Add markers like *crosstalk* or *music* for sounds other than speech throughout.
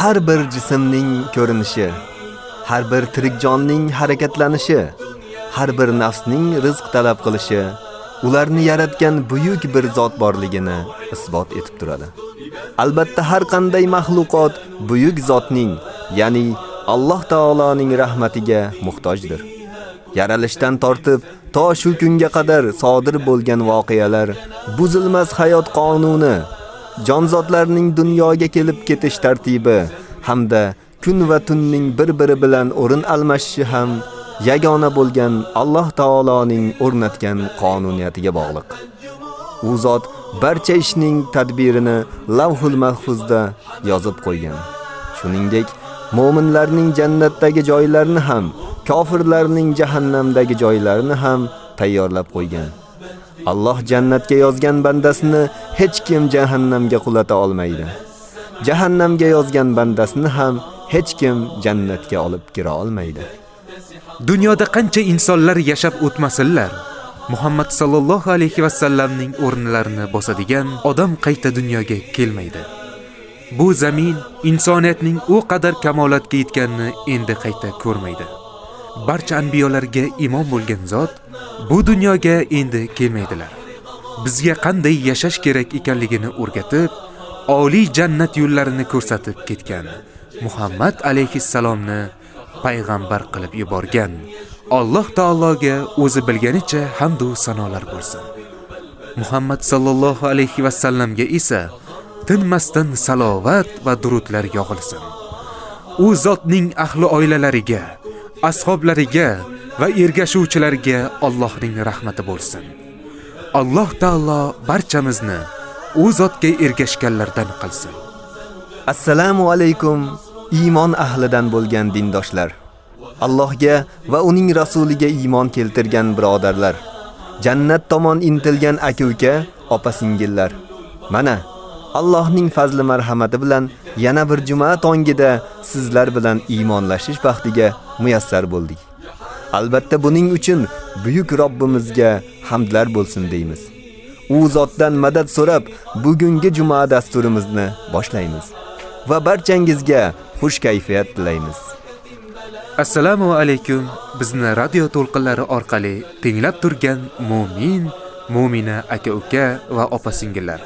har bir jismning ko'rinishi, har bir tirik jonning harakatlanishi, har bir nafsning rizq talab qilishi ularni yaratgan buyuk bir zot borligini isbot etib turadi. Albatta har qanday mahluqot buyuk zotning, ya'ni Alloh taoloning rahmatiga muhtojdir. Yaralishdan tortib to shu kunga qadar sodir bo'lgan voqealar buzilmas hayot qonuni, jonzotlarning dunyoga kelib ketish tartibi hamda kun va tunning bir-biri bilan o'rin almashishi ham yagona bo'lgan Alloh taoloning o'rnatgan qonuniyatiga bog'liq. U zot barcha ishning tadbirini Lavhul Mahfuzda yozib qo'ygan. Shuningdek, mu'minlarning jannatdagi joylarini ham, kofirlarning jahannamdagi joylarini ham tayyorlab qo'ygan. Alloh jannatga yozgan bandasini hech kim jahannamga qulata olmaydi. Jahannamga yozgan bandasini ham hech kim jannatga olib kira olmaydi. Dunyoda qancha insonlar yashab o'tmasinlar, Muhammad sallallohu alayhi va sallamning o'rnlarini bosadigan odam qayta dunyoga kelmaydi. Bu zamin insoniyatning u qadar kamolatga yetganini endi qayta ko'rmaydi. Barcha anbiyolarga imom bo'lgan zot bu dunyoga endi kelmaydilar. Bizga qanday yashash kerak ekanligini o'rgatib, oliy jannat yo'llarini ko'rsatib ketgan Muhammad alayhissalomni payg'ambar qilib yuborgan Alloh taologa o'zi bilganicha hamd va sanolar bo'lsin. Muhammad sallallohu alayhi va sallamga esa tinmasdan salovat va durudlar yog'ilsin. U zotning ahli oilalariga, ashablariga va ergashuvchilarga Allohning rahmati bo'lsin. Alloh taolo barchamizni u zotga ergashganlardan qilsin. Assalomu alaykum iymon ahlidan bo'lgan dindoshlar. Allohga va uning rasuliga iymon keltirgan birodarlar. Jannat tomon intilgan aka-uka, opa-singillar. Mana Allohning fazli marhamati bilan yana bir juma tongida sizlar bilan iymonlashish baxtiga muyassar bo'ldik. Albatta buning uchun buyuk Robbimizga hamdlar bo'lsin deymiz. U zotdan madad so'rab, bugungi juma dasturimizni boshlaymiz. Va barchangizga xush kayfiyat tilaymiz. Assalomu alaykum. Bizni radio to'lqinlari orqali tinglab turgan mu'min, mu'mina aka-uka va opa-singillar.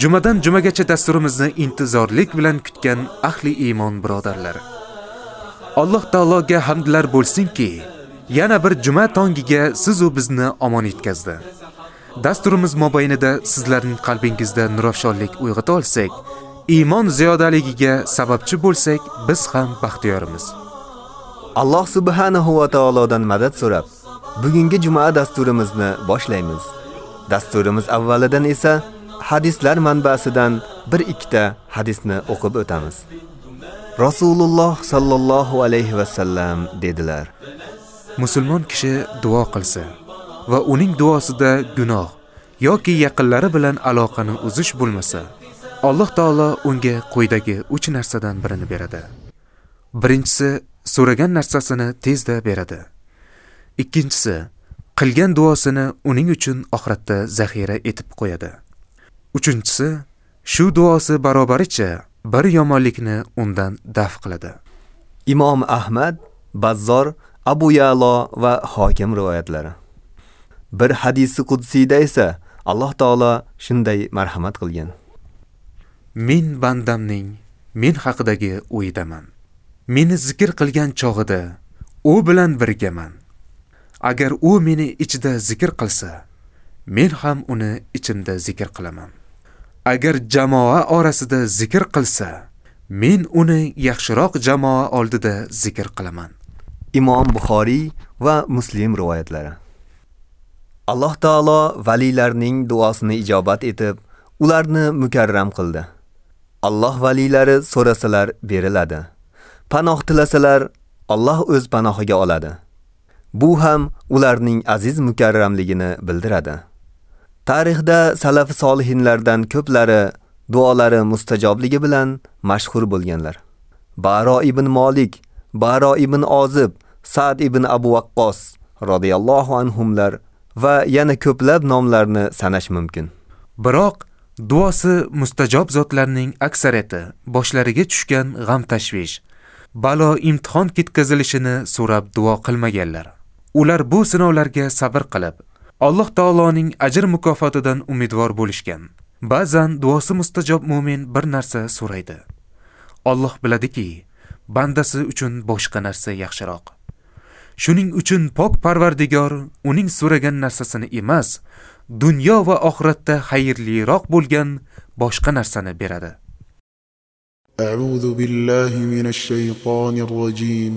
Jumadan jumagacha dasturimizni intizorlik bilan kutgan ahli iymon birodarlar. Alloh taologa hamdlar bo'lsinki, yana bir juma tongiga siz u bizni omon yetkazdi. Dasturimiz mobaynida sizlarning qalbingizda nurafshonlik uyg'ota olsak, iymon ziyodaligiga sababchi bo'lsak, biz ham baxtiyorimiz. Alloh subhanahu va taolodan madad so'rab, bugungi juma dasturimizni boshlaymiz. Dasturimiz avvalidan esa hadislar manbasidan bir ikkita hadisni o'qib o'tamiz. Rasululloh sallallohu alayhi va sallam dedilar: Musulmon kishi duo qilsa va uning duosida gunoh yoki yaqinlari bilan aloqani uzish bo'lmasa, Alloh taolo unga quyidagi 3 narsadan birini beradi. Birinchisi so'ragan narsasini tezda beradi. Ikkinchisi qilgan duosini uning uchun oxiratda zaxira etib qo'yadi. Uchinchisi shu duosi barobaricha bir yomonlikni undan daf qiladi. Imom Ahmad, Bazzor, Abu Ya'lo va Hokim rivoyatlari. Bir hadisi qudsiyda esa Alloh taolo shunday marhamat qilgan. Men bandamning men haqidagi o'yidaman. Meni zikr qilgan chog'ida u bilan birgaman. Agar u meni ichida zikr qilsa, men ham uni ichimda zikr qilaman. Agar jamoa orasida zikr qilsa, men uni yaxshiroq jamoa oldida zikr qilaman. Imom Buxoriy va Muslim rivoyatlari. Alloh taolo valilarning duosini ijobat etib, ularni mukarram qildi. Alloh valilari so'rasalar beriladi. panoh tilasalar Alloh o'z panohiga oladi. Bu ham ularning aziz mukarramligini bildiradi. Tarixda salaf solihinlardan ko'plari duolari mustajobligi bilan mashhur bo'lganlar. Baro ibn Malik, Baro ibn Ozib, Sa'd ibn Abu Waqqos radhiyallohu anhumlar va yana ko'plab nomlarni sanash mumkin. Biroq duosi mustajob zotlarning aksariyati boshlariga tushgan g'am tashvish, balo imtihon ketkazilishini so'rab duo qilmaganlar. Ular bu sinovlarga sabr qilib, Alloh taoloning ajr mukofotidan umidvor bo'lishgan. Ba'zan duosi mustajob mu'min bir narsa so'raydi. Alloh biladiki, bandasi uchun boshqa narsa yaxshiroq. Shuning uchun pok Parvardigor uning so'ragan narsasini emas, dunyo va oxiratda xayrliroq bo'lgan boshqa narsani beradi. A'udhu billahi minash shaytonir rojim.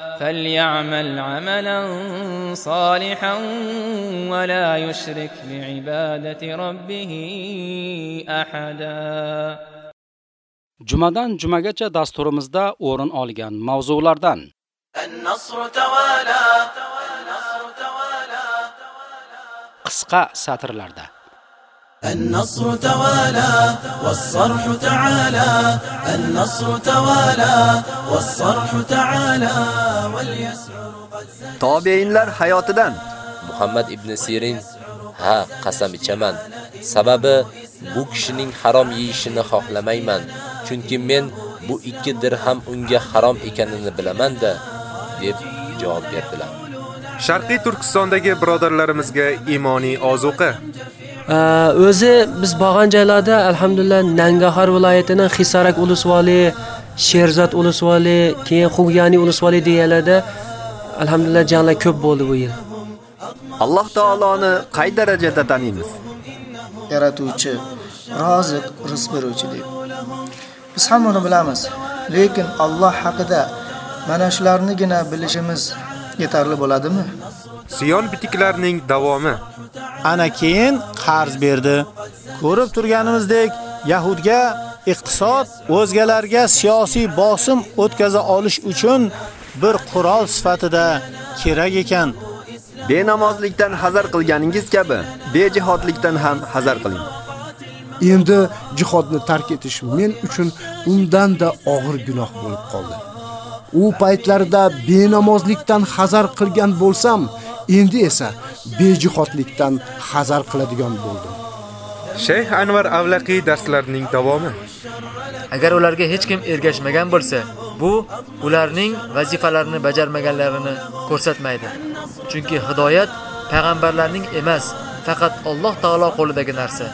فليعمل عملا صالحا ولا يشرك بعبادة ربه أحدا Jumadan jumagacha dasturimizda o'rin olgan mavzulardan النصر توالى النصر توالى qisqa satrlarda النصر توالى والصرح تعالى النصر توالى والصرح تعالى واليسعر قد زاد Tobiinlar hayotidan Muhammad ibn Sirin ha qasam ichaman. Sababi bu kishining harom yeyishini xohlamayman, chunki men bu ikki dirham unga harom ekanini bilaman-da, deb javob berdilar. Sharqiy Turkistondagi birodarlarimizga iymoniy ozuqa O'zi biz borgan joylarda alhamdulillah Nangahar viloyatining Xisarak ulusvoli, Sherzod ulusvoli, keyin Xugani ulusvoli deyalarda alhamdulillah janlar ko'p bo'ldi bu yil. Alloh taoloni qay darajada taniymiz? yaratuvchi, roziq, rizq beruvchi deb. Biz ham buni bilamiz, lekin Alloh haqida mana shularnigina bilishimiz yetarli bo'ladimi? Siyon bitiklarning davomi Ana keyin qarz berdi. Ko'rib turganimizdek, Yahudga iqtisod o'zgalarga siyosiy bosim o'tkaza olish uchun bir qurol sifatida kerak ekan. Benamozlikdan hazar qilganingiz kabi, bejihodlikdan ham hazar qiling. Endi jihodni tark etish men uchun undan-da og'ir gunoh bo'lib qoldi. U paytlarda benamozlikdan hazar qilgan bo'lsam, endi esa bejihodlikdan hazar qiladigan bo'ldim. Shayx Anvar Avlaqiy darslarining davomi Agar ularga hech kim ergashmagan bo'lsa, bu ularning vazifalarini bajarmaganlarini ko'rsatmaydi. Chunki hidoyat payg'ambarlarning emas, faqat Alloh taolo qo'lidagi narsa.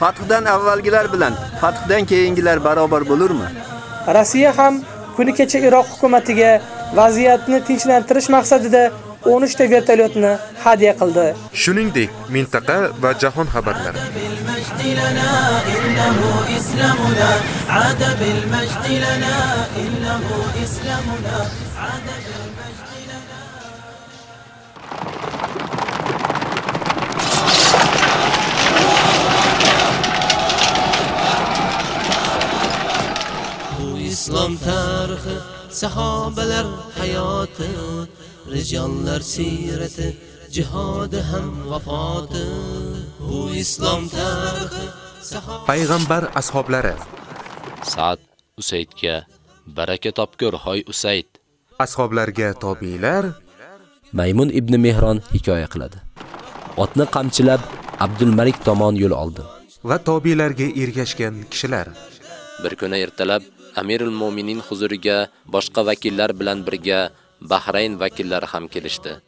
Fathdan avvalgilar bilan fathdan keyingilar barobar bo'lurmi? Rossiya ham kuni kecha Iroq hukumatiga vaziyatni tinchlantirish maqsadida 13 ta vertolyotni hadya qildi. Shuningdek, mintaqa va jahon xabarlari. islom tarixi sahobalar hayoti rijonlar siyrati jihodi ham vafoti bu islom tarixi Payg'ambar ashablari Sa'd Usaydga baraka topgur hoy Usayd. Ashoblarga tobilar Maymun ibn Mehron hikoya qiladi. Otni qamchilab Abdul Malik tomon yo'l oldim. va tobilarga ergashgan kishilar. Bir kuni ertalab Amirul Mo'minin huzuriga boshqa vakillar bilan birga Bahrayn vakillari ham kelishdi.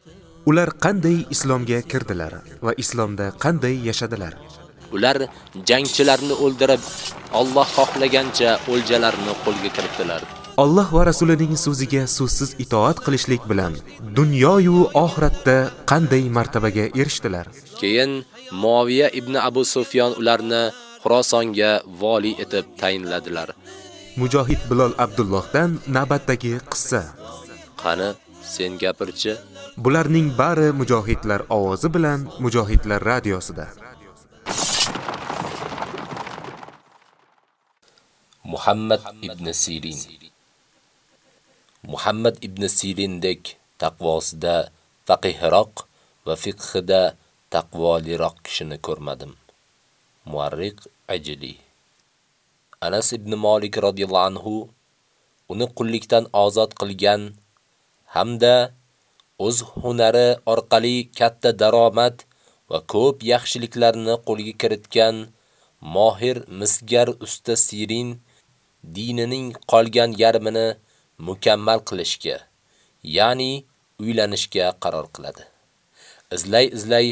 Ular qanday islomga kirdilar va islomda qanday yashadilar? Ular jangchilarni o'ldirib, Alloh xohlagancha o'ljalarni qo'lga kiritdilar. Alloh va rasulining so'ziga so'zsiz itoat qilishlik bilan dunyo yu oxiratda qanday martabaga erishdilar? Keyin Muaviya ibn Abu Sufyon ularni Xurosonga vali etib tayinladilar. Mujohid Bilol Abdullohdan navbatdagi qissa. Qani, sen gapirchi? Bularning bari mujohidlar ovozi bilan mujohidlar radiosida. Muhammad ibn Sirin Muhammad ibn Sirindek taqvosida faqihroq va fiqhida taqvoliroq kishini ko'rmadim. Muarriq Ajli Anas ibn Malik radhiyallohu anhu uni qullikdan ozod qilgan hamda o'z hunari orqali katta daromad va ko'p yaxshiliklarni qo'lga kiritgan mohir misgar usta Sirin dinining qolgan yarmini mukammal qilishga, ya'ni uylanishga qaror qiladi. Izlay izlay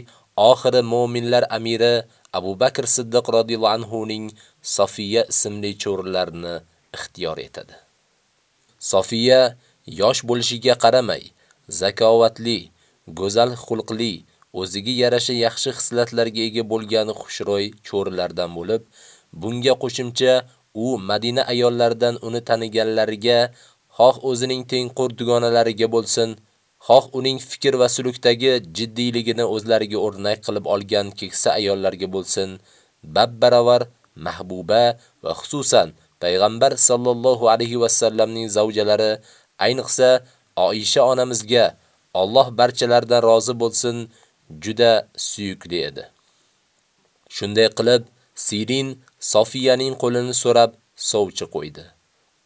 oxiri mu'minlar amiri Abu Bakr Siddiq radhiyallohu anhu ning Sofiya ismli cho'rilarini ixtiyor etadi. Sofiya yosh bo'lishiga qaramay, zakovatli, go'zal xulqli, o'ziga yarasha yaxshi xislatlarga ega bo'lgan xushro'y cho'rilardan bo'lib, bunga qo'shimcha u Madina ayollaridan uni taniganlariga, xoh o'zining tengqur dugonalariga bo'lsin, xoh uning fikr va sulukdagi jiddiyligini o'zlariga o'rnak qilib olgan keksa ayollarga bo'lsin, babbaravar, mahbuba va xususan payg'ambar sallallohu alayhi va sallamning zavjalari, ayniqsa Oisha onamizga Alloh barchalardan rozi bo'lsin, juda suyukli edi. Shunday qilib, Sirin Sofiyaning qo'lini so'rab sovchi qo'ydi.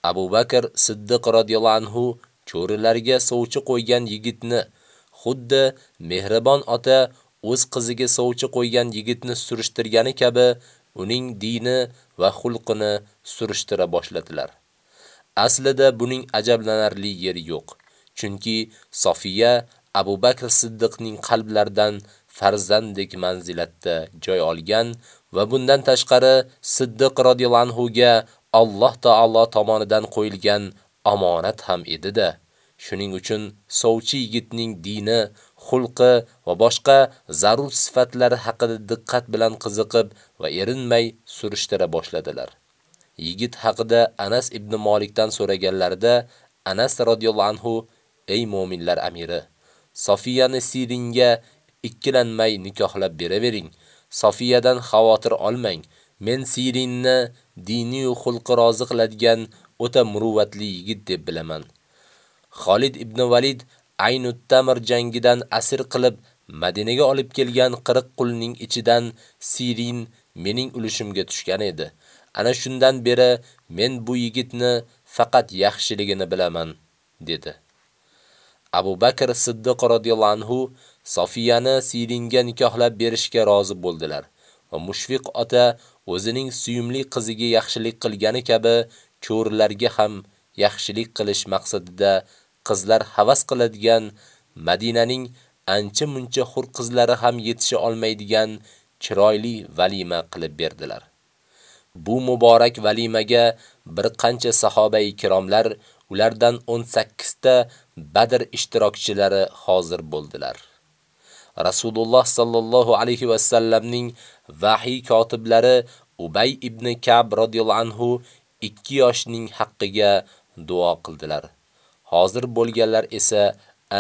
Abu Bakr Siddiq radhiyallohu anhu cho'rilarga sovchi qo'ygan yigitni xuddi mehribon ota o'z qiziga sovchi qo'ygan yigitni surishtirgani kabi uning dini va xulqini surishtira boshladilar. Aslida buning ajablanarli yeri yo'q. Chunki Sofiya Abu Bakr Siddiqning qalblaridan farzanddek manzilatda joy olgan va bundan tashqari Siddiq radhiyallohu anhu ga Alloh taolo tomonidan qo'yilgan omonat ham edi-da. Shuning uchun sovchi yigitning dini, xulqi va boshqa zarur sifatlari haqida diqqat bilan qiziqib va erinmay surishtira boshladilar. Yigit haqida Anas ibn Malikdan so'raganlarida Anas radhiyallohu anhu: "Ey mu'minlar amiri, Sofiyani Siringa ikkilanmay nikohlab beravering. Sofiyadan xavotir olmang. Men Sirinni diniy va xulqi rozi qiladigan o'ta muruvvatli yigit deb bilaman." Xolid ibn Valid Aynut Tamr jangidan asir qilib Madinaga olib kelgan 40 qulning ichidan Sirin mening ulushimga tushgan edi. Ana shundan beri men bu yigitni faqat yaxshiligini bilaman, dedi. Abu Bakr Siddiq radhiyallohu anhu Sofiyani Siringa nikohlab berishga rozi bo'ldilar va Mushfiq ota o'zining suyumli qiziga yaxshilik qilgani kabi ko'rlarga ham yaxshilik qilish maqsadida qizlar havas qiladigan Madinaning ancha muncha xur qizlari ham yetisha olmaydigan chiroyli valima qilib berdilar. Bu muborak valimaga bir qancha sahobai kiromlar, ulardan 18 ta Badr ishtirokchilari hozir bo'ldilar. Rasululloh sallallohu alayhi va sallamning vahiy kotiblari Ubay ibn Ka'b radhiyallohu anhu 2 yoshning haqqiga duo qildilar. Hozir bo'lganlar esa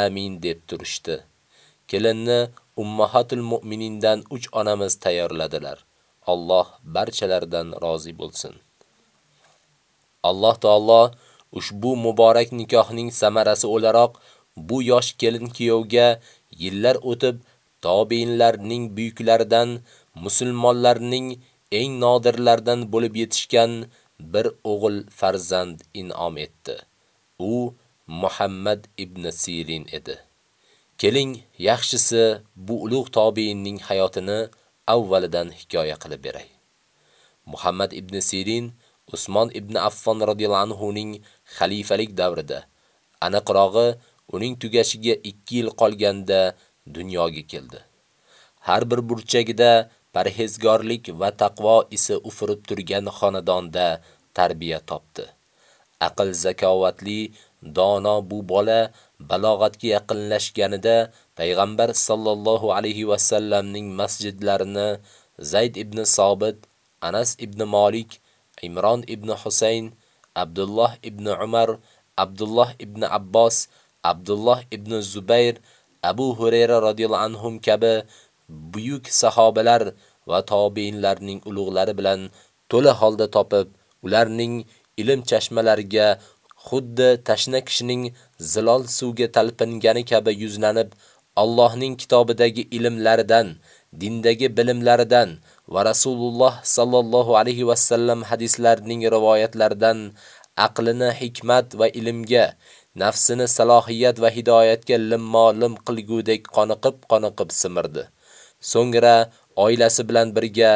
amin deb turishdi. Kelinni ummahatul mu'minindan 3 onamiz tayyorladilar. Alloh barchalaridan rozi bo'lsin. Alloh taolo ushbu muborak nikohning samarasi o'laroq bu yosh kelin kiyovga yillar o'tib tobiinlarning buyuklaridan musulmonlarning eng nodirlardan bo'lib yetishgan bir o'g'il farzand in'om etdi. U Muhammad ibn Sirin edi. Keling, yaxshisi bu ulug' tobiinning hayotini avvalidan hikoya qilib beray. Muhammad ibn Sirin Usmon ibn Affon radhiyallohu anhu ning xalifalik davrida, aniqrog'i uning tugashiga 2 yil qolganda dunyoga keldi. Har bir burchagida parhezgorlik va taqvo isi ufurib turgan xonadonda tarbiya topdi. Aql zakovatli, dono bu bola balog'atga yaqinlashganida payg'ambar sallallohu alayhi va sallamning masjidlarini Zayd ibn Sobit, Anas ibn Malik, Imron ibn Husayn, Abdullah ibn Umar, Abdullah ibn Abbos, Abdullah ibn Zubayr, Abu Hurayra radhiyallohu anhum kabi buyuk sahobalar va tobiinlarning ulug'lari bilan to'la holda topib, ularning ilm chashmalariga xuddi tashna kishining zilol suvga talpingani kabi yuzlanib, Allohning kitobidagi ilmlaridan, dindagi bilimlaridan va Rasululloh sallallohu alayhi va sallam hadislarining rivoyatlaridan aqlini hikmat va ilmga, nafsini salohiyat va hidoyatga limmo-lim qilgudek qoniqib-qoniqib simirdi. So'ngra oilasi bilan birga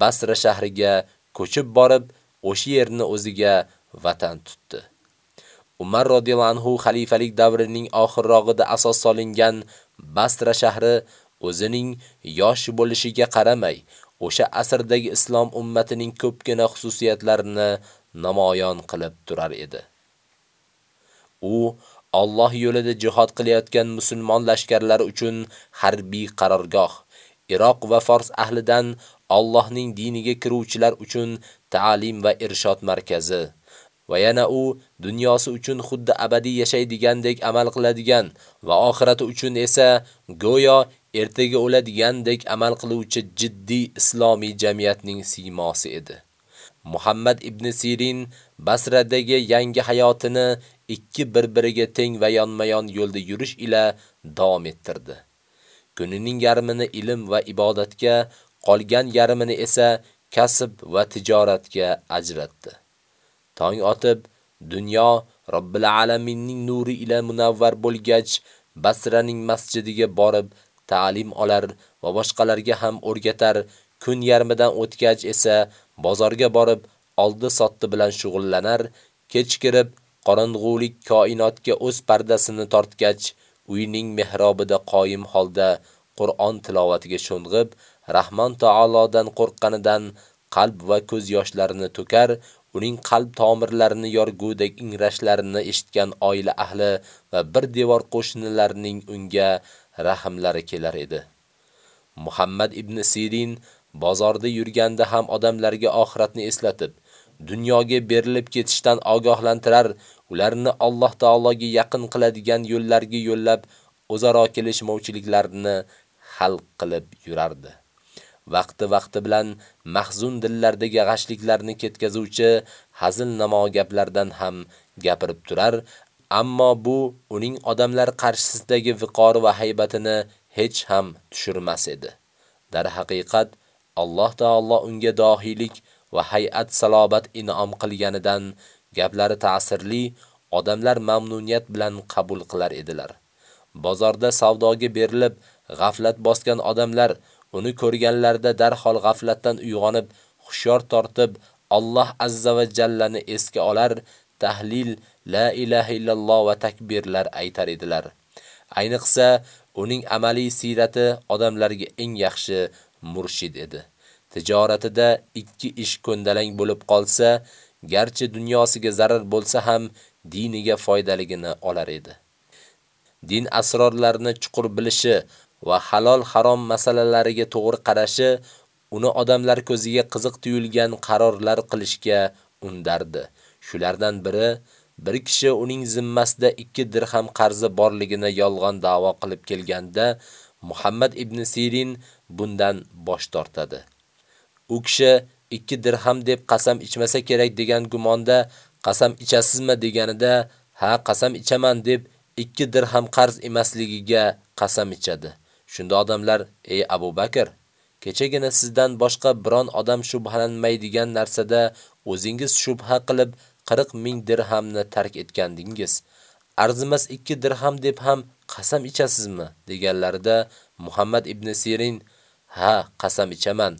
Basra shahriga ko'chib borib, o'sha yerni o'ziga vatan tutdi. Umar radhiyallahu anhu xalifalik davrining oxirrog'ida asos solingan Basra shahri o'zining yosh bo'lishiga qaramay, o'sha asrdagi islom ummatining ko'pgina xususiyatlarini namoyon qilib turar edi. U Alloh yo'lida jihad qilayotgan musulmon lashkarlari uchun harbiy qarorgoh, Iroq va Fors ahlidan Allohning diniga kiruvchilar uchun ta'lim va irshod markazi va yana u dunyosi uchun xuddi abadiy yashaydigandek amal qiladigan va oxirati uchun esa go'yo ertaga o'ladigandek amal qiluvchi jiddiy islomiy jamiyatning siymosi edi. Muhammad ibn Sirin Basradagi yangi hayotini ikki bir-biriga teng va yonma-yon yo'lda yurish ila davom ettirdi. Kunining yarmini ilm va ibodatga, qolgan yarmini esa kasb va tijoratga ajratdi. Tong otib, dunyo Robbil alaminning nuri ila munavvar bo'lgach, Basraning masjidiga borib ta'lim olar va boshqalarga ham o'rgatar. Kun yarmidan o'tgach esa bozorga borib oldi sotdi bilan shug'ullanar, kech kirib qorong'ulik koinotga o'z pardasini tortgach, uyining mehrobida qoyim holda Qur'on tilovatiga sho'ng'ib, Rahmon taolodan qo'rqqanidan qalb va ko'z yoshlarini to'kar, uning qalb tomirlarini yorgudek ingrashlarini eshitgan oila ahli va bir devor qo'shnilarining unga rahmlari kelar edi. Muhammad ibn Sirin bozorda yurganda ham odamlarga oxiratni eslatib, dunyoga berilib ketishdan ogohlantirar, ularni Alloh taologa yaqin qiladigan yo'llarga yo'llab, o'zaro kelishmovchiliklarni hal qilib yurardi. Vaqti-vaqti bilan mahzun dillardagi g'ashliklarni ketkazuvchi hazil namo gaplardan ham gapirib turar, ammo bu uning odamlar qarshisidagi viqori va haybatini hech ham tushirmas edi. Dar haqiqat Alloh taolo unga dohiylik va hay'at salobat in'om qilganidan gaplari ta'sirli, odamlar mamnuniyat bilan qabul qilar edilar. Bozorda savdoga berilib, g'aflat bosgan odamlar uni ko'rganlarida darhol g'aflatdan uyg'onib, hushyor tortib, Alloh azza va jallani esga olar, tahlil, la ilaha illalloh va takbirlar aytar edilar. Ayniqsa, uning amaliy siyrati odamlarga eng yaxshi murshid edi. Tijoratida ikki ish ko'ndalang bo'lib qolsa, garchi dunyosiga zarar bo'lsa ham diniga foydaligini olar edi. Din asrorlarini chuqur bilishi va halol harom masalalariga to'g'ri qarashi uni odamlar ko'ziga qiziq tuyulgan qarorlar qilishga undardi. Shulardan biri bir kishi uning zimmasida 2 dirham qarzi borligini yolg'on da'vo qilib kelganda Muhammad ibn Sirin bundan bosh tortadi. U kishi 2 dirham deb qasam ichmasa kerak degan gumonda qasam ichasizmi deganida ha qasam ichaman deb 2 dirham qarz emasligiga qasam ichadi. Shunda odamlar: "Ey Abu Bakr, kechagina sizdan boshqa biron odam shubhalanmaydigan narsada o'zingiz shubha qilib 40 ming dirhamni tark etgandingiz. Arzimas 2 dirham deb ham qasam ichasizmi?" deganlarida Muhammad ibn Sirin: "Ha, qasam ichaman.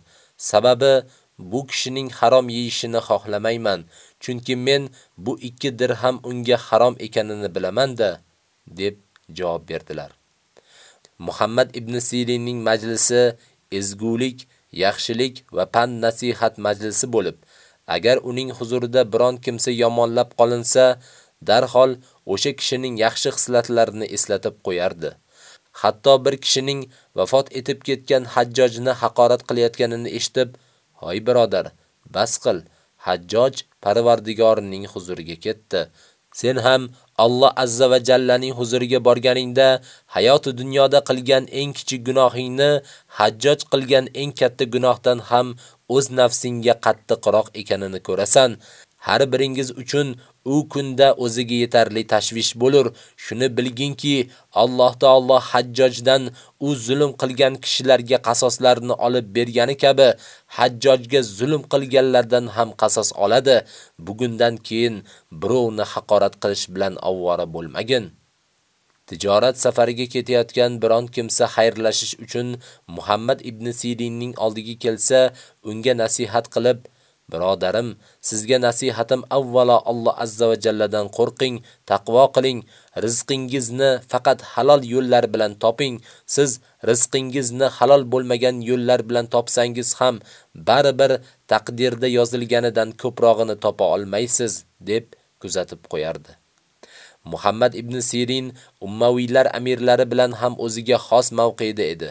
Sababi bu kishining harom yeyishini xohlamayman, chunki men bu 2 dirham unga harom ekanini bilaman-da" deb javob berdilar. Muhammad ibn Sirinning majlisi ezgulik, yaxshilik va pand nasihat majlisi bo'lib, agar uning huzurida biron kimsa yomonlab qolinsa, darhol o'sha kishining yaxshi xislatlarini eslatib qo'yardi. Hatto bir kishining vafot etib ketgan Hajjojni haqorat qilayotganini eshitib, "Hoy birodar, bas qil. Hajjoj Parvardigorining huzuriga ketdi. Sen ham Alloh azza va jallaning huzuriga borganingda hayoti dunyoda qilgan eng kichik gunohingni Hajjoj qilgan eng katta gunohdan ham o'z nafsingga qattiqroq ekanini ko'rasan. Har biringiz uchun u kunda o'ziga yetarli tashvish bo'lur. Shuni bilginki, Alloh taolo Hajjojdan u zulm qilgan kishilarga qasoslarini olib bergani kabi, Hajjojga zulm qilganlardan ham qasos oladi. Bugundan keyin birovni haqorat qilish bilan avvora bo'lmagin. Tijorat safariga ketayotgan biron kimsa xayrlashish uchun Muhammad ibn Sirinning oldiga kelsa, unga nasihat qilib, Birodarim, sizga nasihatim avvalo Alloh azza va jalladan qo'rqing, taqvo qiling, rizqingizni faqat halol yo'llar bilan toping. Siz rizqingizni halol bo'lmagan yo'llar bilan topsangiz ham baribir taqdirda yozilganidan ko'prog'ini topa olmaysiz, deb kuzatib qo'yardi. Muhammad ibn Sirin Ummaviylar amirlari bilan ham o'ziga xos mavqeda edi.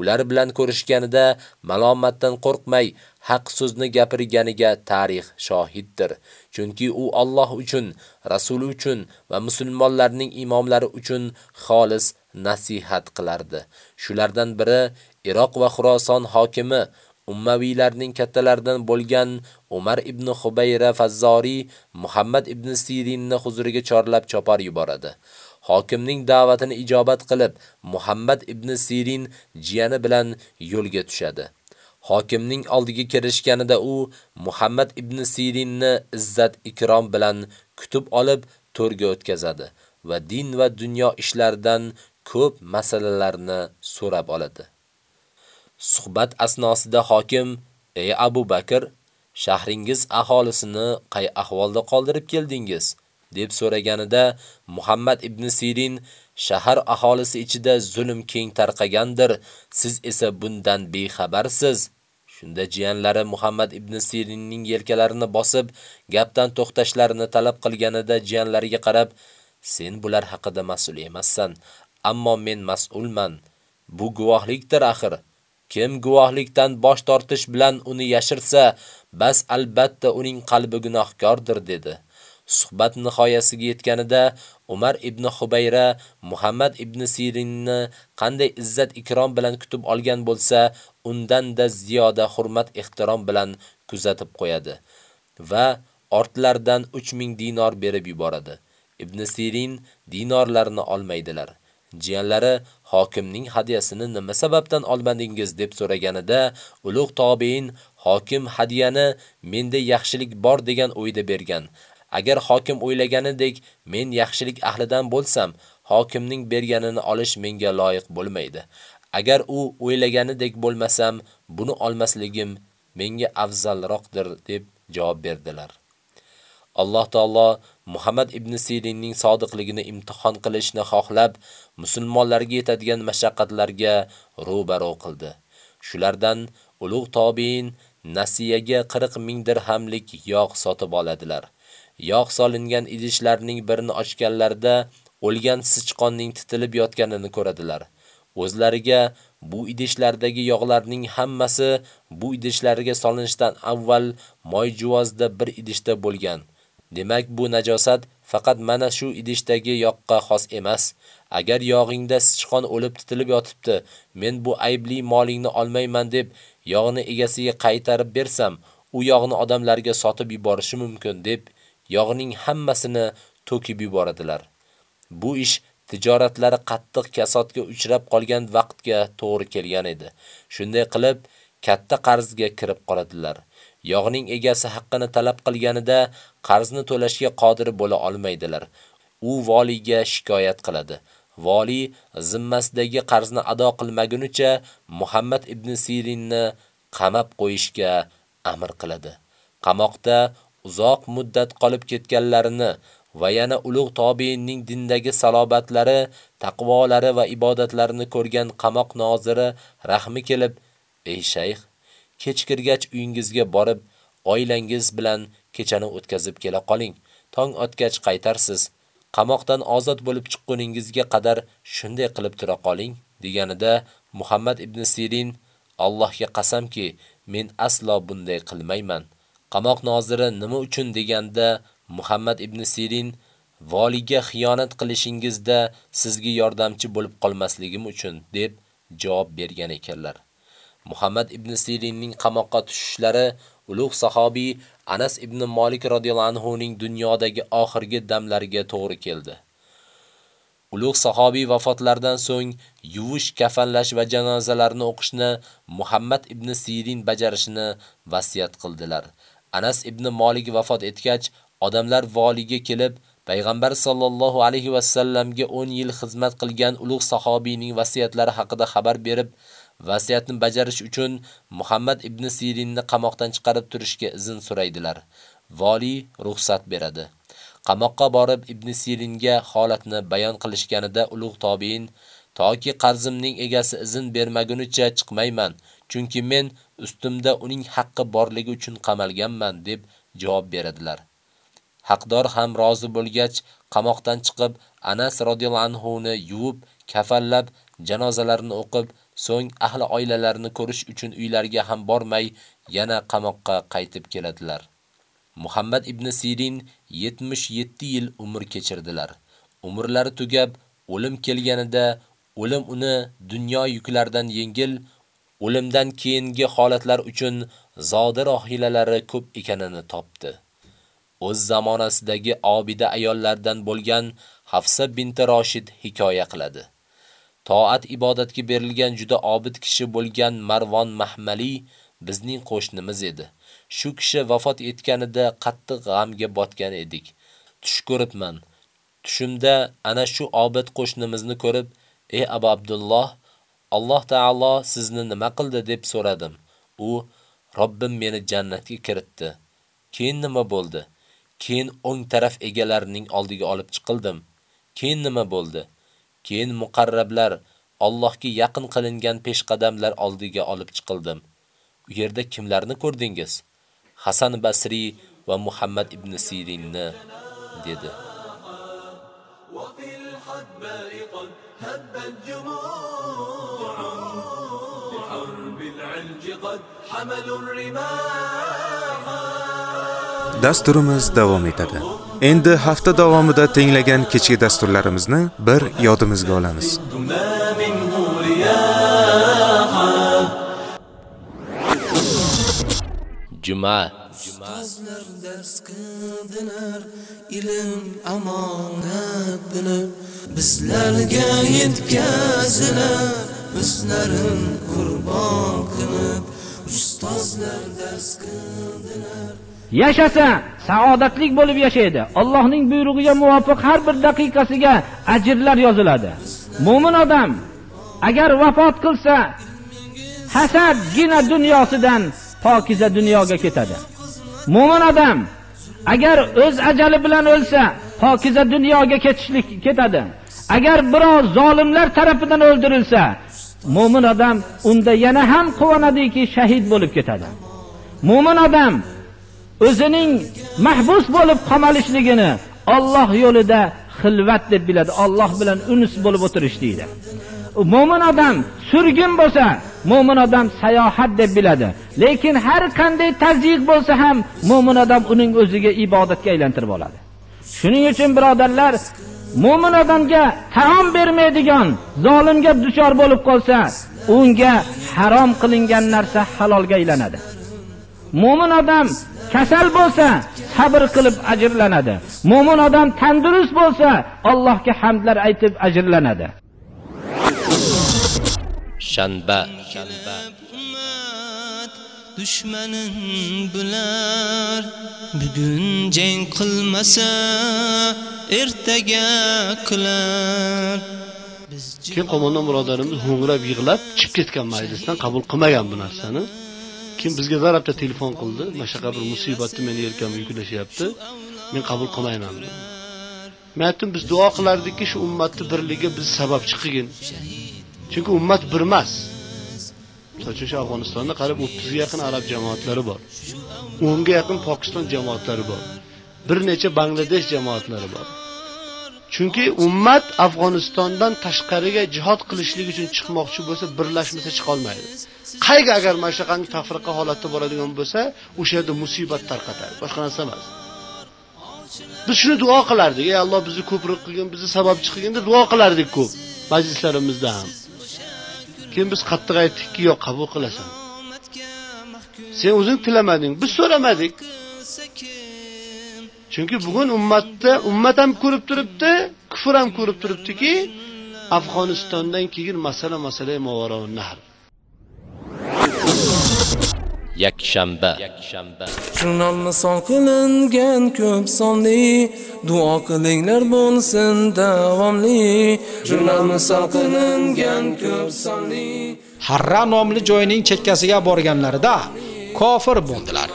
Ular bilan ko'rishganida malomatdan qo'rqmay, haq so'zni gapirganiga tarix shohiddir. Chunki u Alloh uchun, Rasuli uchun va musulmonlarning imomlari uchun xolis nasihat qilardi. Shulardan biri Iroq va Xuroson hokimi Ummaviylarning kattalaridan bo'lgan Umar ibn Xubayra Fazzori Muhammad ibn Sirinni huzuriga chorlab chopar yuboradi. Hokimning da'vatini ijobat qilib, Muhammad ibn Sirin jiyani bilan yo'lga tushadi. Hokimning oldiga kirishganida u Muhammad ibn Sirinni izzat ikrom bilan kutib olib to'rga o'tkazadi va din va dunyo ishlaridan ko'p masalalarni so'rab oladi. Suhbat asnosida hokim: "Ey Abu Bakr, shahringiz aholisini qay ahvolda qoldirib keldingiz?" deb so'raganida Muhammad ibn Sirin shahar aholisi ichida zulm keng tarqagandir, siz esa bundan bexabarsiz. Shunda jiyanlari Muhammad ibn Sirinning yelkalarini bosib, gapdan to'xtashlarini talab qilganida jiyanlariga qarab, "Sen bular haqida mas'ul emassan, ammo men mas'ulman. Bu guvohlikdir axir." Kim guvohlikdan bosh tortish bilan uni yashirsa, bas albatta uning qalbi gunohkordir dedi. Suhbat nihoyasiga yetganida Umar ibn Hubayra Muhammad ibn Sirinni qanday izzat ikrom bilan kutib olgan bo'lsa, undan-da ziyoda hurmat ehtirom bilan kuzatib qo'yadi va ortlardan 3000 dinor berib yuboradi. Ibn Sirin dinorlarni olmaydilar. Jiyanlari hokimning hadiyasini nima sababdan olmadingiz deb so'raganida, ulug' tobein hokim hadiyani menda yaxshilik bor degan o'yda bergan. Agar hokim o'ylaganidek men yaxshilik ahlidan bo'lsam, hokimning berganini olish menga loyiq bo'lmaydi. Agar u o'ylaganidek bo'lmasam, buni olmasligim menga afzalroqdir deb javob berdilar. Alloh taolo Muhammad ibn Sirinning sodiqligini imtihon qilishni xohlab, musulmonlarga yetadigan mashaqqatlarga ro'baro qildi. Shulardan ulug' tobiin nasiyaga 40 ming dirhamlik yog' sotib oladilar. Yog' solingan idishlarning birini ochganlarida o'lgan sichqonning titilib yotganini ko'radilar. O'zlariga bu idishlardagi yog'larning hammasi bu idishlarga solinishdan avval moyjuvozda bir idishda bo'lgan. Demak, bu najosat faqat mana shu idishdagi yoqqa xos emas. Agar yog'ingda sichqon o'lib titilib yotibdi, men bu aybli molingni olmayman deb yog'ni egasiga qaytarib bersam, u yog'ni odamlarga sotib yuborishi mumkin deb yog'ning hammasini to'kib yuboradilar. Bu ish tijoratlari qattiq kasodga uchrab qolgan vaqtga to'g'ri kelgan edi. Shunday qilib, katta qarzga kirib qoladilar. Yog'ning egasi haqqini talab qilganida qarzni to'lashga qodir bo'la olmaydilar. U valiga shikoyat qiladi. Vali zimmasidagi qarzni ado qilmagunicha Muhammad ibn Sirinni qamab qo'yishga amr qiladi. Qamoqda uzoq muddat qolib ketganlarini va yana ulug' tobiinning dindagi salobatlari, taqvolari va ibodatlarini ko'rgan qamoq noziri rahmi kelib, "Ey shayx, kechkirgach uyingizga borib, oilangiz bilan kechani o'tkazib kela qoling. Tong otgach qaytarsiz. Qamoqdan ozod bo'lib chiqquningizga qadar shunday qilib tura qoling." deganida Muhammad ibn Sirin Allohga qasamki, men aslo bunday qilmayman. Qamoq noziri nima uchun deganda Muhammad ibn Sirin valiga xiyonat qilishingizda sizga yordamchi bo'lib qolmasligim uchun deb javob bergan ekanlar. Muhammad ibn Sirinning qamoqqa tushishlari ulug' sahobiy Anas ibn Malik radhiyallohu anhu ning dunyodagi oxirgi damlariga to'g'ri keldi. Ulug' sahobiy vafotlaridan so'ng yuvish, kafanlash va janozalarni o'qishni Muhammad ibn Sirin bajarishini vasiyat qildilar. Anas ibn Malik vafot etgach, odamlar voliga kelib, payg'ambar sollallohu alayhi va sallamga 10 yil xizmat qilgan ulug' sahobiyning vasiyatlari haqida xabar berib, vasiyatni bajarish uchun Muhammad ibn Sirinni qamoqdan chiqarib turishga izn so'raydilar. Vali ruxsat beradi. Qamoqqa borib Ibn Siringa holatni bayon qilishganida ulug' tobiin toki qarzimning egasi izn bermagunicha chiqmayman, chunki men ustimda uning haqqi borligi uchun qamalganman deb javob beradilar. Haqdor ham rozi bo'lgach, qamoqdan chiqib, Anas radhiyallahu anhu ni yuvib, kafallab, janozalarini o'qib, so'ng ahli oilalarini ko'rish uchun uylariga ham bormay, yana qamoqqa qaytib keladilar. Muhammad ibn Sirin 77 yil umr kechirdilar. Umrlari tugab, o'lim kelganida o'lim uni dunyo yuklaridan yengil, o'limdan keyingi holatlar uchun zodir rohilalari ko'p ekanini topdi. O'z zamonasidagi obida ayollardan bo'lgan Hafsa binti Roshid hikoya qiladi. Toat ibodatga berilgan juda obid kishi bo'lgan Marvon Mahmali bizning qo'shnimiz edi. Shu kishi vafot etganida qattiq g'amga botgan edik. Tush ko'ribman. Tushimda ana shu obid qo'shnimizni ko'rib, "Ey Abu Abdulloh, Alloh taolo sizni nima qildi?" deb so'radim. U, "Robbim meni jannatga kiritdi." Keyin nima bo'ldi? Keyin o'ng taraf egalarining oldiga olib chiqildim. Keyin nima bo'ldi? Keyin muqarrablar, Allohga yaqin qilingan peshqadamlar oldiga olib chiqildim. U yerda kimlarni ko'rdingiz? Hasan Basri va Muhammad ibn Sirinni dedi. Dasturimiz davom etadi. Endi hafta davomida tinglagan kechki dasturlarimizni bir yodimizga olamiz. Juma Ustozlar dars qildilar, ilm amonat bilib, bizlarga yetkazilar, o'zlarin qurbon qilib, ustozlar dars qildilar. Yashasa saodatlik bo'lib yashaydi. Allohning buyrug'iga muvofiq har bir daqiqasiga ajrlar yoziladi. Mo'min odam agar vafot qilsa, hasadgina dunyosidan pokiza dunyoga ketadi. Mo'min odam agar o'z ajali bilan o'lsa, pokiza dunyoga ketishlik ketadi. Agar birov zolimlar tarafidan o'ldirilsa, mo'min odam unda yana ham quvonadiki shahid bo'lib ketadi mo'min odam o'zining mahbus bo'lib qamalishligini Alloh yo'lida xilvat deb biladi. Alloh bilan unus bo'lib o'tirish deydi. Mo'min odam surgin bo'lsa mo'min odam sayohat deb biladi. Lekin har qanday tazyiq bo'lsa ham mo'min odam uning o'ziga ibodatga aylantirib oladi. Shuning uchun birodarlar mo'min odamga taom bermaydigan zolimga duchor bo'lib qolsa unga harom qilingan narsa halolga aylanadi. Mo'min odam kasal bo'lsa sabr qilib ajrlanadi. Mo'min odam tandurust bo'lsa allohga hamdlar aytib ajrlanadi. Shanba. Dushmanin bular bugun jang qilmasa ertaga qilar. Keyin qo'mondon birodarimiz ho'ngrab yig'lab chiqib ketgan majlisdan qabul qilmagan bu narsani kim bizga zarabda telefon qildi. Mana shunaqa bir musibatni meni yelkamga yuklashyapti men qabul qilmayman men aytdim biz duo qilardikki shu ummatni birligi biz sababchi qilgin chunki ummat bir emas misol uchun shu afg'onistonda qarab o'ttizga yaqin arab jamoatlari bor. O'nga yaqin pokiston jamoatlari bor. Bir necha bangladesh jamoatlari bor. Chunki ummat afg'onistondan tashqariga jihod qilishlik uchun chiqmoqchi bo'lsa birlashmasa chiqolmaydi. Qayga agar mana shunaqangi tafriqa holatda bo'ladigan bo'lsa o'sha yerda musibat tarqatadi. Boshqa narsa emas. Biz shuni duo qilardik. Ey alloh bizni ko'proq qilgin bizni sababchi qilgin deb duo qilardik ko'p majlislarimizda ham. Keyin biz qattiq aytdikki yo'q qabul qilasan. Sen o'zing tilamading. Biz so'ramadik. Chunki bugun ummatda ummat ham ko'rib turibdi kufr ham ko'rib turibdiki afg'onistondan keyin masala masala mavaro nahr yakshanba. Misol qilingan ko'p sonli. Duo qilinglar bo'lsin davomli. Jurnal misol qilingan ko'p sonli. Harra nomli joyning chekkasiga borganlarida kofir bo'ldilar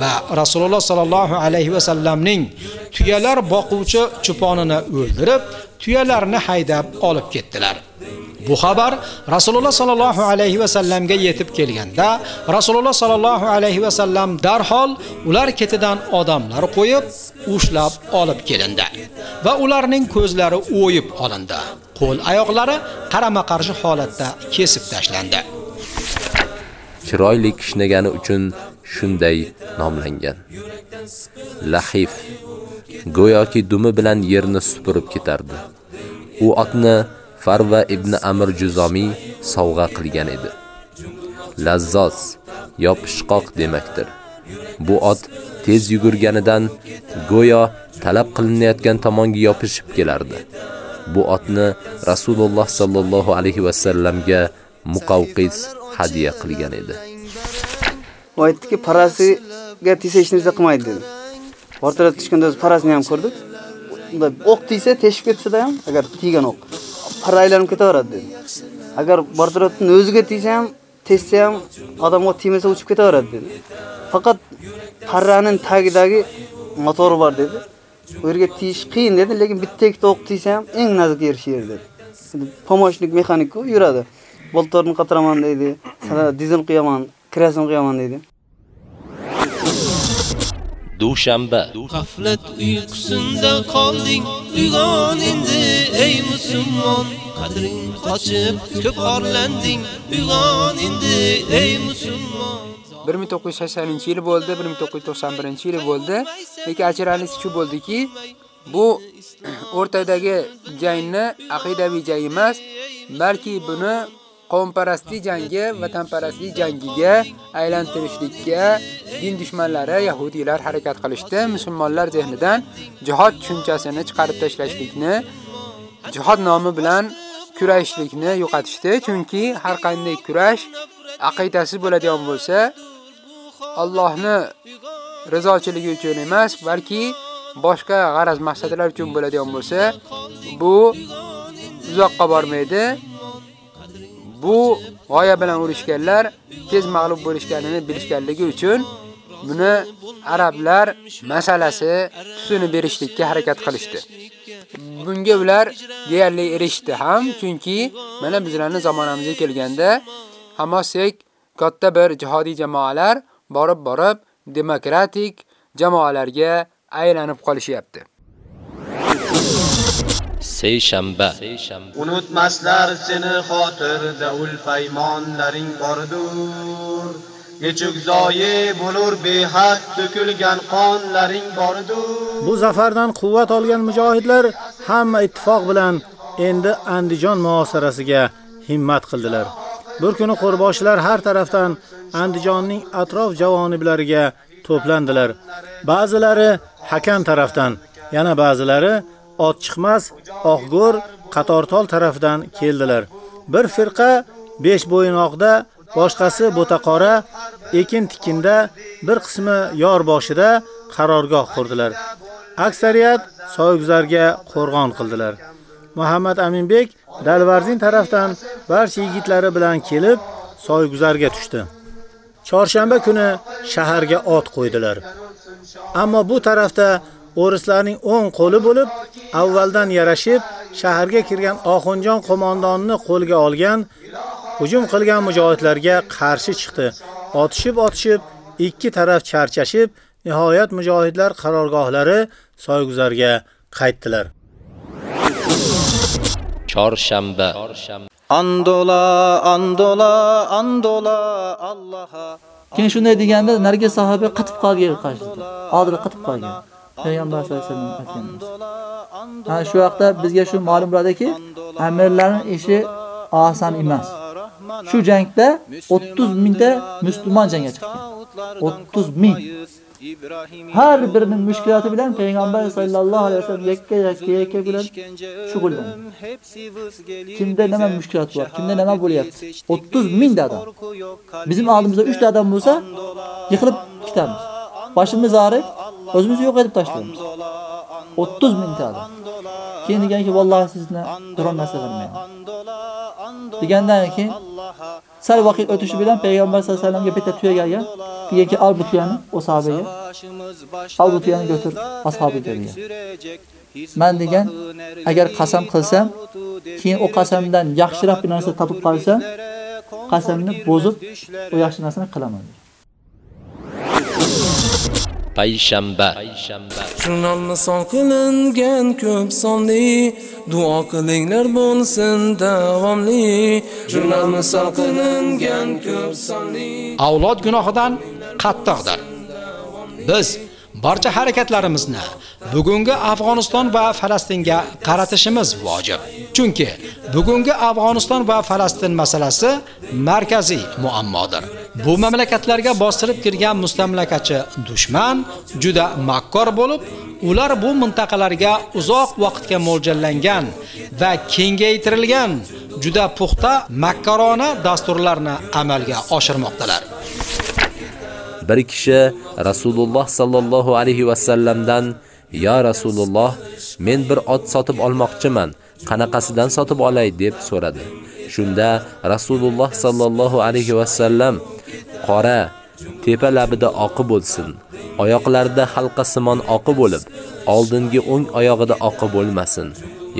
va rasululloh sollallohu alayhi vasallamning tuyalar boquvchi cho'ponini o'ldirib tuyalarni haydab olib ketdilar. Bu xabar rasululloh sallallohu alayhi vasallamga yetib kelganda rasululloh sallallohu alayhi vasallam darhol ular ketidan odamlar qo'yib ushlab olib kelindi va ularning ko'zlari o'yib olindi. Qo'l oyoqlari qarama qarshi holatda kesib tashlandi. Chiroyli kishnagani uchun shunday nomlangan. Lahif go'yoki dumi bilan yerni supurib ketardi. U otni Farva ibn Amr Juzomi sovg'a qilgan edi. Lazzos yopishqoq demakdir. Bu ot tez yugurganidan go'yo talab qilinayotgan tomonga yopishib kelardi. Bu otni Rasululloh sallallohu alayhi va sallamga Muqawqis hadiya qilgan edi. U aytdiki parasiga tesa hech narsa qilmaydi dedi. Portrat tushganda o'zi parasini ham ko'rdik. Unda o'q tiysa teshib ketsada ham agar tiygan o'q para aylanib ketaveradi dedi. Agar portretni o'ziga tiysa ham teshsa ham odamga tiymasa uchib ketaveradi dedi. Faqat parraning tagidagi motori bor dedi. U yerga tiyish qiyin dedi lekin bitta ikkita o'q tiysa ham eng nazik yer shu yer dedi. Pomoshnik mexanik yuradi. Boltorni qatiraman deydi dizel qiyaman. Kirasini quyaman deydi. Dushanba. G'aflat uyqusinda qolding uyg'on endi ey musulmon. Qadring qochib ko'p orlanding uyg'on endi ey musulmon. 1980 yil bo'ldi, 1991 yil bo'ldi. Lekin ajralish shu bo'ldiki, bu *clears throat* o'rtadagi jangni aqidaviy jang emas, balki buni qavmparastlik jangi, vatanparastlik jangiga aylantirishlikka din dushmanlari yahudiylar harakat qilishdi. Musulmonlar zehnidan jihad tushunchasini chiqarib tashlashlikni, jihad nomi bilan kurashishlikni yo'qotishdi. Chunki har qanday kurash aqidasi bo'ladigan bo'lsa, Allohni rizochiligi uchun emas, balki boshqa g'araz maqsadlar uchun bo'ladigan bo'lsa, bu uzoqqa bormaydi. Bu g'oya bilan urishganlar tez mag'lub bo'lishganini bilishganligi uchun buni arablar masalasi tusini berishlikka harakat qilishdi. bunga ular deyarli erishdi ham, chunki mana bizlarning zamonamizga kelganda Hamasek katta bir jihodiy jamoalar borib-borib demokratik jamoalarga aylanib qolishyapti. Seyshanba. Unutmaslar seni xotirda ul paymonlaring bordur. Nechuk zoyi bo'lur behad to'kilgan qonlaring bordur. Bu zafardan quvvat olgan mujohidlar hamma ittifoq bilan endi Andijon muhosarasiga himmat qildilar. Bir kuni qo'rboshilar har tarafdan Andijonning atrof javoniblariga to'plandilar. Ba'zilari Hakan tarafdan, yana ba'zilari ot chiqmas Oqgo'r Qatortol tarafdan keldilar. Bir firqa besh bo'yinoqda, boshqasi bo'taqora, ekin tikinda, bir qismi yor boshida qarorgoh qurdilar. Aksariyat soyguzarga qo'rg'on qildilar. Muhammad Aminbek Dalvarzin tarafdan barcha yigitlari bilan kelib soyguzarga tushdi. Chorshanba kuni shaharga ot qo'ydilar. Ammo bu tarafda o'rislarning o'ng qo'li bo'lib, avvaldan yarashib shaharga kirgan Oxunjon qo'mondonni qo'lga olgan, hujum qilgan mujohidlarga qarshi chiqdi. Otishib-otishib, ikki taraf charchashib, nihoyat mujohidlar qarorgohlari soyguzarga qaytdilar. Chorshanba. Andola, andola, andola Alloh'a Keyin shunday deganda narigi sahoba qitib qolgan qarshida. Oldida qitib qolgan. Payg'ambar sollallohu alayhi vasallam aytganimiz. Ha shu vaqtda bizga shu ma'lum bo'ladiki, amirlarning ishi oson emas. Shu jangda 30 mingta musulmon jangga chiqqan. 30 ming. Har birining mushkulati bilan payg'ambar sollallohu alayhi vasallam yakka-yakka yakka bilan shug'ullanadi. Kimda nima mushkulat bor, kimda nima bo'lyapti? 30 ming odam. Bizim oldimizda 3 ta odam bo'lsa, yiqilib ketamiz. Boshimiz og'rib, o'zimiz yo'q etib tashladik 30 ming ta odam. Keyin deganki, vallohi sizni biron narsa qilmayman. Degandan keyin sal vaqt o'tishi bilan payg'ambar sollallohu alayhi vasallamga bitta tuya kelgan. Deganki, al bu tuyani o sahabaga. Al bu tuyani götür ashabiga degan. Men degan, agar qasam qilsam, keyin o qasamdan yaxshiroq bir narsa topib qolsam, qasamni bozib, o yaxshi narsani qilaman. Payshanba Jurnalni son qilingan ko'p sonli duo qilinglar bo'lsin davomli Jurnalni son qilingan ko'p sonli avlod gunohidan qattiqdir. Biz barcha harakatlarimizni bugungi Afg'oniston va Falastinga qaratishimiz vojib. Chunki bugungi Afg'oniston va Falastin masalasi markaziy muammodir. Bu mamlakatlarga bostirib kirgan mustamlakachi dushman juda makkor bo'lib, ular bu mintaqalarga uzoq vaqtga mo'ljallangan va kengaytirilgan juda puxta makkarona dasturlarni amalga oshirmoqdalar. bir kishi Rasululloh sallallohu alayhi va sallamdan "Ya Rasululloh, men bir ot sotib olmoqchiman. Qanaqasidan sotib olay?" deb so'radi. Shunda Rasululloh sallallohu alayhi va sallam qora, tepa labida oqi bo'lsin, oyoqlarida halqa simon oqi bo'lib, oldingi o'ng oyog'ida oqi bo'lmasin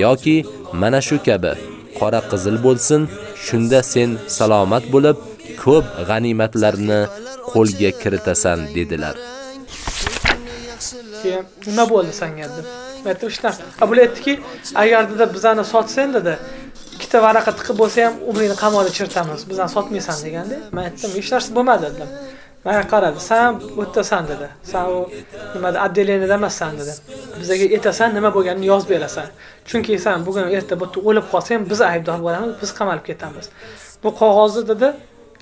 yoki mana shu kabi qora qizil bo'lsin, shunda sen salomat bo'lib, ko'p g'animatlarni qo'lga kiritasan dedilar. Keyin nima bo'ldi senga deb. Aytdim, ishdan. Abul aytdiki, agar dedi bizani sotsang dedi, ikkita varaqa tiqib bo'lsa ham umringni qamoqda chiritamiz. Bizani sotmaysan deganda, men aytdim, hech narsa bo'lmadi dedim. Menga qaradi, sen yerdasan dedi. Sen u nimada отделениеda emassan dedi. Bizga aytasan, nima bo'lganini yozib berasan. Chunki sen bugun erta bu yerda o'lib qolsang, biz aybdor bo'lamiz, biz qamalib ketamiz. Bu qog'ozni dedi,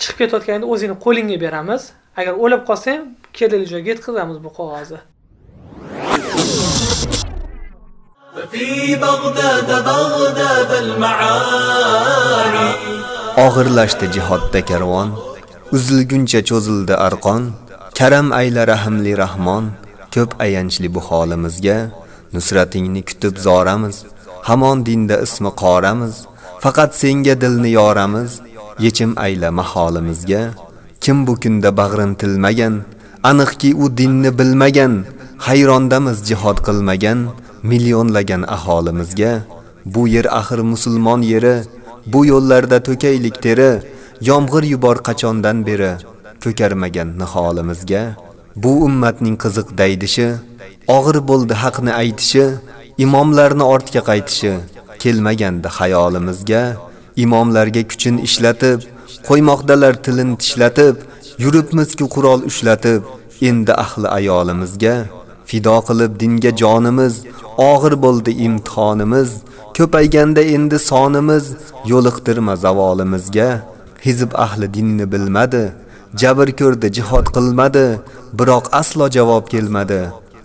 chiqib ketayotganda o'zingni qo'lingga beramiz. Agar o'lib qolsang, kerakli joyga yetkazamiz bu qog'ozni. Og'irlashdi jihodda karvon, uzilguncha cho'zildi arqon, karam ayla rahimli rahmon, ko'p ayanchli bu holimizga, nusratingni kutib zoramiz, hamon dinda ismi qoramiz, faqat senga dilni yoramiz, yechim ayla maholimizga. Kim bu kunda bag'rin tilmagan, aniqki u dinni bilmagan, hayrondamiz jihod qilmagan, millionlagan aholimizga bu yer axir musulmon yeri bu yo'llarda to'kaylik teri yomg'ir yubor qachondan beri ko'karmagan niholimizga bu ummatning qiziq daydishi og'ir bo'ldi haqni aytishi imomlarni ortga qaytishi kelmaganda xayolimizga imomlarga kuchin ishlatib qo'ymoqdalar tilin tishlatib yuribmizki qurol ushlatib endi ahli ayolimizga fido qilib dinga jonimiz og'ir bo'ldi imtihonimiz. Ko'payganda endi sonimiz yo'liqtirma zavolimizga. Hizb ahli dinni bilmadi jabr ko'rdi jihod qilmadi biroq aslo javob kelmadi.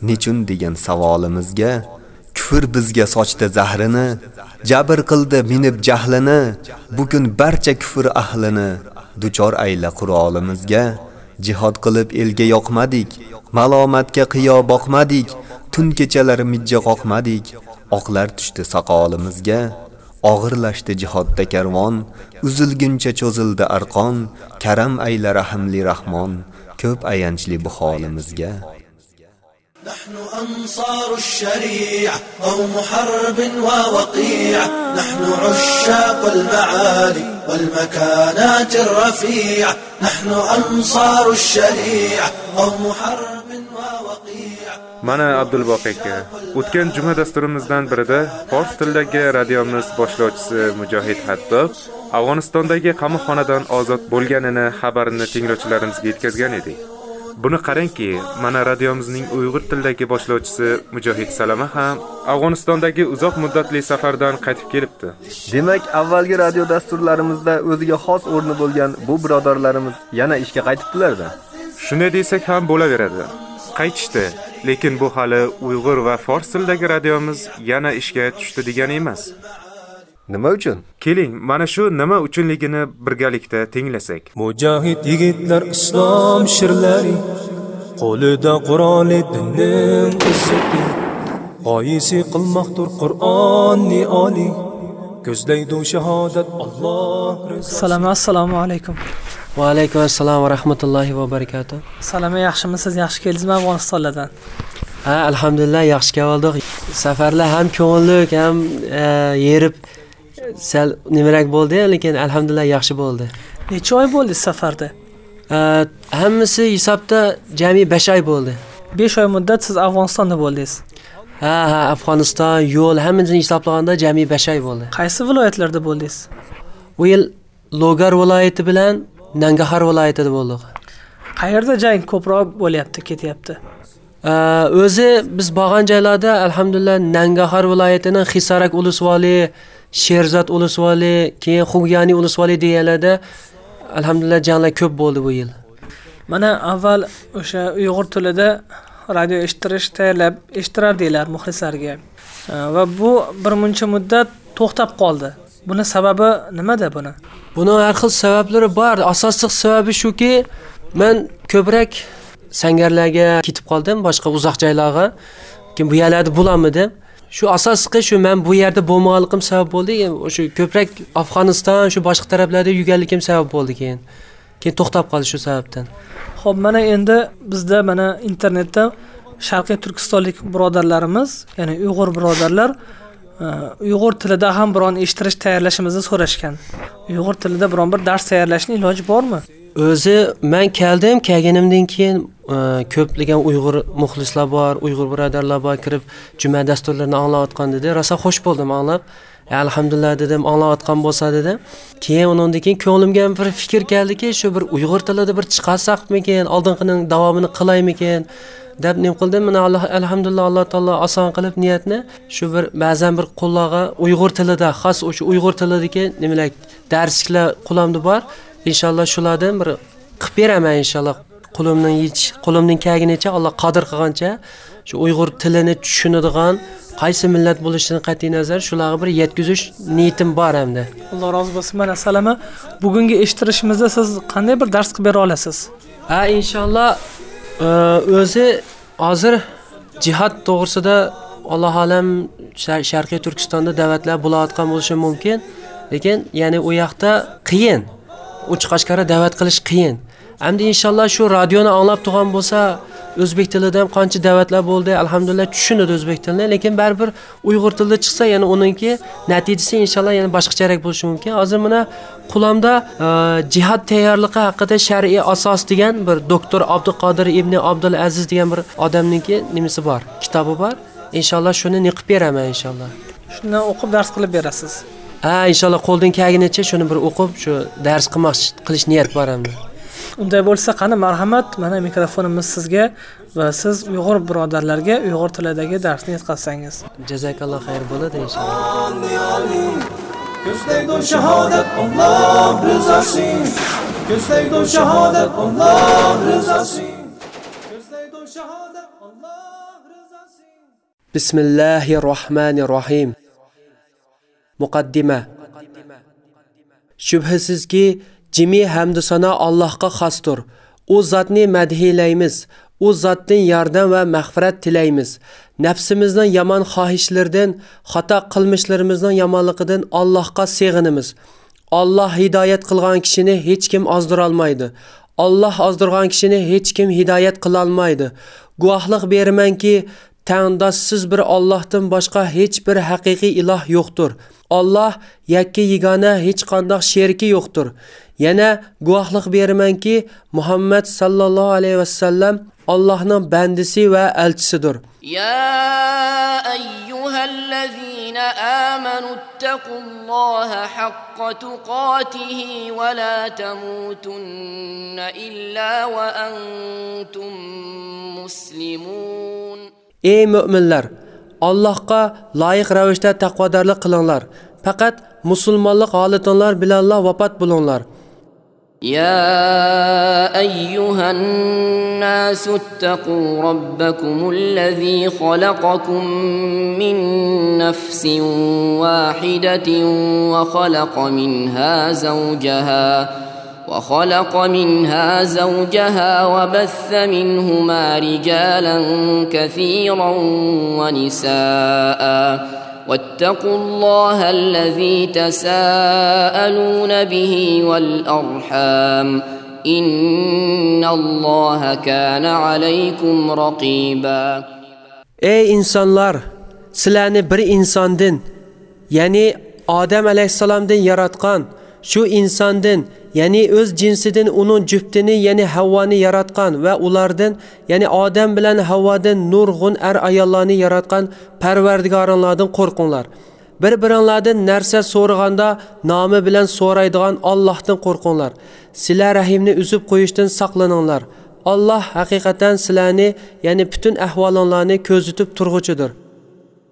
Nechun degan savolimizga? Kufr bizga sochdi zahrini jabr qildi minib jahlini bugun barcha kufr ahlini duchor ayla qurolimizga. Jihod qilib elga yoqmadik malomatga qiyo boqmadik tun kechalar mijja qoqmadik. Oqlar tushdi soqolimizga og'irlashdi jihodda karvon uzilguncha cho'zildi arqon karam ayla rahimli rahmon ko'p ayanchli bu holimizga. نحن أنصار الشريعة قوم حرب ووقيعة نحن عشاق المعالي والمكانات الرفيعة نحن أنصار الشريعة قوم حرب Mana Abdulboq aka, o'tgan juma dasturimizdan birida fors tilidagi radiomiz boshlovchisi Mujohid Hattob Afg'onistondagi qamoqxonadan ozod bo'lganini xabarini tinglovchilarimizga yetkazgan edik. Buni qarangki, mana radiomizning Uyg'ur tilidagi boshlovchisi Mujohid Salama ham Afg'onistondagi uzoq muddatli safardan qaytib kelibdi. Demak, avvalgi radio dasturlarimizda o'ziga xos o'rni bo'lgan bu birodarlarimiz yana ishga qaytibdilar-da. Shunday desak ham bo'laveradi. Qaytishdi, lekin bu hali Uyg'ur va fors tilidagi radiomiz yana ishga tushdi degani emas. Nima uchun? Keling, mana shu nima uchunligini birgalikda tinglasak. Mujohid yigitlar islom shirlari qo'lida Qur'oni dinning izzati g'oyisi qilmoqdir Qur'onni oli ko'zlaydi shahodat Alloh Salom assalomu alaykum. Va alaykum assalom va rahmatullohi va barakatuh. Salom yaxshimisiz? Yaxshi keldingizmi Afg'onistonlardan? Ha, alhamdulillah yaxshi keldik. Safarlar ham ko'ngilli, ham e, yerib sal nimarak bo'ldi, lekin alhamdulillah yaxshi bo'ldi. Necha oy bo'ldi safarda? Hammasi hisobda jami 5 oy bo'ldi. 5 oy muddat siz Afg'onistonda bo'ldingiz. Ha, ha, Afg'oniston, yo'l hammasini hisoblaganda jami 5 oy bo'ldi. Qaysi viloyatlarda bo'ldingiz? Bu yil Logar viloyati bilan Nangahar viloyatida bo'ldik. Qayerda jang ko'proq bo'lyapti, ketyapti? o'zi biz borgan joylarda alhamdulillah Nangahar viloyatining Xisarak ulusvoli, Sherzod ulusvoli, keyin Xugani ulusvoli deganlarda alhamdulillah janglar ko'p bo'ldi bu yil. Mana avval o'sha Uyg'ur tilida radio eshitirish tayyorlab eshittirardilar muxlislarga. Va bu bir muncha muddat to'xtab qoldi. Buni sababi nimada buni? Buni har xil sabablari bor. Asosiy sababi shuki, men ko'proq sangarlarga ketib qoldim, boshqa uzoq joylarga. Keyin bu yerlarda bo'lamidim. Shu asosiy shu men bu yerda bo'lmaganligim sabab bo'ldi. O'sha ko'proq Afg'oniston, shu boshqa taraflarda yurganligim sabab bo'ldi keyin. Keyin to'xtab qoldi shu sababdan. Xo'p, mana endi bizda mana internetda Sharqiy Turkistonlik birodarlarimiz, ya'ni Uyg'ur birodarlar Uyg'ur tilida ham biron eshittirish tayyorlashimizni so'rashgan. Uyg'ur tilida biron bir dars tayyorlashning iloji bormi? O'zi men keldim, kelganimdan keyin ko'plagan Uyg'ur muxlislar bor, Uyg'ur birodarlar bor kirib juma dasturlarini anglayotgan dedi. Rosa xush bo'ldim anglab. Alhamdulillah dedim, anglayotgan bo'lsa dedi Keyin undan keyin ko'nglimga bir fikr keldiki, shu bir Uyg'ur tilida bir chiqarsaqmikin, oldingining davomini qilaymikin deb nim qildim. Mana Alloh alhamdulillah Alloh taolo oson qilib niyatni shu bir ba'zan bir qullarga Uyg'ur tilida, xos o'sha Uyg'ur tilidagi nimalar darsliklar qulamda bor. Inshaalloh shulardan bir qilib beraman inshaalloh. Qo'limning yech, qo'limning kelganicha Alloh qodir qilgancha shu Uyg'ur tilini tushunadigan qaysi millat bo'lishidan qat'iy nazar shularga bir yetkazish niyatim bor hamda. Alloh rozi bo'lsin. Mana salama, bugungi eshittirishimizda siz qanday bir dars qilib bera olasiz? Ha, inshaalloh o'zi hozir jihad to'g'risida Alloh alam Sharqiy Turkistonda da'vatlar bo'layotgan bo'lishi mumkin, lekin ya'ni u yoqda qiyin. Uch qashqara da'vat qilish qiyin. Hamda inshaalloh shu radioni anglab turgan bo'lsa, o'zbek tilida ham qancha da'vatlar bo'ldi alhamdulillah tushunadi o'zbek tilini. Lekin baribir uyg'ur tilida chiqsa yana uniki natijasi inshaalloh yana boshqacharoq bo'lishi mumkin. Hozir mana qulamda e, jihod tayyorligi haqida shar'iy asos degan bir doktor abduqodir ibn abdul aziz degan bir odamniki nimasi bor kitobi bor. Inshaalloh shuni niqib beraman inshaalloh. Shuni o'qib dars qilib berasiz. Ha inshaalloh qo'ldan kelganicha shuni bir o'qib shu dars qilmoqchi qilish niyat bor endi unday bo'lsa qani marhamat mana mikrofonimiz sizga va siz uyg'ur birodarlarga uyg'ur tilidagi darsni yetkazsangiz jazakalloh xayr bo'ladi inshaalloh. Ko'zlaydi shahodat Alloh rizosi ko'zlaydi shahodat Alloh rizosi ko'zlaydi shahodat bismillahi rohmanir rohim muqaddima. Shubhasizki jimi hamdu sano allohga xosdir u zotni madhiylaymiz. U zotdan yordam va mag'firat tilaymiz. Nafsimizning yomon xohishlaridan xato qilmishlarimizning yomonligidan allohga seg'inimiz Alloh hidoyat qilgan kishini hech kim ozdirolmaydi Alloh ozdirgan kishini hech kim hidoyat qilolmaydi guvohlik beramanki tangdossiz bir Allohdan boshqa hech bir haqiqiy iloh yo'qdir. Alloh yakka yagona hech qanday sheriki yo'qdir. Yana guvohlik beramanki, Muhammad sallallohu alayhi vasallam Allohning bandisi va elchisidir. Ya ayyuhallazina amanu ittaqulloha haqqa tuqatihi va la tamutunna illa va antum muslimun. Ey mo'minlar allohga loyiq ravishda taqvodorlik qilinglar faqat musulmonlik holatinglar bilanla vafot bo'linglar يا أيها الناس اتقوا ربكم الذي خلقكم من نفس واحدة وخلق منها زوجها وخلق منها زوجها وبث منهما رجالا كثيرا ونساء. واتقوا الله الذي تساءلون به والأرحام. إن الله كان عليكم رقيبا. Ey insonlar sizlarni bir insondan ya'ni odam alayhissalomdan yaratgan shu insondan ya'ni o'z jinsidan uning juftini ya'ni havvoni yaratgan va ulardan ya'ni odam bilan havvodan nurg'un ar ayollarni yaratgan parvardigoringlardan qo'rqinglar. Bir biringlardan narsa so'raganda nomi bilan so'raydigan ollohdan qo'rqinglar. Sizlar rahimni uzib qo'yishdan saqlaninglar. Alloh haqiqatan sizlarni ya'ni butun ahvolinglarni ko'zitib turg'uchidir.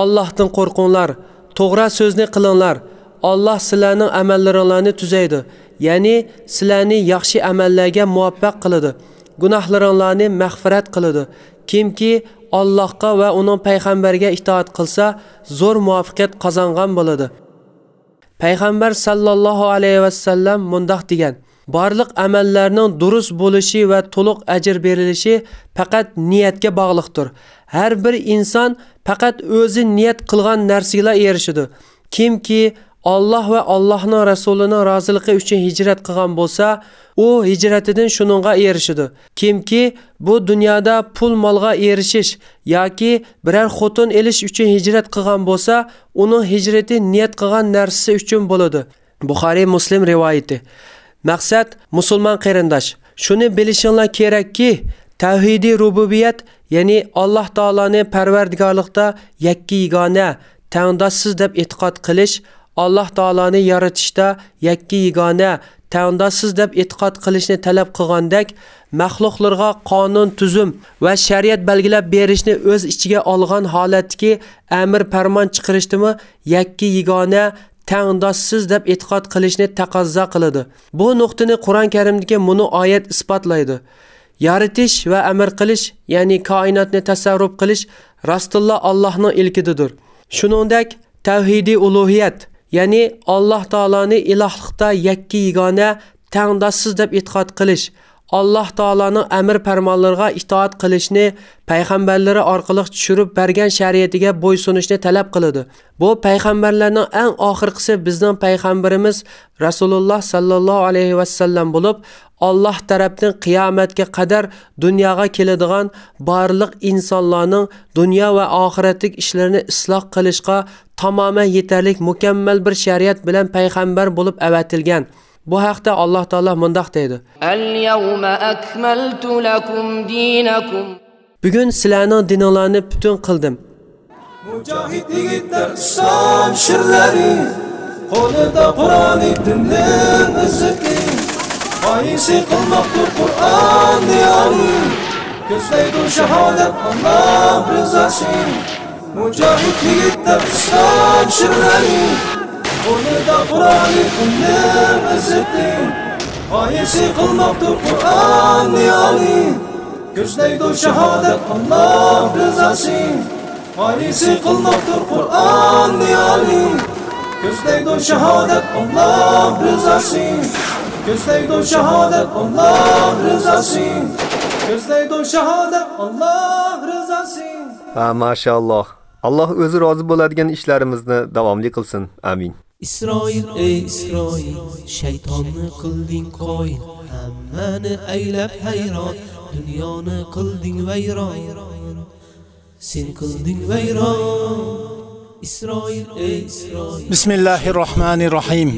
Allohdan qo'rqinglar, to'g'ri so'zni qilinglar. Alloh sizlarning amallaringizni tuzaydi, ya'ni sizlarni yaxshi amallarga muvaffaq qiladi. Gunohlaringizni mag'firat qiladi. Kimki Allohga va uning payg'ambariga itoat qilsa, zo'r muvaffaqiyat qozongan bo'ladi. Payg'ambar sallallohu alayhi vasallam mundaq degan: Barliq amallarning durust bo'lishi va to'liq ajr berilishi faqat niyatga bog'liqdir. Har bir inson faqat o'zi niyat qilgan narsaga erishadi. Kimki Alloh va Allohning rasulining roziligi uchun hijrat qilgan bo'lsa, u hijratidan shuningga erishadi. Kimki bu dunyoda pul molga erishish yoki biror xotin elish uchun hijrat qilgan bo'lsa, uning hijrati niyat qilgan narsasi uchun bo'ladi. Buxoriy Muslim rivoyati. Maqsad musulmon qarindosh, shuni bilishinglar kerakki, tavhidiy rububiyat ya'ni Alloh taoloni parvardigorlikda yakki yagona, tangdossiz deb e'tiqod qilish, Alloh taoloni yaratishda yakki yagona, tangdossiz deb e'tiqod qilishni talab qilgandek, maxluqlarga qonun, tuzum va shariat belgilab berishni o'z ichiga olgan holatdagi amr farmon chiqarishdimi yakki yagona tangdossiz deb e'tiqod qilishni taqozo qiladi. Bu nuqtani Qur'on Karimdagi buni oyat isbotlaydi. Yaratish va amr qilish, ya'ni koinotni tasarruf qilish rostilla Allohning ilkididir. Shuningdek, tavhidiy ulug'iyat, ya'ni Alloh taoloni ilohlikda yakki yagona, tangdossiz deb e'tiqod qilish alloh taoloning amr farmonlariga itoat qilishni payg'ambarlari orqali tushirib bergan shariatiga bo'ysunishni talab qiladi bu payg'ambarlarning eng oxirgisi bizning payg'ambarimiz rasululloh sollallohu alayhi vasallam bo'lib Alloh tarafdan qiyomatga qadar dunyoga keladigan barliq insonlarning dunyo va oxiratlik ishlarini isloh qilishga tamoman yetarlik mukammal bir shariat bilan payg'ambar bo'lib avatilgan. Bu haqda Alloh taolo mundaq deydi. Al-yawma akmaltu lakum dinakum. Bugun sizlarning dininglarni butun qildim. Mujohid yigitlar islom shirlari qo'lida Qur'on dinning izzati Oyisi qilmoqdir Qur'on diyori Ko'zlaydi shahodat Alloh rizosi Mujohid yigitlar islom shirlari qo'lida Qur'oni qildim isitding Qoyisi qilmoqdir Qur'on diyori ko'zlaydi shahodat Alloh rizosi Qoyisi qilmoqdir Qur'on diyori ko'zlaydi shahodat Alloh rizosi ko'zlaydi shahodat Alloh rizosi ko'zlaydi shahodat Alloh rizosi ha mashalloh. Alloh o'zi rozi bo'ladigan ishlarimizni davomli qilsin. Amin. Isroil ey Isroil shaytonni qilding qoyil hammani aylab hayron dunyoni qilding vayron. Sen qilding vayron Isroil ey Isroil. Bismillahir Rahmanir Rahim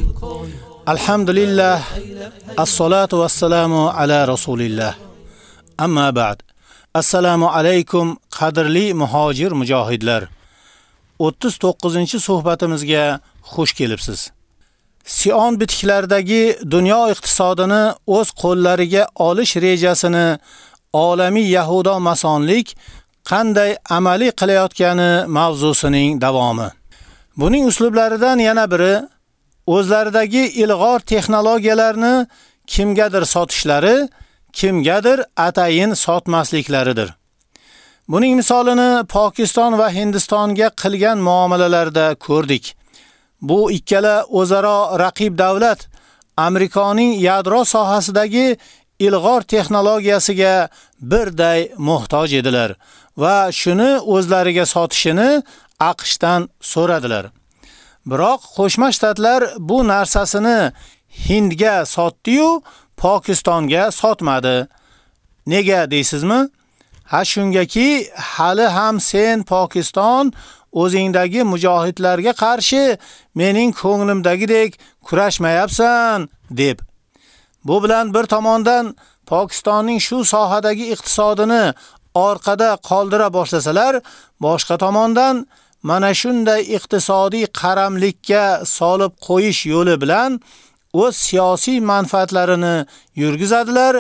Alhamdulillah As-salatu was-salamu ala rasulillah. Amma ba'd. Assalomu alaykum qadrli muhojir mujohidlar 39-suhbatimizga xush kelibsiz. Sion bitiklaridagi dunyo iqtisodini o'z qo'llariga olish rejasini olamiy yahudo masonlik qanday amaliy qilayotgani mavzusining davomi. Buning uslublaridan yana biri o'zlaridagi ilg'or texnologiyalarni kimgadir sotishlari, kimgadir atayin sotmasliklaridir. Buning misolini Pokiston va Hindistonga qilgan muomalalarda ko'rdik. Bu ikkala o'zaro raqib davlat Amerikaning yadro sohasidagi ilg'or texnologiyasiga birday muhtoj edilar va shuni o'zlariga sotishini AQShdan so'radilar. Biroq Qo'shma Shtatlar bu narsasini Hindga sotdi-yu, Pokistonga sotmadi. Nega deysizmi? Ha shungaki, hali ham sen Pokiston o'zingdagi mujohidlarga qarshi mening ko'nglimdagidek kurashmayapsan deb. Bu bilan bir tomondan Pokistonning shu sohadagi iqtisodini orqada qoldira boshlasalar, boshqa tomondan mana shunday iqtisodiy qaramlikka solib qo'yish yo'li bilan o'z siyosiy manfaatlarini yurgizadilar,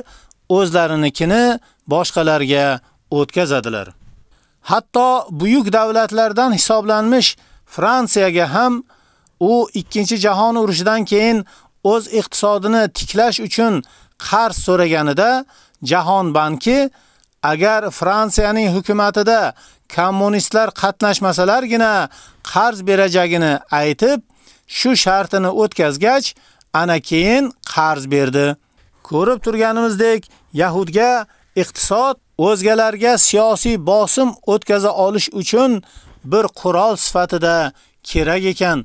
o'zlarinikini boshqalarga o'tkazadilar. Hatto buyuk davlatlardan hisoblanmish Fransiyaga ham u 2-jahon urushidan keyin o'z iqtisodini tiklash uchun qarz so'raganida Jahon banki agar Fransiyaning hukumatida kommunistlar qatnashmasalargina qarz berajagini aytib, shu shartini o'tkazgach, ana keyin qarz berdi. Ko'rib turganimizdek, Yahudga iqtisod o'zgalarga siyosiy bosim o'tkaza olish uchun bir qurol sifatida kerak ekan.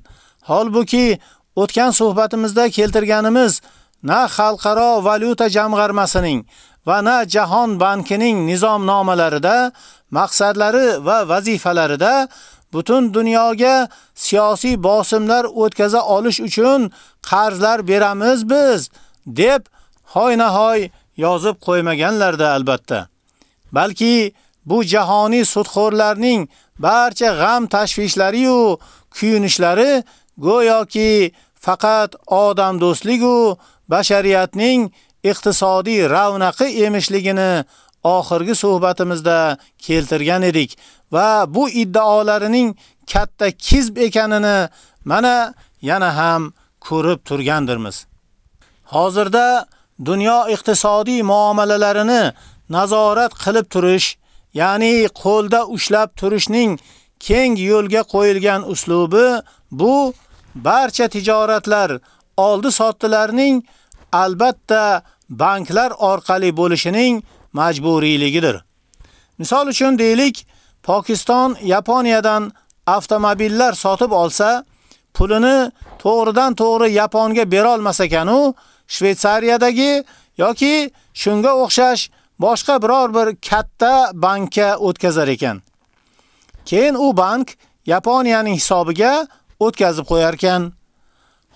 Holbuki o'tgan suhbatimizda keltirganimiz na xalqaro valyuta jamg'armasining va na Jahon bankining nizomnomalarida, maqsadlari va vazifalarida butun dunyoga siyosiy bosimlar o'tkaza olish uchun qarzlar beramiz biz deb hoynahoy yozib qo'ymaganlarda albatta. Balki bu jahoniy sudxo'rlarning barcha g'am tashvishlari yu kuyunishlari go'yoki faqat odam do'stligi u bashariyatning iqtisodiy ravnaqi emishligini oxirgi suhbatimizda keltirgan edik va bu iddaolarining katta kizb ekanini mana yana ham ko'rib turgandirmiz. Hozirda dunyo iqtisodiy muomalalarini nazorat qilib turish, ya'ni qo'lda ushlab turishning keng yo'lga qo'yilgan uslubi bu barcha tijoratlar, oldi sotdilarning albatta banklar orqali bo'lishining majburiyligidir. Misol uchun deylik, Pokiston Yaponiyadan avtomobillar sotib olsa, pulini to'g'ridan to'g'ri Yaponga bera olmasa ekan u yoki shunga o'xshash boshqa biror bir katta bankka o'tkazar ekan. Keyin u bank Yaponiyaning hisobiga o'tkazib qo'yar ekan.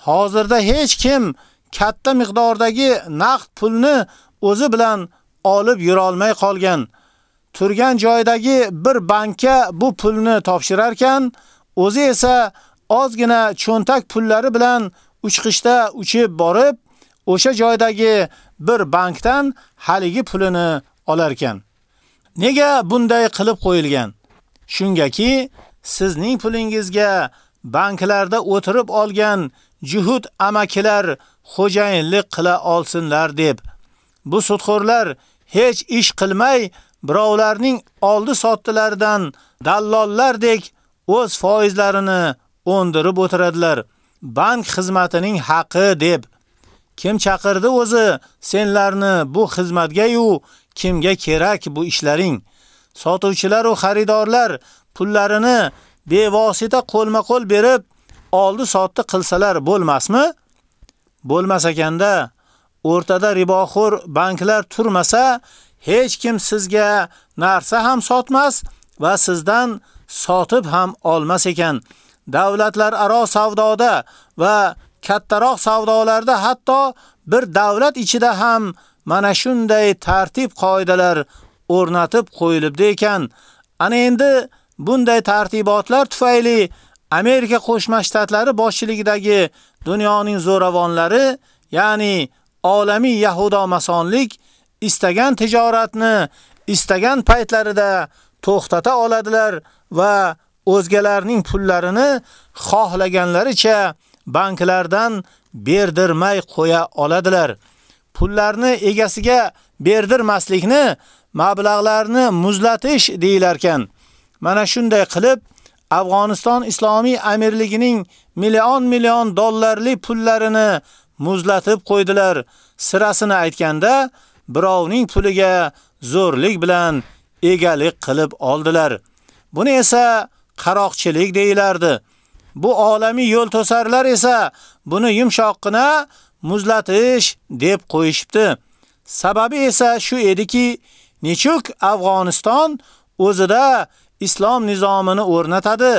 Hozirda hech kim katta miqdordagi naqd pulni o'zi bilan olib yura olmay qolgan. Turgan joydagi bir bankka bu pulni topshirar ekan, o'zi esa ozgina cho'ntak pullari bilan uchqishda uchib borib, o'sha joydagi bir bankdan haligi pulini olar ekan. Nega bunday qilib qo'yilgan? Shungaki, sizning pulingizga banklarda o'tirib olgan juhud amakilar xo'jayinlik qila olsinlar deb. Bu sudxo'rlar hech ish qilmay, birovlarning oldi sotdilaridan dallollardek o'z foizlarini o'ndirib o'tiradilar. Bank xizmatining haqi deb. Kim chaqirdi o'zi senlarni bu xizmatga-yu kimga kerak bu ishlaring? Sotuvchilar va xaridorlar pullarini bevosita qo'lma-qo'l berib, oldi sotdi qilsalar bo'lmasmi? Bo'lmas ekanda, o'rtada riboxo'r banklar turmasa, hech kim sizga narsa ham sotmas va sizdan sotib ham olmas ekan. Davlatlar aro savdoda va kattaroq savdolarda hatto bir davlat ichida ham mana shunday tartib qoidalar o'rnatib qo'yilibdi ekan. Ana endi bunday tartibotlar tufayli Amerika Qo'shma Shtatlari boshchiligidagi dunyoning zo'ravonlari, ya'ni olamiy yahudomasonlik istagan tijoratni istagan paytlarida to'xtata oladilar va o'zgalarning pullarini xohlaganlaricha banklardan berdirmay qo'ya oladilar. Pullarni egasiga berdirmaslikni mablag'larni muzlatish deyilar ekan. Mana shunday qilib Afg'oniston Islomiy amirligining million-million dollarli pullarini muzlatib qo'ydilar. Sirasini aytganda, birovning puliga zo'rlik bilan egalik qilib oldilar. Buni esa qaroqchilik deyilardi. Bu olamiy yo'l to'sarlar esa buni yumshoqqina muzlatish deb qo'yishibdi. Sababi esa shu ediki, nechuk Afg'oniston o'zida islom nizomini o'rnatadi.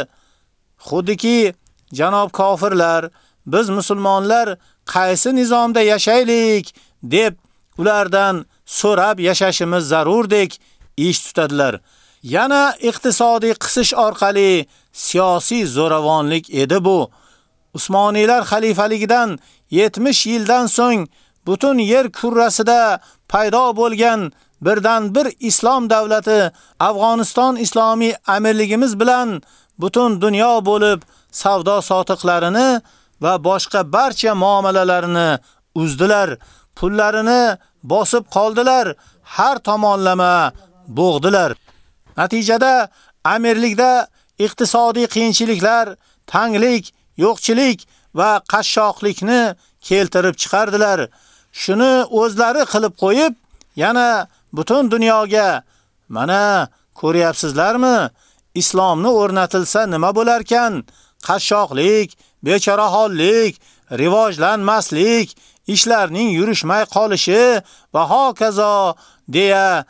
Xuddiki janob kofirlar biz musulmonlar qaysi nizomda yashaylik deb ulardan so'rab yashashimiz zarurdek ish tutadilar. Yana iqtisodiy qisish orqali siyosiy zo'ravonlik edi bu. Usmoniylar xalifaligidan 70 yildan so'ng butun yer kurrasida paydo bo'lgan birdan bir islom davlati Afg'oniston islomiy amirligimiz bilan butun dunyo bo'lib savdo sotiqlarini va boshqa barcha muomalalarini uzdilar, pullarini bosib qoldilar, har tomonlama bo'g'dilar. Natijada amirlikda iqtisodiy qiyinchiliklar, tanglik, yo'qchilik va qashshoqlikni keltirib chiqardilar. Shuni o'zlari qilib qo'yib, yana butun dunyoga mana ko'ryapsizlarmi? Islomni o'rnatilsa nima bo'lar ekan? Qashshoqlik, bechorahollik, rivojlanmaslik, ishlarning yurishmay qolishi va hokazo deya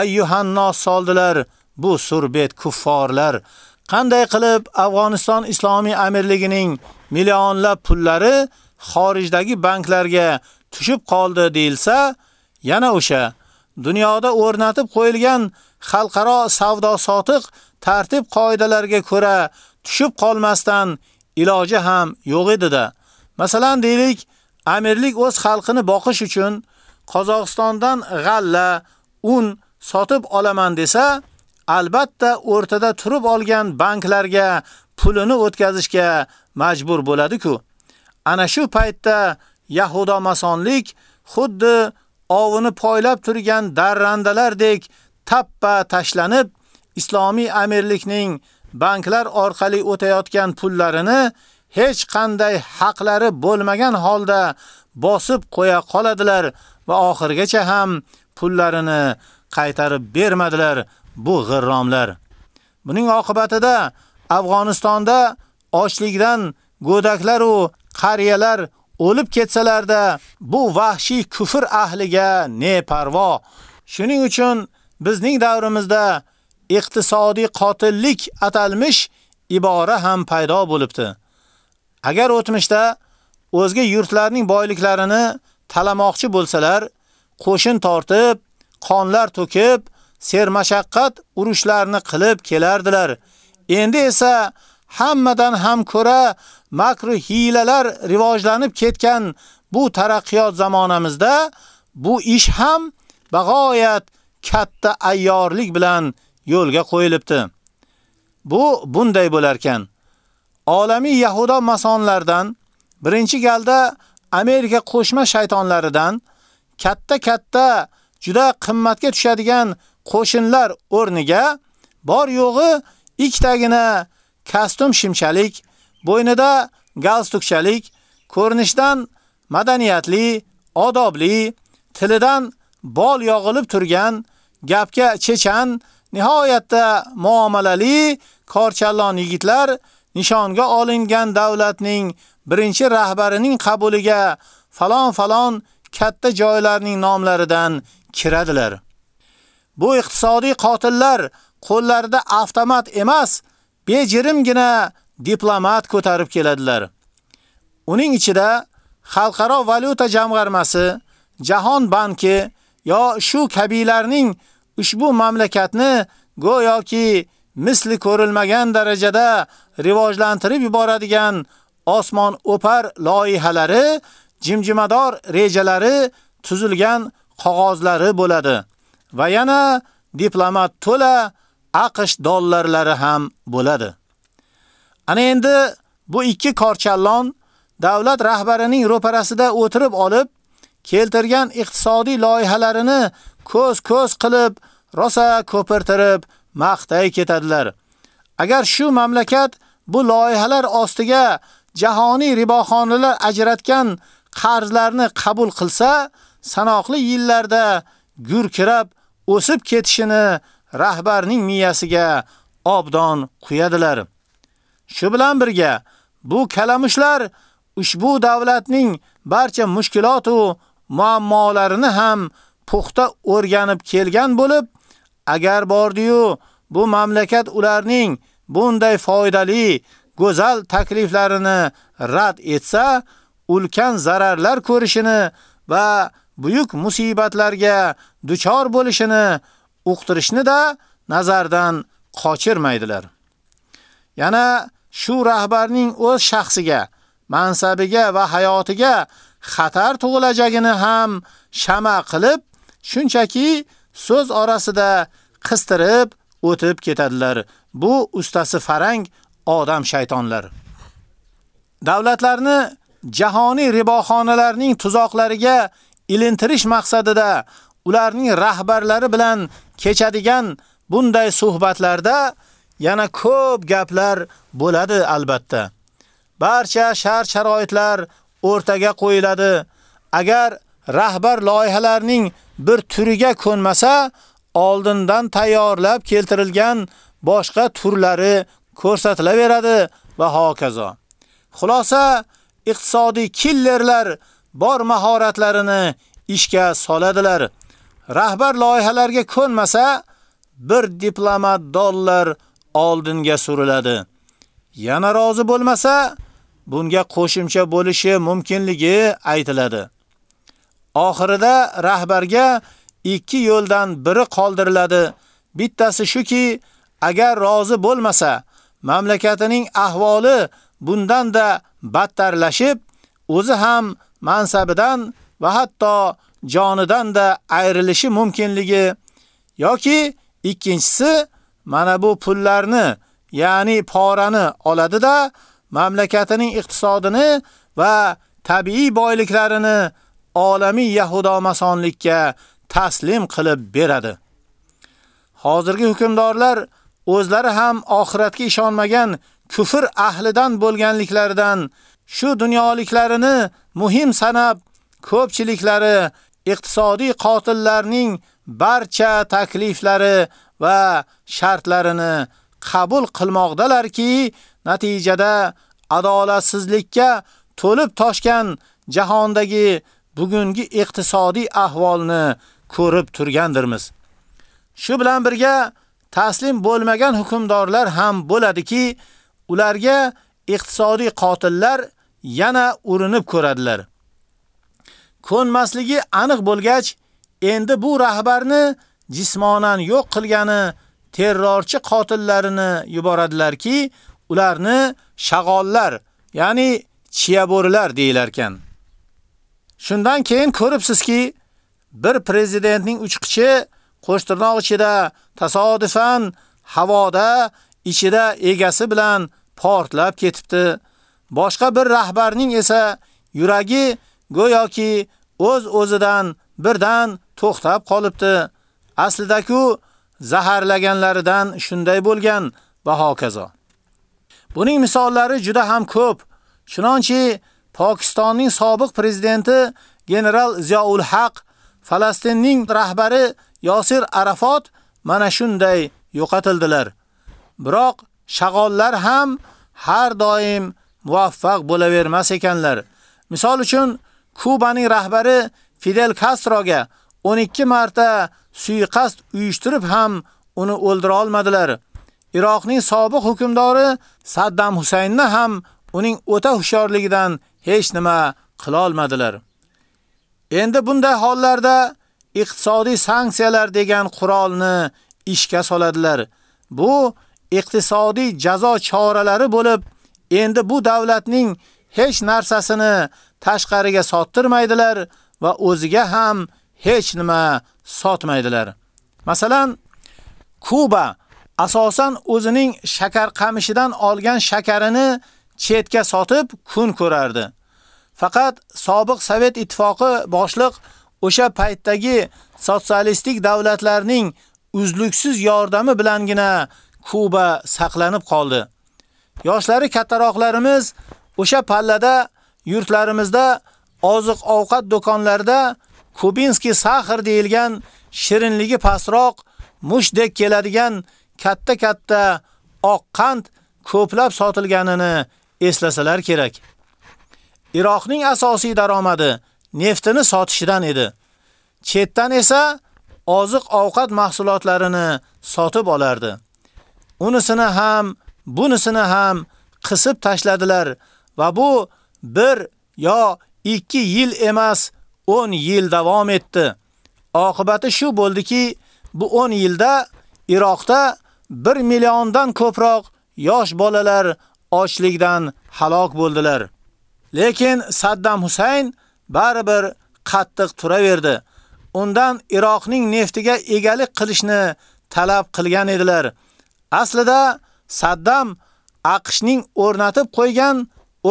ayyuhannos soldilar bu surbet kufforlar. Qanday qilib Afg'oniston Islomiy amirligining millionlab pullari xorijdagi banklarga tushib qoldi deilsa, yana o'sha dunyoda o'rnatib qo'yilgan xalqaro savdo sotiq tartib qoidalariga ko'ra tushib qolmasdan iloji ham yo'q edi-da. Masalan, deylik, amirlik o'z xalqini boqish uchun Qozog'istondan g'alla, un sotib olaman desa, albatta o'rtada turib olgan banklarga pulini o'tkazishga majbur bo'ladi-ku. Ana shu paytda Yahudo masonlik xuddi ovini poylab turgan darrandalardek tappa tashlanib, islomiy amirlikning banklar orqali o'tayotgan pullarini hech qanday haqlari bo'lmagan holda bosib qo'ya qoladilar va oxirgacha ham pullarini qaytarib bermadilar bu g'irromlar. Buning oqibatida Afg'onistonda ochlikdan go'daklar u qariyalar o'lib ketsalarda bu vahshiy kufr ahliga ne parvo. Shuning uchun bizning davrimizda iqtisodiy qotillik atalmish ibora ham paydo bo'libdi. Agar o'tmishda o'zga yurtlarning boyliklarini talamoqchi bo'lsalar, qo'shin tortib, qonlar to'kib, sermashaqqat urushlarni qilib kelardilar. Endi esa hammadan ham ko'ra makru hilalar rivojlanib ketgan bu taraqqiyot zamonamizda bu ish ham bag'oyat katta ayyorlik bilan yo'lga qo'yilibdi. Bu bunday bo'lar ekan. Olamiy yahudo masonlardan birinchi galda Amerika qo'shma shaytonlaridan katta-katta juda qimmatga tushadigan qo'shinlar o'rniga bor yo'g'i ikkitagina kostyum shimchalik, bo'ynida galstukchalik, ko'rinishdan madaniyatli, odobli, tilidan bol yog'ilib turgan, gapga chechan, nihoyatda muomalali korchallon yigitlar nishonga olingan davlatning birinchi rahbarining qabuliga falon-falon katta joylarning nomlaridan kiradilar. Bu iqtisodiy qotillar qo'llarida avtomat emas, bejirimgina diplomat ko'tarib keladilar. Uning ichida Xalqaro valyuta jamg'armasi, Jahon banki yo shu kabilarning ushbu mamlakatni go'yoki misli ko'rilmagan darajada rivojlantirib yuboradigan osmon o'par loyihalari, jimjimador rejalari tuzilgan qog'ozlari bo'ladi va yana diplomat to'la AQSh dollarlari ham bo'ladi. Ana endi bu ikki korchallon davlat rahbarining ro'parasida o'tirib olib, keltirgan iqtisodiy loyihalarini ko'z-ko'z qilib, rosa ko'pirtirib, maqtay ketadilar. Agar shu mamlakat bu loyihalar ostiga jahoniy riboxonalar ajratgan qarzlarni qabul qilsa, sanoqli yillarda gurkirab o'sib ketishini rahbarning miyasiga obdon quyadilar. Shu bilan birga bu kalamushlar ushbu davlatning barcha mushkilot va muammolarini ham puxta o'rganib kelgan bo'lib, agar bordi-yu bu mamlakat ularning bunday foydali, go'zal takliflarini rad etsa, ulkan zararlar ko'rishini va buyuk musibatlarga duchor bo'lishini uqtirishni da nazardan qochirmaydilar. Yana shu rahbarning o'z shaxsiga, mansabiga va hayotiga xatar tug'ilajagini ham shama qilib, shunchaki so'z orasida qistirib o'tib ketadilar. Bu ustasi farang odam shaytonlar. Davlatlarni jahoniy riboxonalarning tuzoqlariga ilintirish maqsadida ularning rahbarlari bilan kechadigan bunday suhbatlarda yana ko'p gaplar bo'ladi albatta. Barcha shart-sharoitlar o'rtaga qo'yiladi. Agar rahbar loyihalarning bir turiga ko'nmasa, oldindan tayyorlab keltirilgan boshqa turlari ko'rsatilaveradi va hokazo. Xulosa iqtisodiy killerlar bor mahoratlarini ishga soladilar. Rahbar loyihalarga ko'nmasa, bir diplomat dollar oldinga suriladi. Yana rozi bo'lmasa, bunga qo'shimcha bo'lishi mumkinligi aytiladi. Oxirida rahbarga ikki yo'ldan biri qoldiriladi. Bittasi shuki, agar rozi bo'lmasa, mamlakatining ahvoli bundan da battarlashib, o'zi ham mansabidan va hatto jonidan da ayrilishi mumkinligi yoki ikkinchisi mana bu pullarni, ya'ni porani oladi-da, mamlakatining iqtisodini va tabiiy boyliklarini olamiy yahudomasonlikka taslim qilib beradi. Hozirgi hukmdorlar o'zlari ham oxiratga ishonmagan kufr ahlidan bo'lganliklaridan shu dunyoliklarini muhim sanab ko'pchiliklari iqtisodiy qotillarning barcha takliflari va shartlarini qabul qilmoqdalarki, natijada adolatsizlikka to'lib toshgan jahondagi bugungi iqtisodiy ahvolni ko'rib turgandirmiz. Shu bilan birga taslim bo'lmagan hukmdorlar ham bo'ladiki, ularga iqtisodiy qotillar yana urinib ko'radilar. Ko'nmasligi aniq bo'lgach, endi bu rahbarni jismonan yo'q qilgani terrorchi qotillarini yuboradilarki, ularni shag'ollar, ya'ni chiyabo'rilar deylar ekan. Shundan keyin ko'ribsizki, bir prezidentning uchqichi qo'shtirnoq ichida tasodifan havoda ichida egasi bilan portlab ketibdi. Boshqa bir rahbarning esa yuragi go'yoki o'z-o'zidan birdan to'xtab qolibdi. Aslida-ku zaharlaganlaridan shunday bo'lgan va hokazo. Buning misollari juda ham ko'p. Chunonchi Pokistonning sobiq prezidenti general Ziyoul Haq, Falastinning rahbari Yosir Arafat mana shunday yo'qotildilar. Biroq shag'ollar ham har doim muvaffaq bo'lavermas ekanlar. Misol uchun Kubaning rahbari Fidel Castroga 12 marta suiqasd uyushtirib ham uni o'ldira olmadilar. Iroqning sobiq hukmdori Saddam Husaynni ham uning o'ta hushyorligidan hech nima qila olmadilar. Endi bunday hollarda iqtisodiy sanksiyalar degan qurolni ishga soladilar. Bu iqtisodiy jazo choralari bo'lib, endi bu davlatning hech narsasini tashqariga sottirmaydilar va o'ziga ham hech nima sotmaydilar. Masalan, Kuba asosan o'zining shakar qamishidan olgan shakarini chetga sotib kun ko'rardi. Faqat sobiq Sovet ittifoqi boshliq o'sha paytdagi sotsialistik davlatlarning uzluksiz yordami bilangina Kuba saqlanib qoldi. Yoshlari kattaroqlarimiz o'sha pallada yurtlarimizda oziq-ovqat do'konlarida Kubinski saxir deyilgan shirinligi pastroq, mushdek keladigan katta-katta oq qand ko'plab sotilganini eslasalar kerak. Iroqning asosiy daromadi neftini sotishidan edi. Chetdan esa oziq-ovqat mahsulotlarini sotib olardi. Unisini ham, bunisini ham qisib tashladilar va bu bir yo 2 yil emas, 10 yil davom etdi. Oqibati shu bo'ldiki, bu 10 yilda Iroqda 1 milliondan ko'proq yosh bolalar ochlikdan halok bo'ldilar. Lekin Saddam Husayn baribir qattiq turaverdi. Undan Iroqning neftiga egalik qilishni talab qilgan edilar. Aslida Saddam AQShning o'rnatib qo'ygan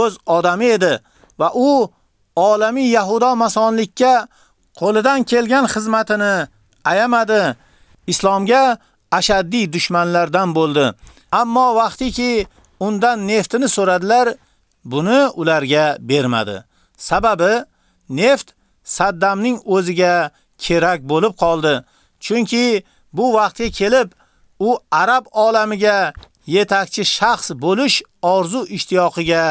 o'z odami edi va u olamiy yahudo masonlikka qo'lidan kelgan xizmatini ayamadi. Islomga ashaddiy dushmanlardan bo'ldi. Ammo vaqtiki undan neftini so'radilar, buni ularga bermadi. Sababi neft Saddamning o'ziga kerak bo'lib qoldi. Chunki bu vaqtga kelib u arab olamiga yetakchi shaxs bo'lish orzu ishtiyoqiga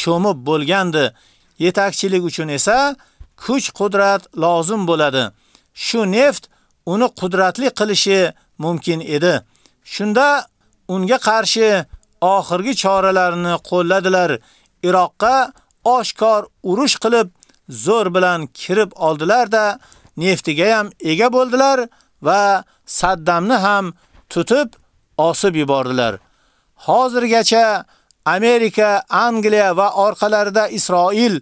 cho'mib bo'lgandi. Yetakchilik uchun esa kuch-qudrat lozim bo'ladi. Shu neft uni qudratli qilishi mumkin edi. Shunda unga qarshi oxirgi choralarni qo'lladilar. Iroqqa oshkor urush qilib, zo'r bilan kirib oldilar-da, neftiga ham ega bo'ldilar va Saddamni ham tutib osib yubordilar. Hozirgacha Amerika, Angliya va orqalarida Isroil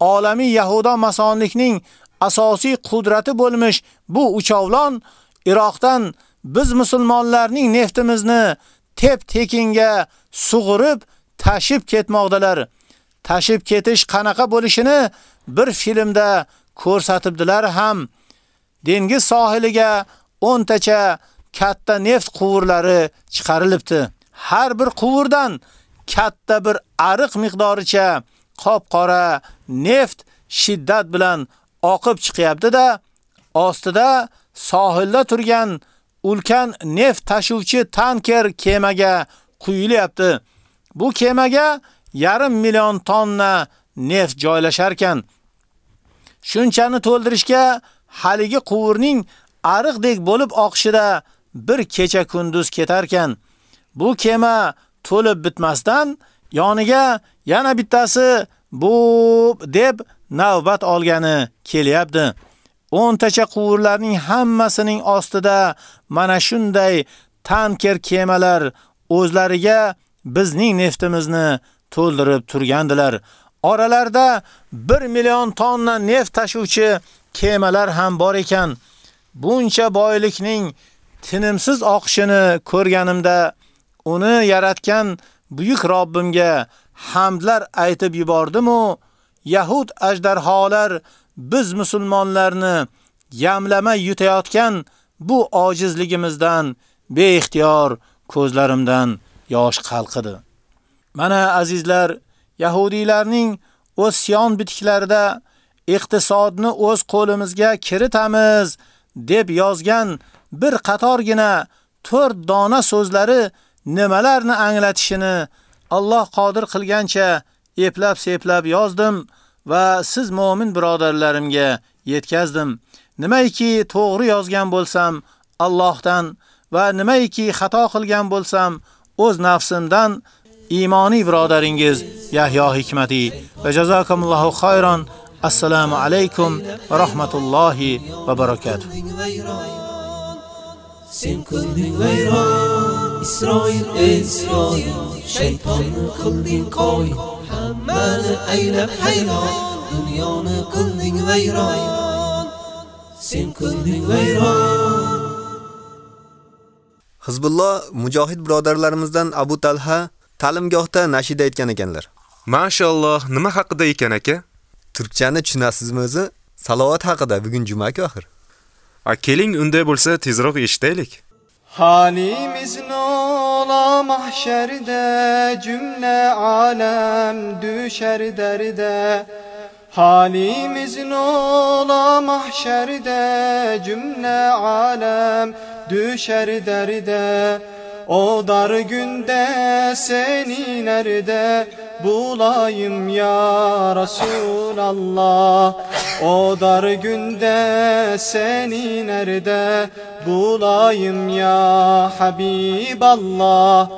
olamiy yahudo masonlikning asosiy qudrati bo'lmiş bu uchovlon Iroqdan biz musulmonlarning neftimizni tep-tekinga sug'urib tashib ketmoqdalar. Tashib ketish qanaqa bo'lishini bir filmda ko'rsatibdilar ham dengiz sohiliga 10 tacha katta neft quvurlari chiqarilibdi. Har bir quvurdan katta bir ariq miqdoricha qop-qora neft shiddat bilan oqib chiqyapti-da, ostida sohilda turgan ulkan neft tashuvchi tanker kemaga quyilyapti. Bu kemaga yarim million tonna neft joylashar ekan. Shunchani to'ldirishga haligi quvurning ariqdek bo'lib oqishida bir kecha kunduz ketar ekan. Bu kema to'lib bitmasdan yoniga yana bittasi bu deb navbat olgani kelyapti. 10 tacha quvurlarning hammasining ostida mana shunday tanker kemalar o'zlariga bizning neftimizni to'ldirib turgandilar. Oralarda 1 million tonna neft tashuvchi kemalar ham bor ekan. Buncha boylikning tinimsiz oqishini ko'rganimda uni yaratgan buyuk Robbimga hamdlar aytib yubordim-u, Yahud ajdarholar biz musulmonlarni yamlama yutayotgan bu ojizligimizdan beixtiyor ko'zlarimdan yosh qalqidi. Mana azizlar, yahudiylarning o'z siyon bitiklarida iqtisodni o'z qo'limizga kiritamiz deb yozgan bir qatorgina 4 dona so'zlari nimalarni anglatishini Alloh qodir qilgancha eplab-seplab yozdim va siz mu'min birodarlarimga yetkazdim. Nimaiki to'g'ri yozgan bo'lsam Allohdan va nimaiki xato qilgan bo'lsam o'z nafsimdan iymoniy birodaringiz Yahyo Hikmati va jazakumullohu xayron. Assalomu alaykum va rahmatullohi va barakatuh. Sen qilding vayron Isroil Isroil shaytonni qilding qo'y hammani aylab hayron dunyoni qilding vayron sen qilding vayron Hizbulloh mujohid birodarlarimizdan Abu Talha ta'limgohda nashida aytgan ekanlar. Mashalloh, nima haqida ekan aka? Turkchani tushunasizmi o'zi? Salovat haqida bugun juma-ku axir. A keling unday bo'lsa tezroq eshitaylik. Halimiz nola mahşerde cümle alem düşer derde. Halimiz nola mahşerde cümle alem düşer derde. O dar günde seni nerede bulayım ya Resulallah O dar günde seni nerede bulayım ya Habiballah?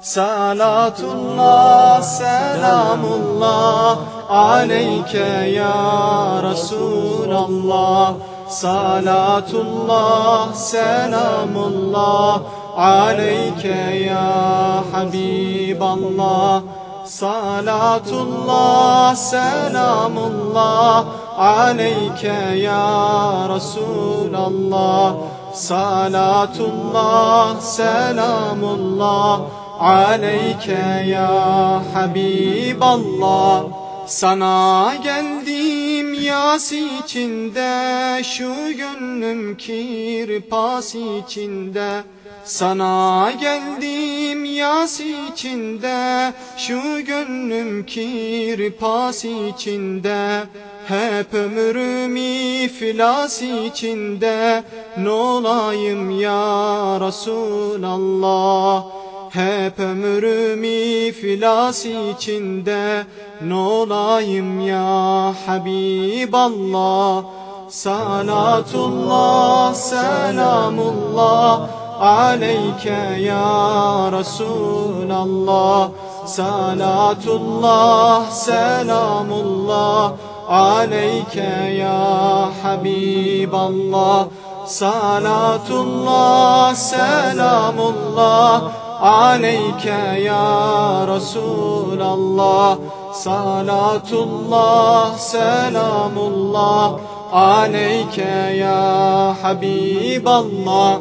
Salatullah, selamullah aleyke ya Resulallah Salatullah, selamullah aleyke ya Habiballah Salatullah, selamullah aleyke ya Resulallah. Salatullah, selamullah aleyke ya Habiballah. Sana geldim yas içinde Şu gönlüm kirpas içinde. Sana geldim yas içinde Şu gönlüm kirpas içinde. Hep ömrüm iflas içinde Nolayım ya Resulallah? Hep ömrüm iflas içinde Nolayım ya Habiballah Salatullah, selamullah Aleyke ya Resulallah Salatullah, selamullah aleyke ya Habiballah Salatullah, selamullah aleyke ya Resulallah Salatullah, selamullah. Aleyke ya Habiballah.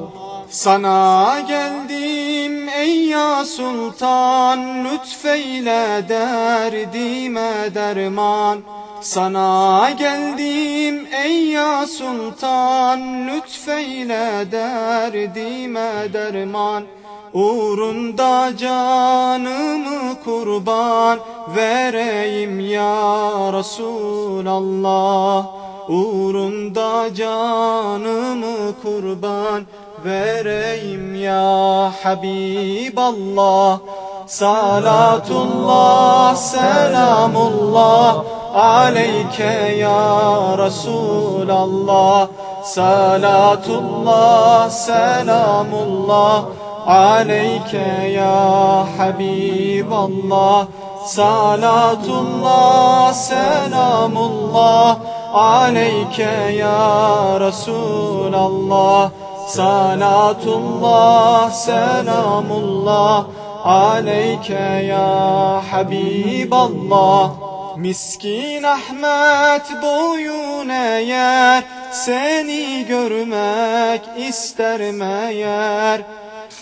Sana geldim ey ya sultan. Lütfeyle derdime derman. Sana geldim ey ya sultan. Lütfeyle derdime derman Uğrunda canımı kurban vereyim ya Resulallah. Uğrunda canımı kurban vereyim ya Habiballah. Salatullah, selamullah aleyke ya Resulallah. Salatullah, selamullah aleyke ya Habiballah Salatullah, selamullah. Aleyke ya Resulallah Salatullah, selamullah. Aleyke ya Habiballah Miskin Ahmet boyun eğer Seni görmek ister meğer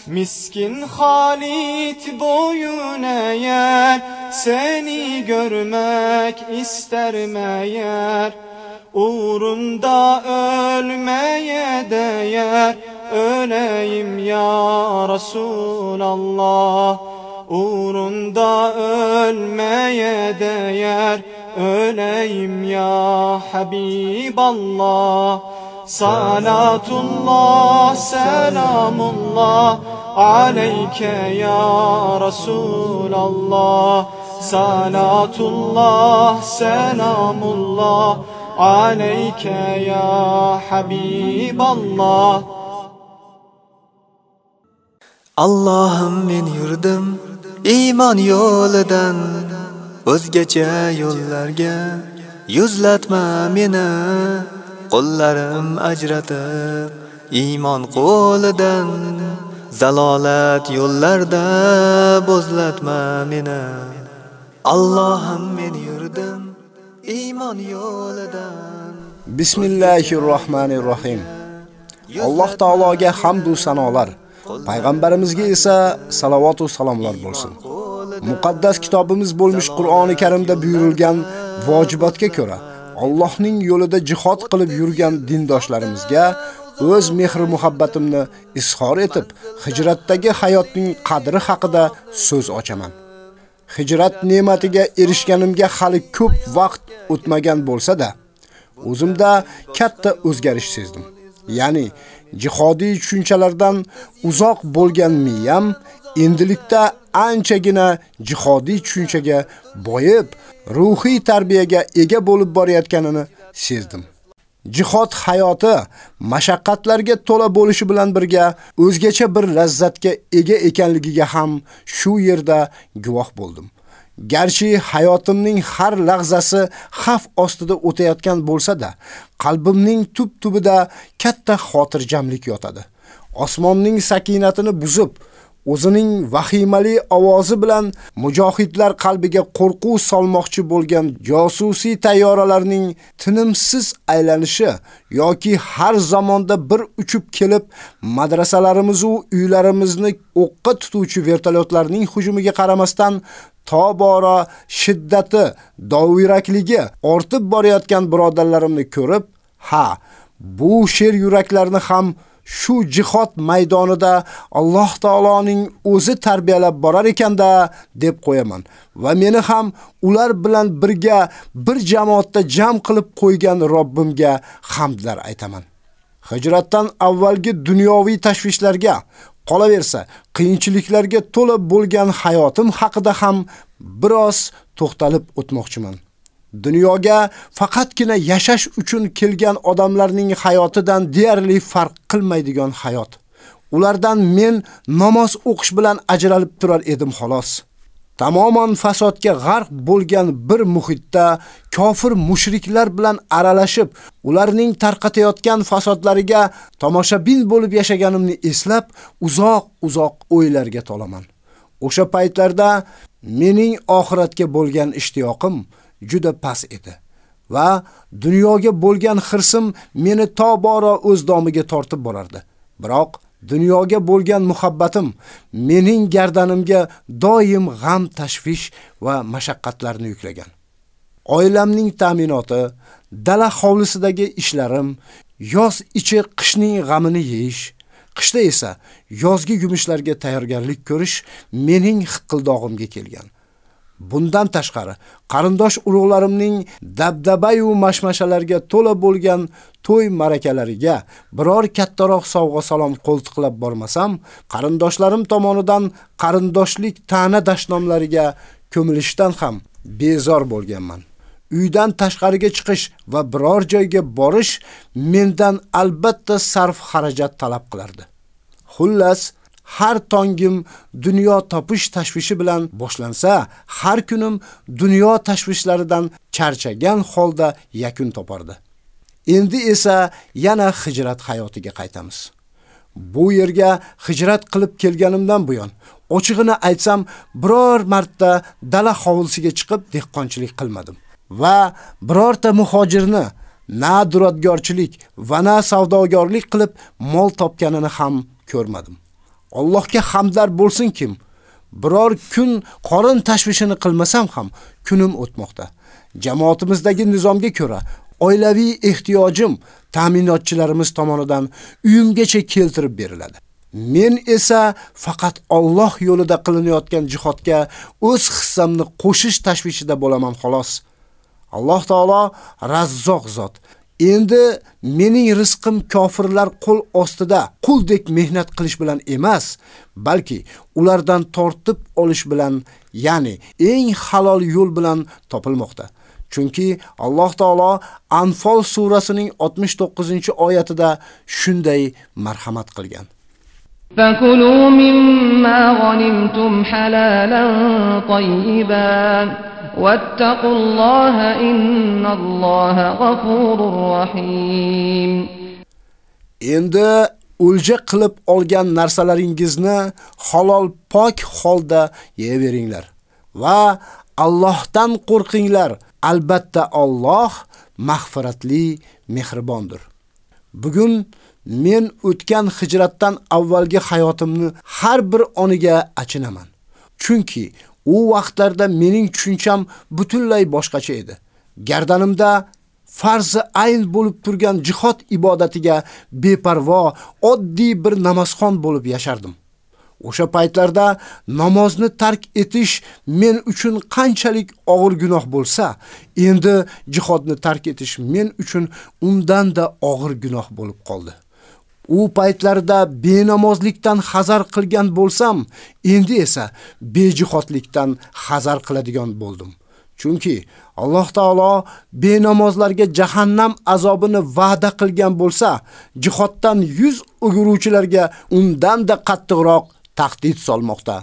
Miskin Halit boyun eğer Seni görmek ister meğer. Uğrunda ölmeye değer Öleyim ya Resulallah. Uğrunda ölmeye değer Öleyim ya Habiballah Salatullah, selamullah Aleyke ya Resulallah. Salatullah, selamullah Aleyke ya Habiballah. Allohim men yurdim iymon yo'lidan o'zgacha yo'llarga yuzlatma meni qo'llarim ajratib iymon qo'lidan zalolat yo'llarda bo'zlatma meni Allohim men yurdim iymon yo'lidan Bismillahir Rohmanir Rohim. Alloh taologa hamd va sanolar, payg'ambarimizga esa salovat va salomlar bo'lsin. Muqaddas kitobimiz bo'lmish Qur'oni Karimda buyurilgan vojibotga ko'ra Allohning yo'lida jihod qilib yurgan dindoshlarimizga o'z mehr muhabbatimni izhor etib, hijratdagi hayotning qadri haqida so'z ochaman. Hijrat ne'matiga erishganimga hali ko'p vaqt o'tmagan bo'lsa-da, o'zimda katta o'zgarish sezdim. Ya'ni jihodiy tushunchalardan uzoq bo'lgan miyam endilikda anchagina jihodiy tushunchaga boyib, ruhiy tarbiyaga ega bo'lib borayotganini sezdim. Jihod hayoti mashaqqatlarga to'la bo'lishi bilan birga o'zgacha bir lazzatga ega ekanligiga ham shu yerda guvoh bo'ldim. Garchi hayotimning har lahzasi xavf ostida o'tayotgan bo'lsa-da, qalbimning tub-tubida katta xotirjamlik yotadi. Osmonning sakinatini buzib, o'zining vahimali ovozi bilan mujohidlar qalbiga qo'rquv solmoqchi bo'lgan josusiy tayyoralarning tinimsiz aylanishi yoki har zamonda bir uchib kelib madrasalarimiz va uylarimizni o'qqa tutuvchi vertolyotlarning hujumiga qaramasdan tobora shiddati, dovirakligi ortib borayotgan birodarlarimni ko'rib, ha, bu sher yuraklarni ham shu jihod maydonida Alloh taoloning o'zi tarbiyalab borar ekanda deb qo'yaman va meni ham ular bilan birga bir jamoatda jam qilib qo'ygan Robbimga hamdlar aytaman. Hijratdan avvalgi dunyoviy tashvishlarga, qolaversa qiyinchiliklarga to'la bo'lgan hayotim haqida ham biroz to'xtalib o'tmoqchiman. Dunyoga faqatgina yashash uchun kelgan odamlarning hayotidan deyarli farq qilmaydigan hayot. Ulardan men namoz o'qish bilan ajralib turar edim xolos. Tamoman fasodga g'arq bo'lgan bir muhitda kofir mushriklar bilan aralashib, ularning tarqatayotgan fasodlariga tomoshabin bo'lib yashaganimni eslab, uzoq-uzoq o'ylarga tolaman. O'sha paytlarda mening oxiratga bo'lgan ishtiyoqim juda past edi va dunyoga bo'lgan xirsim meni tobora o'z domiga tortib borardi. Biroq dunyoga bo'lgan muhabbatim mening gardanimga doim g'am, tashvish va mashaqqatlarni yuklagan. oilamning ta'minoti, dala hovlisidagi ishlarim, yoz ichi qishning g'amini yeyish, qishda esa yozgi yumushlarga tayyorgarlik ko'rish mening hiqildog'imga kelgan. Bundan tashqari, qarindosh urug'larimning dabdaba-yu mashmashalarga to'la bo'lgan to'y marakalariga biror kattaroq sovg'a salom qo'ltiqlab bormasam, qarindoshlarim tomonidan qarindoshlik ta'na dashnomlariga ko'milishdan ham bezor bo'lganman. Uydan tashqariga chiqish va biror joyga borish mendan albatta sarf xarajat talab qilardi. Xullas, har tongim dunyo topish tashvishi bilan boshlansa, har kunim dunyo tashvishlaridan charchagan holda yakun topardi. Endi esa yana hijrat hayotiga qaytamiz. Bu yerga hijrat qilib kelganimdan buyon ochig'ini aytsam, biror marta dala hovlisiga chiqib dehqonchilik qilmadim va birorta muhojirni na duradgorchilik va na savdogarlik qilib mol topganini ham ko'rmadim. Allohga hamdlar bo'lsin kim. Biror kun qorin tashvishini qilmasam ham kunim o'tmoqda. Jamoatimizdagi nizomga ko'ra oilaviy ehtiyojim ta'minotchilarimiz tomonidan uyimgacha keltirib beriladi. Men esa faqat Alloh yo'lida qilinayotgan jihodga o'z hissamni qo'shish tashvishida bo'laman xolos. Alloh taolo Razzoq zot Endi mening rizqim kofirlar qo'l ostida quldek mehnat qilish bilan emas, balki ulardan tortib olish bilan, ya'ni eng halol yo'l bilan topilmoqda. Chunki Alloh taolo Anfal surasining 69-oyatida shunday marhamat qilgan. فكلوا مما غنمتم حلالا طيبا واتقوا الله إن الله غفور رحيم Endi o'lja qilib olgan narsalaringizni halol pok holda yeyaveringlar va Allohdan qo'rqinglar. Albatta Alloh mag'firatli, mehribondir. Bugun men o'tgan hijratdan avvalgi hayotimni har bir oniga achinaman. Chunki u vaqtlarda mening tushuncham butunlay boshqacha edi. Gardanimda farzi ayn bo'lib turgan jihod ibodatiga beparvo, oddiy bir namozxon bo'lib yashardim. O'sha paytlarda namozni tark etish men uchun qanchalik og'ir gunoh bo'lsa, endi jihodni tark etish men uchun undan da og'ir gunoh bo'lib qoldi. U paytlarda benamozlikdan hazar qilgan bo'lsam, endi esa bejihotlikdan hazar qiladigan bo'ldim. Chunki Alloh taolo benamozlarga jahannam azobini va'da qilgan bo'lsa, jihoddan yuz o'giruvchilarga undan da qattiqroq tahdid solmoqda.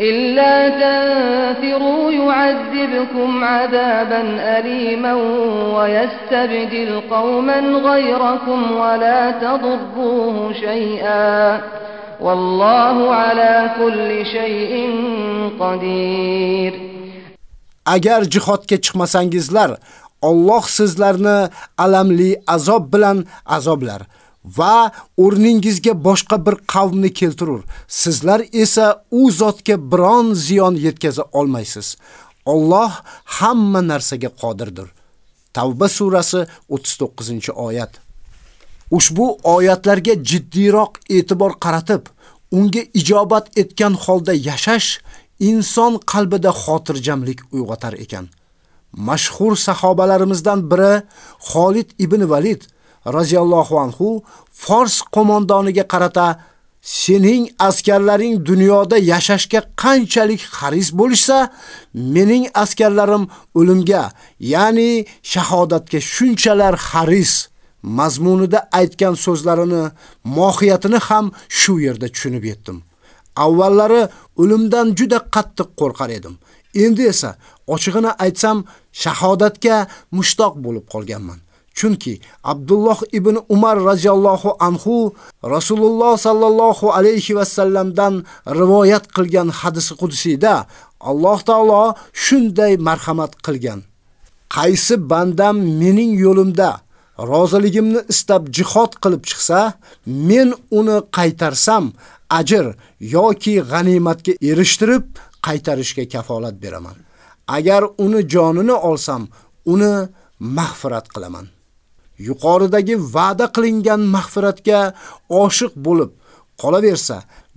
إلا تنفروا يعذبكم عذابا أليما ويستبدل قوما غيركم ولا تضروه شيئا والله على كل شيء قدير Agar jihodga chiqmasangizlar, Alloh sizlarni alamli azob bilan azoblar. Va o'rningizga boshqa bir qavmni keltirur. Sizlar esa u zotga biron ziyon yetkaza olmaysiz. Alloh hamma narsaga qodirdir. Tavba surasi 39-oyat. Ushbu oyatlarga jiddiyroq e'tibor qaratib, unga ijobat etgan holda yashash inson qalbida xotirjamlik uyg'otar ekan. Mashhur sahobalarimizdan biri Xolid ibn Valid roziyallohu anhu Fors qo'mondoniga qarata sening askarlaring dunyoda yashashga qanchalik xaris bo'lsa, mening askarlarim o'limga, ya'ni shahodatga shunchalar xaris mazmunida aytgan so'zlarini, mohiyatini ham shu yerda tushunib yetdim. Avvallari o'limdan juda qattiq qo'rqar edim. Endi esa ochig'ini aytsam, shahodatga mushtoq bo'lib qolganman. Chunki Abdulloh ibn Umar radhiyallohu anhu Rasululloh sallallohu alayhi va sallamdan rivoyat qilgan hadisi qudsiyda Alloh taolo shunday marhamat qilgan. Qaysi bandam mening yo'limda roziligimni istab jihod qilib chiqsa, men uni qaytarsam, ajr yoki g'animatga erishtirib qaytarishga kafolat beraman. Agar uni jonini olsam, uni mag'firat qilaman. Yuqoridagi va'da qilingan mag'firatga oshiq bo'lib qolaversa,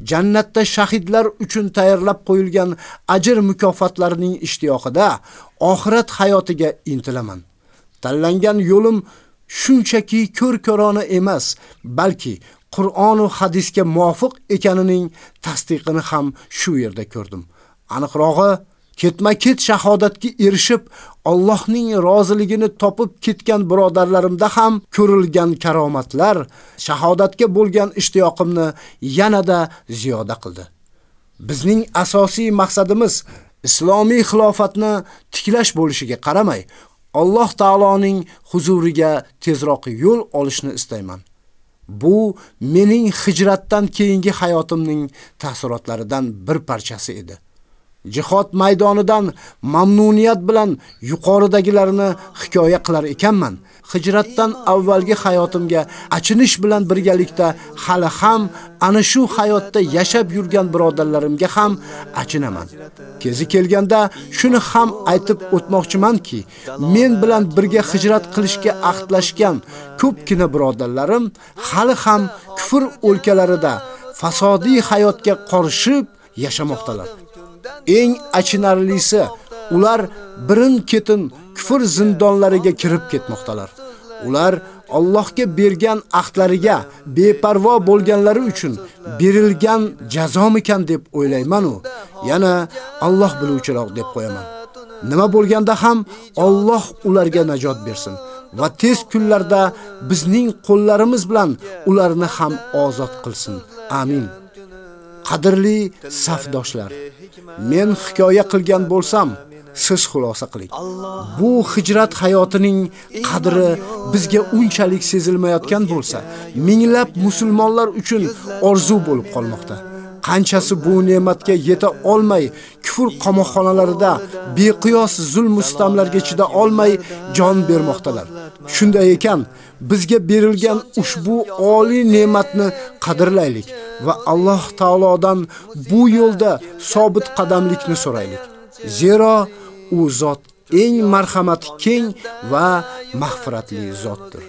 jannatda shahidlar uchun tayyorlab qo'yilgan ajr mukofotlarining ishtiyoqida oxirat hayotiga intilaman. Tanlangan yo'lim shunchaki ko'r-ko'rona emas, balki Qur'on va hadisga muvofiq ekanining tasdiqini ham shu yerda ko'rdim. Aniqrog'i, ketma-ket shahodatga erishib, Allohning roziligini topib ketgan birodarlarimda ham ko'rilgan karomatlar shahodatga bo'lgan ishtiyoqimni yanada ziyoda qildi. Bizning asosiy maqsadimiz islomiy xilofatni tiklash bo'lishiga qaramay, Alloh taoloning huzuriga tezroq yo'l olishni istayman. Bu mening hijratdan keyingi hayotimning taassurotlaridan bir parchasi edi. Jihod maydonidan mamnuniyat bilan yuqoridagilarni hikoya qilar ekanman. Hijratdan avvalgi hayotimga achinish bilan birgalikda hali ham ana shu hayotda yashab yurgan birodarlarimga ham achinaman. Kezi kelganda shuni ham aytib o'tmoqchimanki, men bilan birga hijrat qilishga ahdlashgan ko'pgina birodarlarim hali ham kufr o'lkalarida fasodiy hayotga qorishib yashamoqdalar. Eng achinarlisi, ular birin-ketin kufr zindonlariga kirib ketmoqdalar. Ular Allohga bergan ahdlariga beparvo bo'lganlari uchun berilgan jazomikan deb o'ylayman u. Yana Alloh biluvchiroq deb qo'yaman. Nima bo'lganda ham Alloh ularga najot bersin va tez kunlarda bizning qo'llarimiz bilan ularni ham ozod qilsin. Amin. Qadrli safdoshlar, men hikoya qilgan bo'lsam, siz xulosa qiling. Bu hijrat hayotining qadri bizga unchalik sezilmayotgan bo'lsa, minglab musulmonlar uchun orzu bo'lib qolmoqda. Qanchasi bu ne'matga yeta olmay, kufr qamoqxonalarida beqiyos zulm mustamlarga chida olmay jon bermoqdalar. Shunday ekan, bizga berilgan ushbu oliy ne'matni qadrlaylik va Alloh taolodan bu yo'lda sobit qadamlikni so'raylik. Zero u zot eng marhamati keng va mag'firatli zotdir.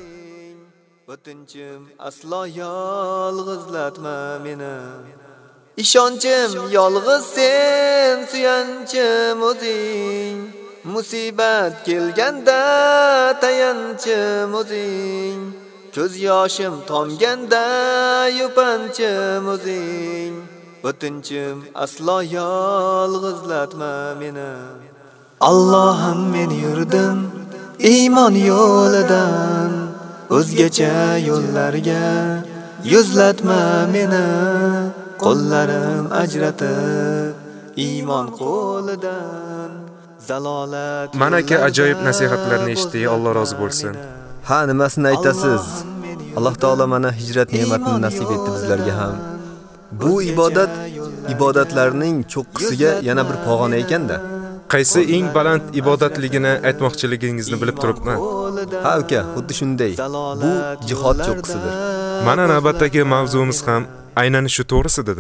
O'tinchim aslo yolg'izlatma meni. Ishonchim yolg'iz sen, suyanchim o'zing. Musibat kelganda tayanchim o'zing. Ko'z yoshim tomganda yupanchim o'zing. Vatanchim aslo yolg'izlatma meni. Allohim men yurdim iymon yo'lidan o'zgacha yo'llarga yuzlatma meni qo'llarim ajratib iymon qo'lidan Mana aka ajoyib nasihatlarni eshitdik, Alloh rozi bo'lsin. Ha, nimasini aytasiz? Alloh taolo mana hijrat ne'matini nasib etdi bizlarga ham. Bu ibodat ibodatlarning cho'qqisiga yana bir pog'ona ekanda. Qaysi eng baland ibodatligini aytmoqchiligingizni bilib turibman. Ha uka, xuddi shunday. Bu jihod cho'qqisidir. Mana navbatdagi mavzumiz ham aynan shu to'g'risidir.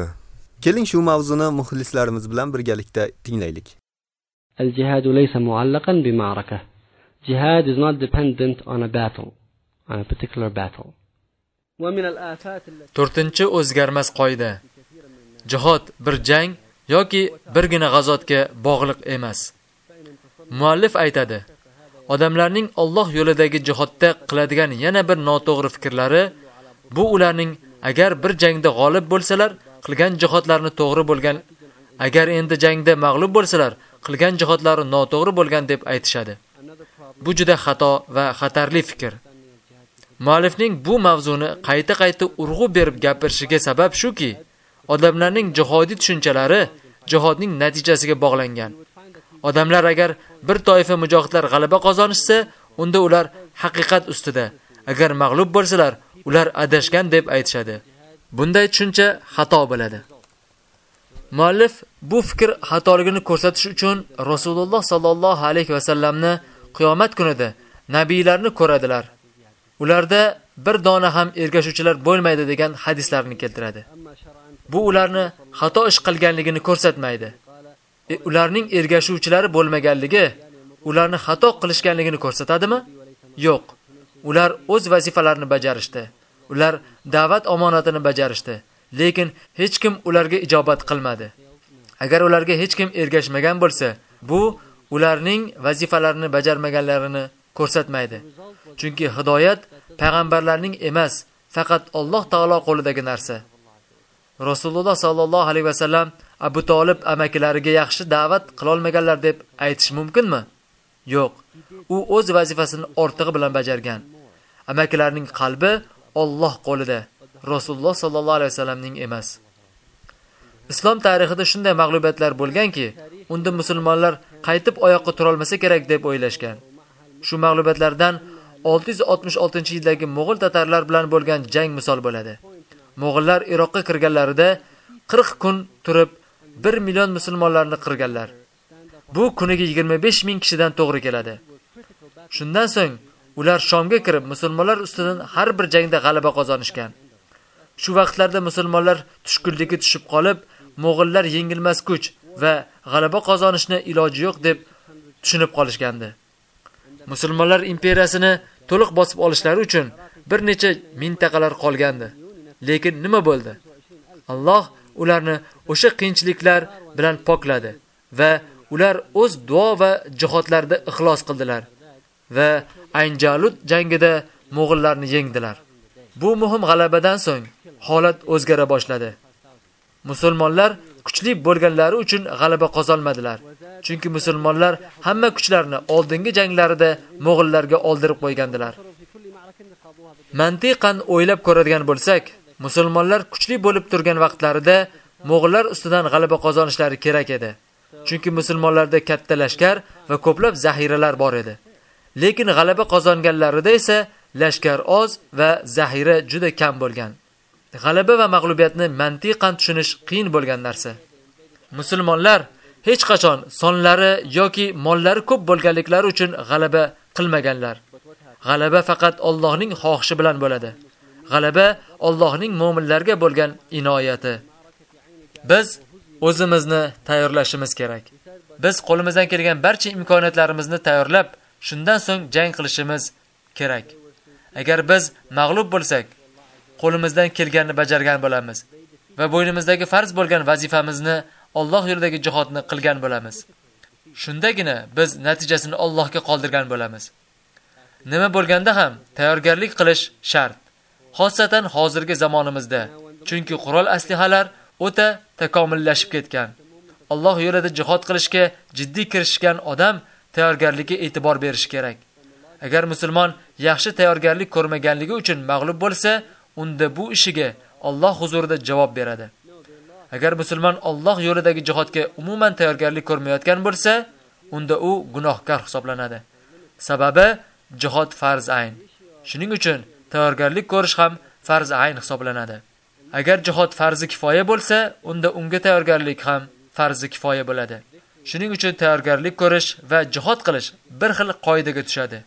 Keling shu mavzuni muxlislarimiz bilan birgalikda tinglaylik. الجهاد ليس معلقا بمعركة. Jihad is not dependent on a battle, on a particular battle. ومن الآفات التي 4 o'zgarmas qoida. Jihad bir jang yoki birgina g'azotga bog'liq emas. Muallif aytadi: Odamlarning Alloh yo'lidagi jihodda qiladigan yana bir noto'g'ri fikrlari bu ularning agar bir jangda g'olib bo'lsalar, qilgan jihodlarini to'g'ri bo'lgan, agar endi jangda mag'lub bo'lsalar, qilgan jihodlari noto'g'ri bo'lgan deb aytishadi. Bu juda xato va xatarli fikr. Muallifning bu mavzuni qayta-qayta urg'u berib gapirishiga sabab shuki, odamlarning jihodiy tushunchalari jihodning natijasiga bog'langan. Odamlar agar bir toifa mujohidlar g'alaba qozonishsa, unda ular haqiqat ustida, agar mag'lub bo'lsalar, ular adashgan deb aytishadi. Bunday tushuncha xato bo'ladi. Muallif bu fikr xatoligini ko'rsatish uchun Rasululloh sallallohu alayhi va sallamni qiyomat kunida nabiylarni ko'radilar. Ularda bir dona ham ergashuvchilar bo'lmaydi degan hadislarni keltiradi. Bu ularni xato ish qilganligini ko'rsatmaydi. E, ularning ergashuvchilari bo'lmaganligi ularni xato qilishganligini ko'rsatadimi? Yo'q. Ular o'z vazifalarini bajarishdi. Ular da'vat omonatini bajarishdi, lekin hech kim ularga ijobat qilmadi. Agar ularga hech kim ergashmagan bo'lsa, bu ularning vazifalarini bajarmaganlarini ko'rsatmaydi. Chunki hidoyat payg'ambarlarning emas, faqat Alloh taolo qo'lidagi narsa. Rasululloh sallallohu alayhi vasallam Abu Talib amakilariga yaxshi da'vat qila olmaganlar deb aytish mumkinmi? Yo'q. U o'z vazifasini ortig'i bilan bajargan. Amakilarining qalbi Alloh qo'lida, Rasululloh sallallohu alayhi vasallamning emas. Islom tarixida shunday mag'lubiyatlar bo'lganki, unda musulmonlar qaytib oyoqqa tura olmasa kerak deb o'ylashgan. Shu mag'lubiyatlardan 666-yildagi Mo'g'ul tatarlar bilan bo'lgan jang misol bo'ladi. Mo'g'ullar Iroqqa kirganlarida 40 kun turib 1 million musulmonlarni qirganlar. Bu kuniga 25 ming kishidan to'g'ri keladi. Shundan so'ng ular Shomga kirib musulmonlar ustidan har bir jangda g'alaba qozonishgan. Shu vaqtlarda musulmonlar tushkunlikka tushib qolib, mo'g'illar yengilmas kuch va g'alaba qozonishni iloji yo'q deb tushunib qolishgandi. Musulmonlar imperiyasini to'liq bosib olishlari uchun bir necha mintaqalar qolgandi. Lekin nima bo'ldi? Alloh ularni o'sha qiyinchiliklar bilan pokladi va ular o'z duo va jihodlarida ixlos qildilar va Aynjalut jangida mo'g'illarni yengdilar. Bu muhim g'alabadan so'ng holat o'zgara boshladi. Musulmonlar kuchli bo'lganlari uchun g'alaba qozonmadilar. Chunki musulmonlar hamma kuchlarini oldingi janglarida Mo'g'ullarga oldirib qo'ygandilar. Mantiqan o'ylab ko'radigan bo'lsak, musulmonlar kuchli bo'lib turgan vaqtlarida Mo'g'ullar ustidan g'alaba qozonishlari kerak edi. Chunki musulmonlarda katta lashkar va ko'plab zaxiralar bor edi. Lekin g'alaba qozonganlarida esa lashkar oz va zahira juda kam bo'lgan. G'alaba va mag'lubiyatni mantiqan tushunish qiyin bo'lgan narsa. Musulmonlar hech qachon sonlari yoki mollari ko'p bo'lganliklari uchun g'alaba qilmaganlar. G'alaba faqat Allohning xohishi bilan bo'ladi. G'alaba Allohning mu'minlarga bo'lgan inoyati. Biz o'zimizni tayyorlashimiz kerak. Biz qo'limizdan kelgan barcha imkoniyatlarimizni tayyorlab, shundan so'ng jang qilishimiz kerak. Agar biz mag'lub bo'lsak, qo'limizdan kelganini bajargan bo'lamiz va bo'ynimizdagi farz bo'lgan vazifamizni Alloh yo'lidagi jihodni qilgan bo'lamiz. Shundagina biz natijasini Allohga qoldirgan bo'lamiz. Nima bo'lganda ham tayyorgarlik qilish shart. Xosatan hozirgi zamonimizda, chunki qurol aslihalar o'ta takomillashib ketgan. Alloh yo'lida jihod qilishga jiddiy kirishgan odam tayyorgarlikka e'tibor berishi kerak. Agar musulmon yaxshi tayyorgarlik ko'rmaganligi uchun mag'lub bo'lsa, unda bu ishiga Alloh huzurida javob beradi. Agar musulmon Alloh yo'lidagi jihodga umuman tayyorgarlik ko'rmayotgan bo'lsa, unda u gunohkor hisoblanadi. Sababi jihod farz ayn. Shuning uchun tayyorgarlik ko'rish ham farz ayn hisoblanadi. Agar jihod farzi kifoya bo'lsa, unda unga tayyorgarlik ham farzi kifoya bo'ladi. Shuning uchun tayyorgarlik ko'rish va jihod qilish bir xil qoidaga tushadi.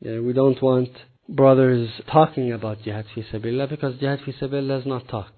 Yeah, we don't want brothers talking about jihad fi sabilillah because jihad fi sabilillah does not talk.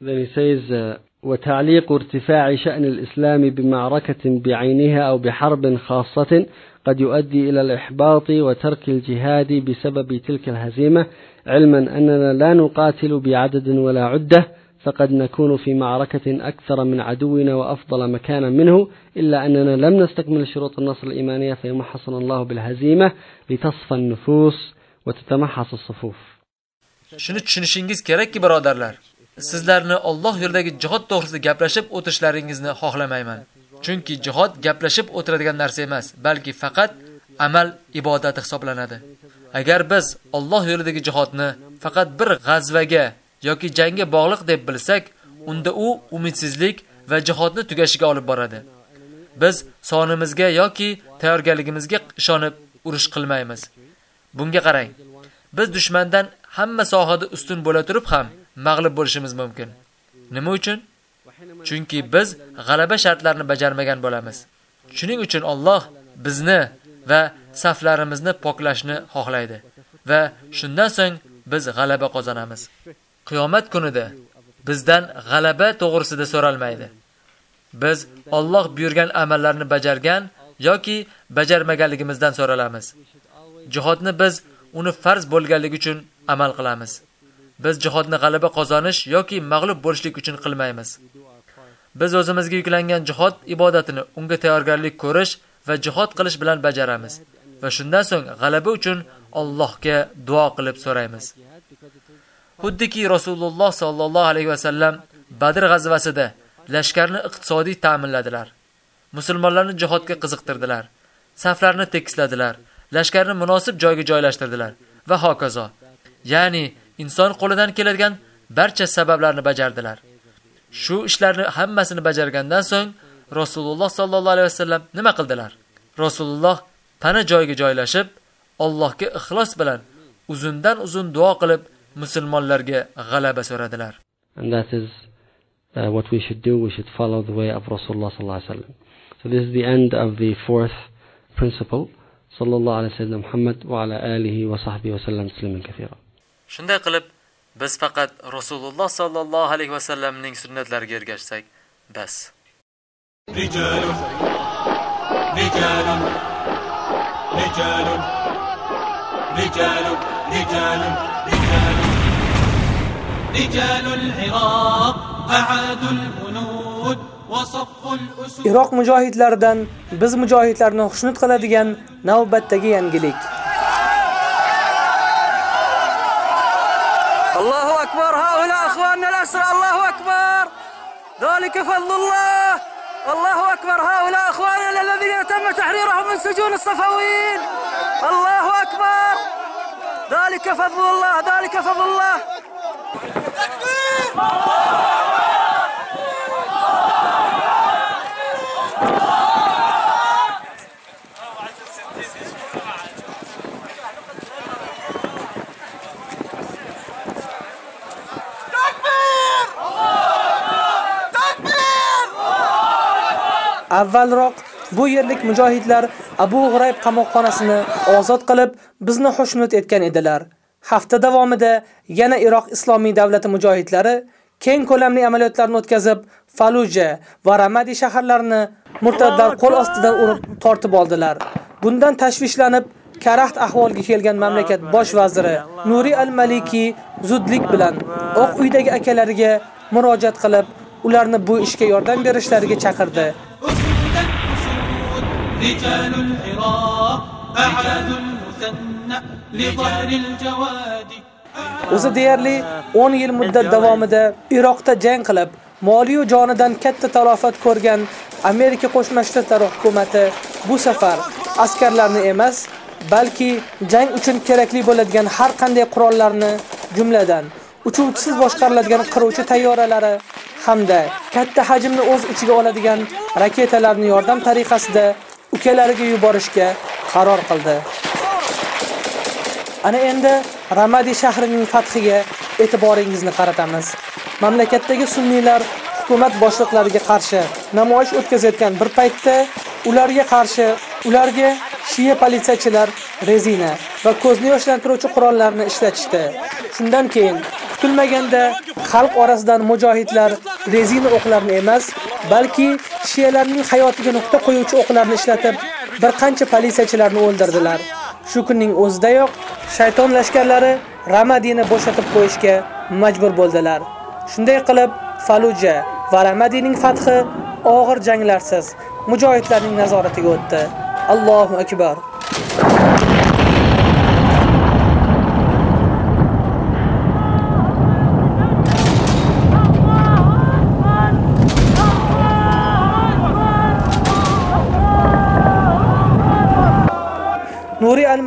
Then he says, uh, وتعليق ارتفاع شأن الإسلام بمعركة بعينها أو بحرب خاصة قد يؤدي إلى الإحباط وترك الجهاد بسبب تلك الهزيمة علما أننا لا نقاتل بعدد ولا عدة فقد نكون في معركة أكثر من عدونا وأفضل مكانا منه إلا أننا لم نستكمل شروط النصر الإيمانية فيمحصنا الله بالهزيمة لتصفى النفوس وتتمحص الصفوف Shuni tushunishingiz kerakki, birodarlar. Sizlarni Alloh yo'lidagi jihod to'g'risida gaplashib o'tishlaringizni xohlamayman. Chunki jihod gaplashib o'tiradigan narsa emas, balki faqat amal ibodati hisoblanadi. Agar biz Alloh yo'lidagi jihodni faqat bir g'azvaga yoki jangga bog'liq deb bilsak, unda u umidsizlik va jihodni tugashiga olib boradi. Biz sonimizga yoki tayyorgarligimizga ishonib urush qilmaymiz. Bunga qarang. Biz dushmandan hamma sohada ustun bo'la turib ham mag'lub bo'lishimiz mumkin. Nima uchun? Chunki biz g'alaba shartlarini bajarmagan bo'lamiz. Shuning uchun Alloh bizni va saflarimizni poklashni xohlaydi va shundan so'ng biz g'alaba qozonamiz. Qiyomat kunida bizdan g'alaba to'g'risida so'ralmaydi. Biz Alloh buyurgan amallarni bajargan yoki bajarmaganligimizdan so'ralamiz. Jihodni biz uni farz bo'lganligi uchun amal qilamiz. Biz jihodni g'alaba qozonish yoki mag'lub bo'lishlik uchun qilmaymiz. Biz o'zimizga yuklangan jihod ibodatini unga tayyorgarlik ko'rish va jihod qilish bilan bajaramiz va shundan so'ng g'alaba uchun Allohga duo qilib so'raymiz. Xuddiki Rasululloh sallallohu alayhi va sallam Badr g'azvasida lashkarni iqtisodiy ta'minladilar. Musulmonlarni jihodga qiziqtirdilar. Saflarni tekisladilar. Lashkarni munosib joyga joylashtirdilar va hokazo. Ya'ni inson qo'lidan keladigan barcha sabablarni bajardilar. Shu ishlarni hammasini bajargandan so'ng Rasululloh sallallohu alayhi vasallam nima qildilar? Rasululloh pana joyiga joylashib, Allohga ixlos bilan uzundan uzun duo qilib, musulmonlarga g'alaba so'radilar. And that is uh, what we should do. We should follow the way of Rasulullah sallallahu alaihi wasallam. So this is the end of the fourth principle. Sallallahu alaihi wasallam Muhammad wa ala alihi wa sahbihi wa sallam tasliman kathira. Shunday qilib, biz faqat Rasululloh sallallohu alayhi va sallamning sunnatlariga ergashsak, bas. رجال رجال رجال رجال رجال رجال رجال العراق أعادوا البنود وصفوا الأسود Iroq mujohidlaridan biz mujohidlarni xushnud qiladigan navbatdagi yangilik. Allohu akbar, haula ikhwanna al-asr, Allohu akbar. Zalika fadlullah. Allohu akbar, haula ikhwanna alladhina tamma tahriruhum min sujun as-safawin. Allohu akbar. ذلك فضل الله ذلك فضل الله Avvalroq bu yerlik mujohidlar Abu G'urayb qamoqxonasini ozod qilib, bizni xushnud etgan edilar. Hafta davomida yana Iroq Islomiy davlati mujohidlari keng ko'lamli amaliyotlarni o'tkazib, Faluja va Ramadi shaharlarini murtadlar qo'l ostidan urib tortib oldilar. Bundan tashvishlanib, karaxt ahvolga kelgan mamlakat bosh vaziri Nuri al-Maliki zudlik bilan Oq uydagi akalariga murojaat qilib, ularni bu ishga yordam berishlariga chaqirdi. O'zi deyarli 10 yil muddat davomida Iroqda jang qilib, moliyu jonidan katta talofat ko'rgan Amerika Qo'shma Shtatlari hukumatı bu safar askarlarni emas, balki jang uchun kerakli bo'ladigan har qanday qurollarni, jumladan uchuvchisiz boshqariladigan qiruvchi tayyoralari hamda katta hajmni o'z ichiga oladigan raketalarni yordam tariqasida ukalariga yuborishga qaror qildi. Ana endi Ramadi shahrining fathiga e'tiboringizni qaratamiz. Mamlakatdagi sunniylar hukumat boshliqlariga qarshi namoyish o'tkazayotgan bir paytda ularga qarshi ularga shiya politsiyachilar rezina va ko'zni yoshlantiruvchi qurollarni ishlatishdi. Shundan keyin kutilmaganda xalq orasidan mujohidlar rezina o'qlarini emas, balki shiyalarning hayotiga nuqta qo'yuvchi o'qlarni ishlatib, bir qancha politsiyachilarni o'ldirdilar. Shu kunning o'zidayoq shayton lashkarlari Ramadini bo'shatib qo'yishga majbur bo'ldilar. Shunday qilib, Faluja va Ramadining fathi og'ir janglarsiz mujohidlarning nazoratiga o'tdi. Allohu akbar.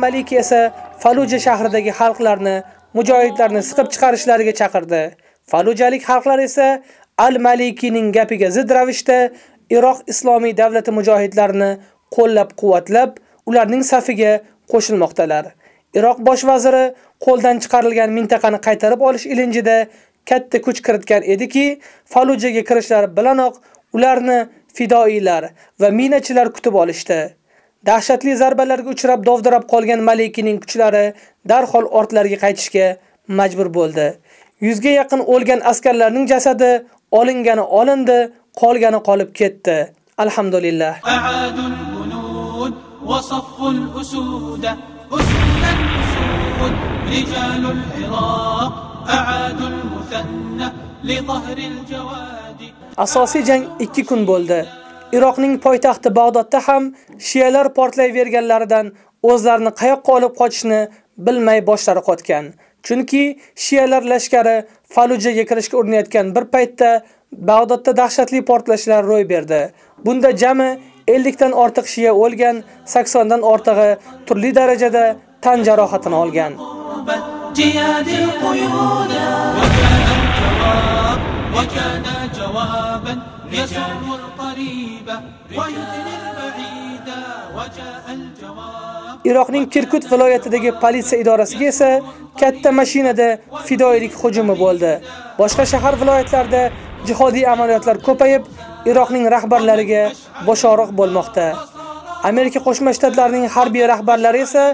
al-Maliki esa Faluja shahridagi xalqlarni mujohidlarni siqib chiqarishlariga chaqirdi. Falujalik xalqlar esa al-Malikining gapiga zid ravishda Iroq Islomiy davlati mujohidlarini qo'llab-quvvatlab, ularning safiga qo'shilmoqdalar. Iroq bosh vaziri qo'ldan chiqarilgan mintaqani qaytarib olish ilinjida katta kuch kiritgan ediki, Falujaga kirishlari bilanoq ularni fidoilar va minachilar kutib olishdi. Dahshatli zarbalarga uchrab dovdirab qolgan Malikining kuchlari darhol ortlariga qaytishga majbur bo'ldi. Yuzga yaqin o'lgan askarlarning jasadi olingani olindi, qolgani qolib ketdi. Alhamdulillah. أعادوا الهنود وصفوا الأسود أسود الأسود رجال العراق أعادوا المثنى لظهر الجواد Asosiy jang 2 kun bo'ldi. Iroqning poytaxti Bag'dodda ham shiyalar portlayverganlaridan o'zlarini qayoqqa olib qochishni bilmay boshlari qotgan. Chunki shiyalar lashkari Falujaga kirishga urinayotgan bir paytda Bag'dodda dahshatli portlashlar ro'y berdi. Bunda jami 50 dan ortiq shiya o'lgan, 80 dan ortig'i turli darajada tan jarohatini olgan. جياد القيود وكان الجواب وكان جوابا يسر القريب Iroqning Kirkut viloyatidagi politsiya idorasiga esa katta mashinada fidoilik hujumi bo'ldi. Boshqa shahar viloyatlarda jihodiy amaliyotlar ko'payib, Iroqning rahbarlariga boshoriq bo'lmoqda. Amerika Qo'shma Shtatlarining harbiy rahbarlari esa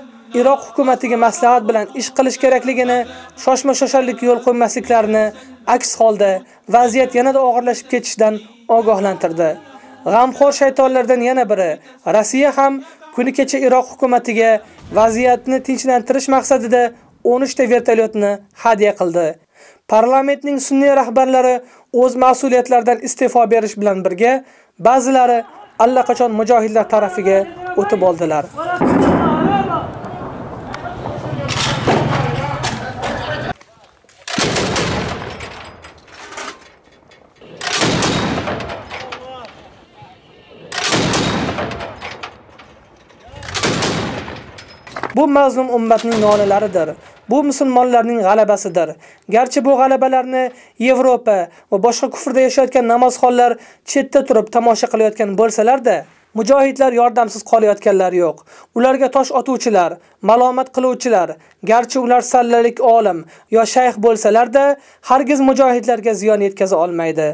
Iroq hukumatiga maslahat bilan ish qilish kerakligini, shoshma-shosharlik yo'l qo'ymasliklarini, aks holda vaziyat yanada og'irlashib ketishidan ogohlantirdi. G'amxo'r shaytonlardan yana biri Rossiya ham kuni kecha Iroq hukumatiga vaziyatni tinchlantirish maqsadida 13 ta vertolyotni hadya qildi. Parlamentning sunniy rahbarlari o'z mas'uliyatlaridan iste'fo berish bilan birga ba'zilari allaqachon mujohidlar tarafiga o'tib oldilar. Bu mazlum ummatning nolalaridir. Bu musulmonlarning g'alabasidir. Garchi bu g'alabalarni Yevropa va boshqa kufrda yashayotgan namozxonlar chetda turib tomosha qilayotgan bo'lsalar-da, mujohidlar yordamsiz qolayotganlar yo'q. Ularga tosh otuvchilar, malomat qiluvchilar, garchi ular sallalik olim yo shayx bo'lsalar-da, hargiz mujohidlarga ziyon yetkaza olmaydi.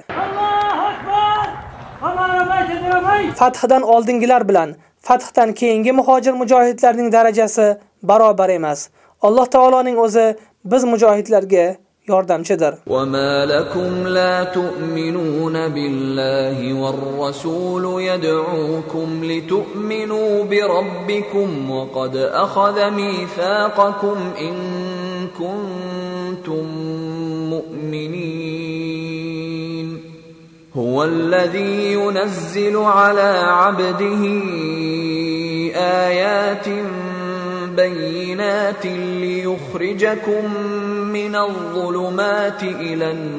Fathdan oldingilar bilan fathdan keyingi muhojir mujohidlarning darajasi barobar emas. Alloh taoloning o'zi biz mujohidlarga yordamchidir. وما لكم لا تؤمنون بالله والرسول يدعوكم لتؤمنوا بربكم وقد أخذ ميثاقكم إن كنتم مؤمنين هو الذي ينزل على عبده آيات بينات ليخرجكم من الظلمات إلى النور.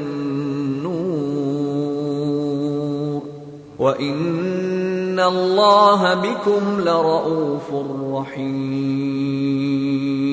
وإن الله بكم لرؤوف رحيم.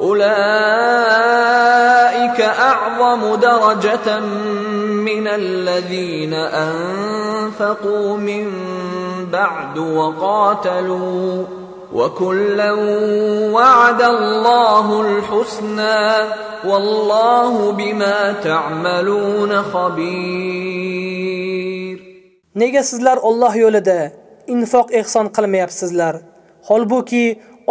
أولئك أعظم درجة من الذين أنفقوا من بعد وقاتلوا وكلا وعد الله الحسنى والله بما تعملون خبير Nega sizlar Alloh yo'lida infoq ehson qilmayapsizlar? Holbuki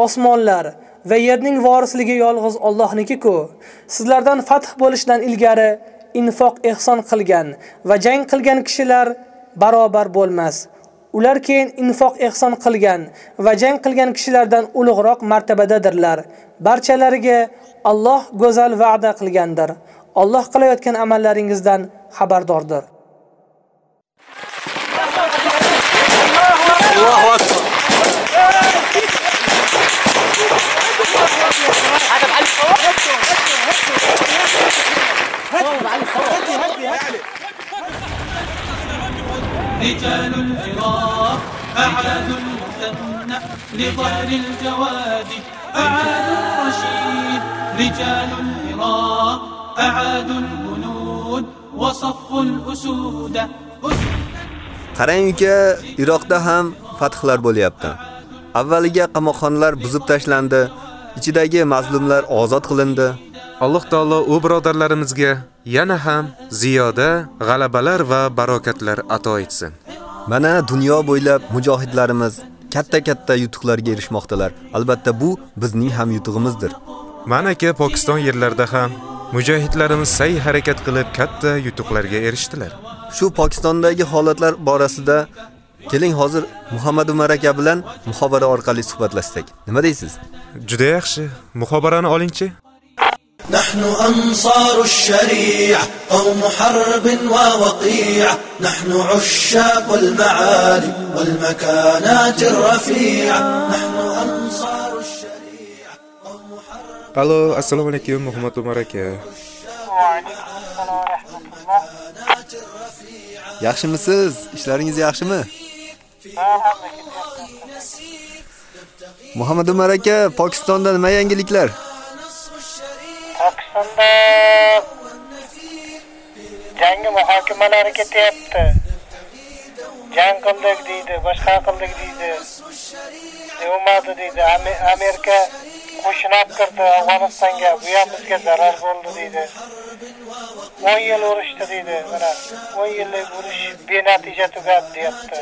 osmonlar va yerning vorisligi yolg'iz Allohniki-ku. Sizlardan fath bo'lishdan ilgari infoq ehson qilgan va jang qilgan kishilar barobar bo'lmas. Ular keyin infoq ehson qilgan va jang qilgan kishilardan ulug'roq martabadadirlar. Barchalariga Alloh go'zal va'da qilgandir. Alloh qilayotgan amallaringizdan xabardordir. Allohu رجال العراق أعادوا المثنى لظهر الجواد أعادوا الرشيد رجال العراق أعادوا الجنود وصفوا الأسود Qarangki, Iroqda ham fathlar bo'lyapti. Avvaliga qamoqxonalar buzib tashlandi, ichidagi mazlumlar ozod qilindi. Alloh taolo u birodarlarimizga yana ham ziyoda g'alabalar va barokatlar ato etsin. Mana dunyo bo'ylab mujohidlarimiz katta-katta yutuqlarga erishmoqdalar. Albatta bu bizning ham yutug'imizdir. Mana aka Pokiston yerlarida ham mujohidlarimiz sa'y harakat qilib katta yutuqlarga erishdilar. Shu Pokistondagi holatlar borasida keling hozir Muhammad Umar aka bilan muhobara orqali suhbatlashsak. Nima deysiz? Juda yaxshi. Muhobarani olingchi. نحن أنصار الشريعة قوم حرب ووقيعة نحن عشاق المعالي والمكانات الرفيعة نحن أنصار الشريعة Alo, assalomu alaykum Muhammad Umar aka. Yaxshimisiz? Ishlaringiz yaxshimi? Muhammad Umar aka, Pokistonda nima yangiliklar? Pokistonda jangi muhokamalari ketyapti. Jang qildik deydi, boshqa qildik deydi. Bo'lmadi deydi. Amerika qo'shin olib kirdi Afg'onistonga, bu ham bizga zarar bo'ldi deydi. 10 yil urushdi deydi. Mana 10 yillik urush benatija tugadi deyapti.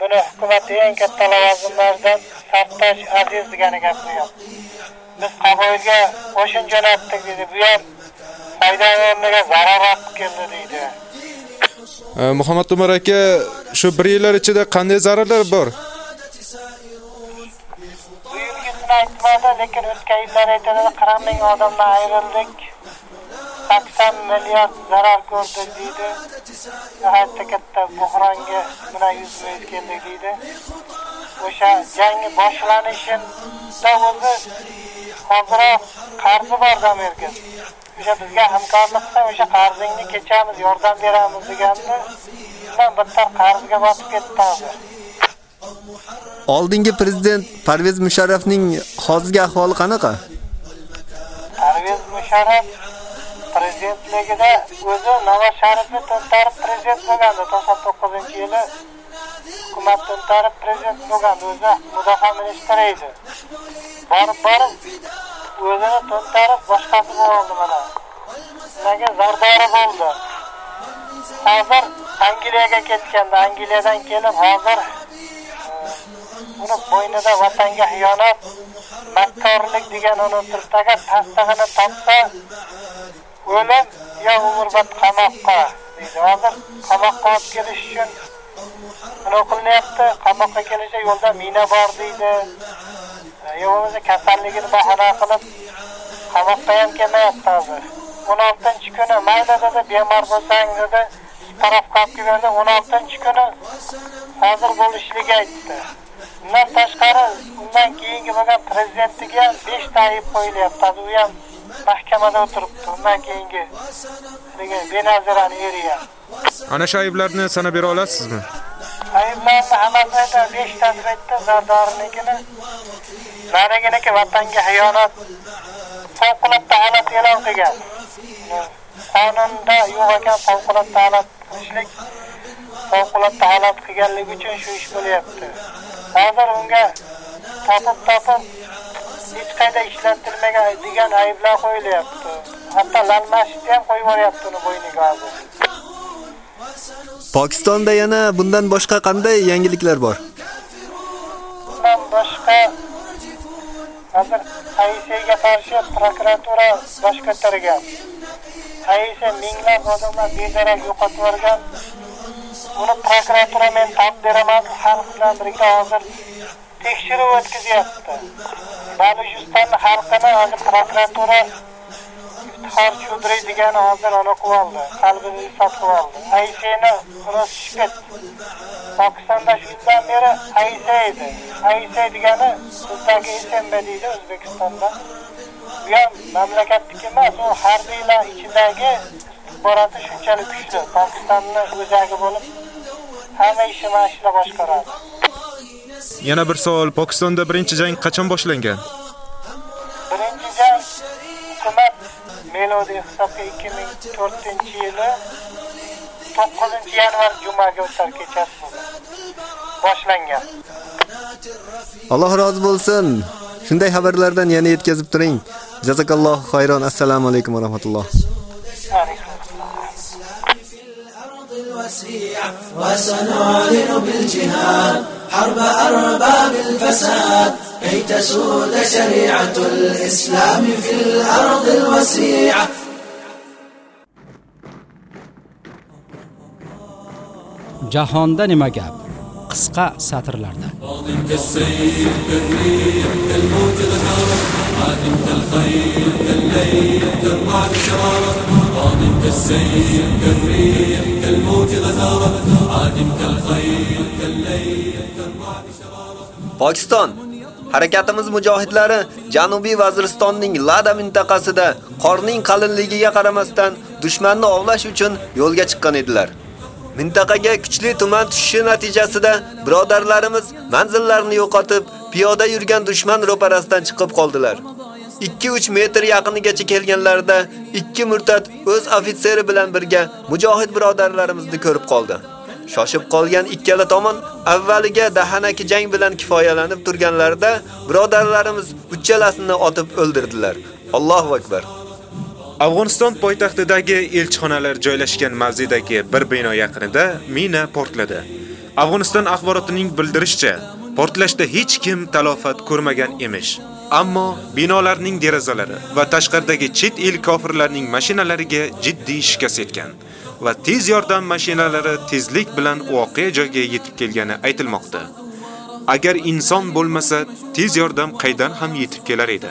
Buni hukumatning eng katta lavozimlardan Sartash Aziz degani gapiryapti. Biz Qaboyilga qo'shin jo'natdik dedi. Bu ham foydan o'rniga zarar olib keldi deydi. Muhammad Umar aka, shu 1 yillar ichida qanday zararlar bor? Bu yilgisini aytmadi, lekin o'tgan yillar aytadi 40 ming odamdan ayrildik. 80 milliard zarar ko'rdik deydi. Nihoyatda katta buhronga bilan yuz-yuz keldik deydi. O'sha jangi boshlanishida o'zi hozirroq qarzi bor Amerika. O'sha bizga hamkorlik qilsa, o'sha qarzingni kechamiz, yordam beramiz deganda, undan battar qarzga botib ketdi hozir. Oldingi prezident Parvez Musharrafning hozirgi ahvoli qanaqa? Parvez Musharraf prezidentligida o'zi Nawaz Sharifni to'ntarib prezident bo'lgandi 99-yili. Hukumat to'ntarib prezident bo'lgandi, o'zi mudofaa ministri edi. Borib borib o'zini to'ntarib boshqasi bo'ldi mana. Nega zardori bo'ldi. Hozir Angliyaga ketganda, Angliyadan kelib hozir e, uni bo'ynida vatanga xiyonat, makkorlik degan uni turtaga tasdig'ini topsa, o'lim yo umrbod qamoqqa deydi. Hozir qamoqqa olib kelish uchun nima qilinyapti? Qamoqqa kelishda yo'lda mina bor deydi. E, yo bo'lmasa kasalligini bahona qilib qamoqqa ham kelmayapti hozir. 16-kuni mayli dedi, bemor bo'lsang dedi, spravka olib keldi. 16-kuni hozir bo'lishligi aytdi. Undan tashqari, undan keyingi bo'lgan prezidentga ham 5 ta ayib qo'yilyapti. U ham mahkamada o'tiribdi. Undan keyingi degan Benazirani eri ham. Ana shu ayblarni sanab bera olasizmi? Ayblarni hammasida 5 ta aytdi Zardorinigini. Zariginiki vatanga xiyonat favqulodda holat e'lon qilgan. Qonunda yo'q ekan favqulodda holat qilishlik favqulodda holat qilganligi uchun shu ish bo'lyapti. Hozir unga topib topib hech qayda ishlatilmagan degan ayblar qo'yilyapti. Hatto lalmashni ham qo'yib yuboryapti uni bo'yniga hozir. Pokistonda yana bundan boshqa qanday yangiliklar bor? Bundan boshqa hozir ISISga qarshi prokuratura bosh ko'targan. ISIS minglab odamlar bedarak yo'qotib yuborgan. Uni prokuratura men topib beraman, xalq bilan birga hozir tekshiruv o'tkazyapti. Balujiston xalqini hozir prokuratura iftixor chudriy degani hozir ana qilib oldi. Qalbini sotib oldi. ISISni uni shipet. Pokistonda shundan beri aysa edi. aysa degani bizdagi SMB deydi O'zbekistonda. Bu ham mamlakatniki emas, u harbiylar ichidagi istixboroti shunchalik kuchli. Pokistonni o'zagi bo'lib hamma ishni mana shular boshqaradi. Yana bir savol, Pokistonda birinchi jang qachon boshlangan? Birinchi jang hukumat melodiy hisobga 2004-yili 9-yanvar jumaga o'tar kechasi boshlangan. Alloh rozi bo'lsin. Shunday xabarlardan yana yetkazib turing. Jazakallohu xayron. Assalomu alaykum va rahmatulloh. وسنعلن بالجهاد حرب أرباب الفساد كي تسود شريعة الإسلام في الأرض الوسيعة Jahonda nima gap? qisqa satrlarda Pokiston Harakatimiz mujohidlari Janubiy Vaziristonning Lada mintaqasida qorning qalinligiga qaramasdan dushmanni ovlash uchun yo'lga chiqqan edilar. Mintaqaga kuchli tuman tushishi natijasida birodarlarimiz manzillarini yo'qotib, piyoda yurgan dushman ro'parasidan chiqib qoldilar. 2-3 metr yaqinigacha kelganlarida ikki murtad o'z ofitseri bilan birga mujohid birodarlarimizni ko'rib qoldi. Shoshib qolgan ikkala tomon avvaliga dahanaki jang bilan kifoyalanib turganlarida birodarlarimiz uchalasini otib o'ldirdilar. Allohu akbar. Afg'oniston poytaxtidagi elchixonalar joylashgan mavzedagi bir bino yaqinida mina portladi. Afg'oniston axborotining bildirishicha, portlashda hech kim talofat ko'rmagan emish. Ammo binolarning derazalari va tashqaridagi chet el kofirlarning mashinalariga jiddiy shikast yetgan va tez yordam mashinalari tezlik bilan voqea joyiga yetib kelgani aytilmoqda. Agar inson bo'lmasa, tez yordam qaydan ham yetib kelar edi.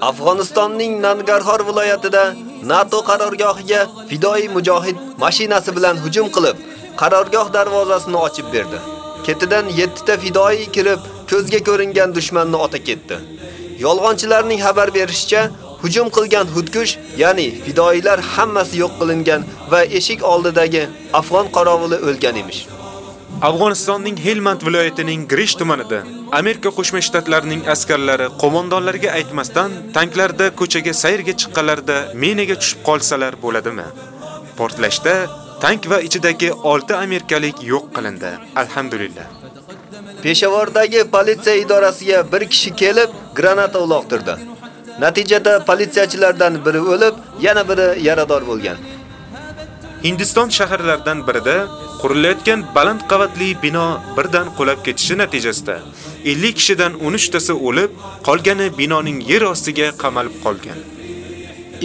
Afg'onistonning Nangarhor viloyatida NATO qarorgohiga fidoi mujohid mashinasi bilan hujum qilib, qarorgoh darvozasini ochib berdi. Ketidan 7 ta fidoi kirib, ko'zga ko'ringan dushmanni ota ketdi. Yolg'onchilarning xabar berishicha, hujum qilgan hudkush, ya'ni fidoilar hammasi yo'q qilingan va eshik oldidagi afg'on qorovuli o'lgan emish. Afg'onistonning Helmand viloyatining Grish tumanida Amerika Qo'shma Shtatlarining askarlari qo'mondonlarga aytmasdan tanklarda ko'chaga sayrga chiqqanlarida minaga tushib qolsalar bo'ladimi? Portlashda tank va ichidagi 6 amerikalik yo'q qilindi. Alhamdulillah. Peshavordagi politsiya idorasiga bir kishi kelib granata uloqtirdi. Natijada politsiyachilardan biri o'lib, yana biri yarador bo'lgan. Hindiston shaharlaridan birida qurilayotgan baland qavatli bino birdan qulab ketishi natijasida 50 kishidan 13 tasi o'lib, qolgani binoning yer ostiga qamalib qolgan.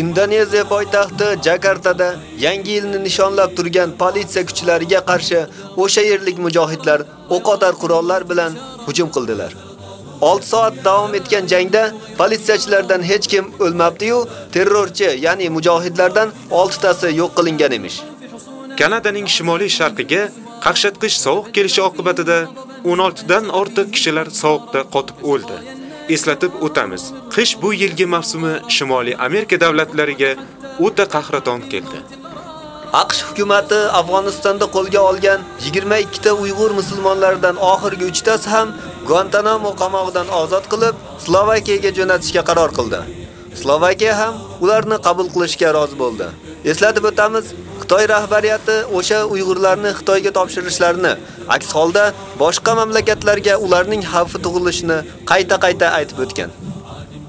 Indoneziya poytaxti Jakartada yangi yilni nishonlab turgan politsiya kuchlariga qarshi o'sha yerlik mujohidlar o'qotar qurollar bilan hujum qildilar. 6 soat davom etgan jangda politsiyachilardan hech kim o'lmabdi-yu, terrorchi, ya'ni mujohidlardan 6 tasi yo'q qilingan emish. Kanadaning shimoliy sharqiga qaqshatqich sovuq kelishi oqibatida 16 dan ortiq kishilar sovuqda qotib o'ldi. Eslatib o'tamiz. Qish bu yilgi mavsumi Shimoliy Amerika davlatlariga o'ta qahraton keldi. AQSh hukumatı Afg'onistonda qo'lga olgan 22 ta Uyg'ur musulmonlaridan oxirgi 3 tasi ham Guantanamo qamog'idan ozod qilib, Slovakiyaga jo'natishga qaror qildi. Slovakiya ham ularni qabul qilishga rozi bo'ldi. Eslatib o'tamiz, Xitoy rahbariyati o'sha Uyg'urlarni Xitoyga topshirishlarini, aks holda boshqa mamlakatlarga ularning xavfi tug'ilishini qayta-qayta aytib o'tgan.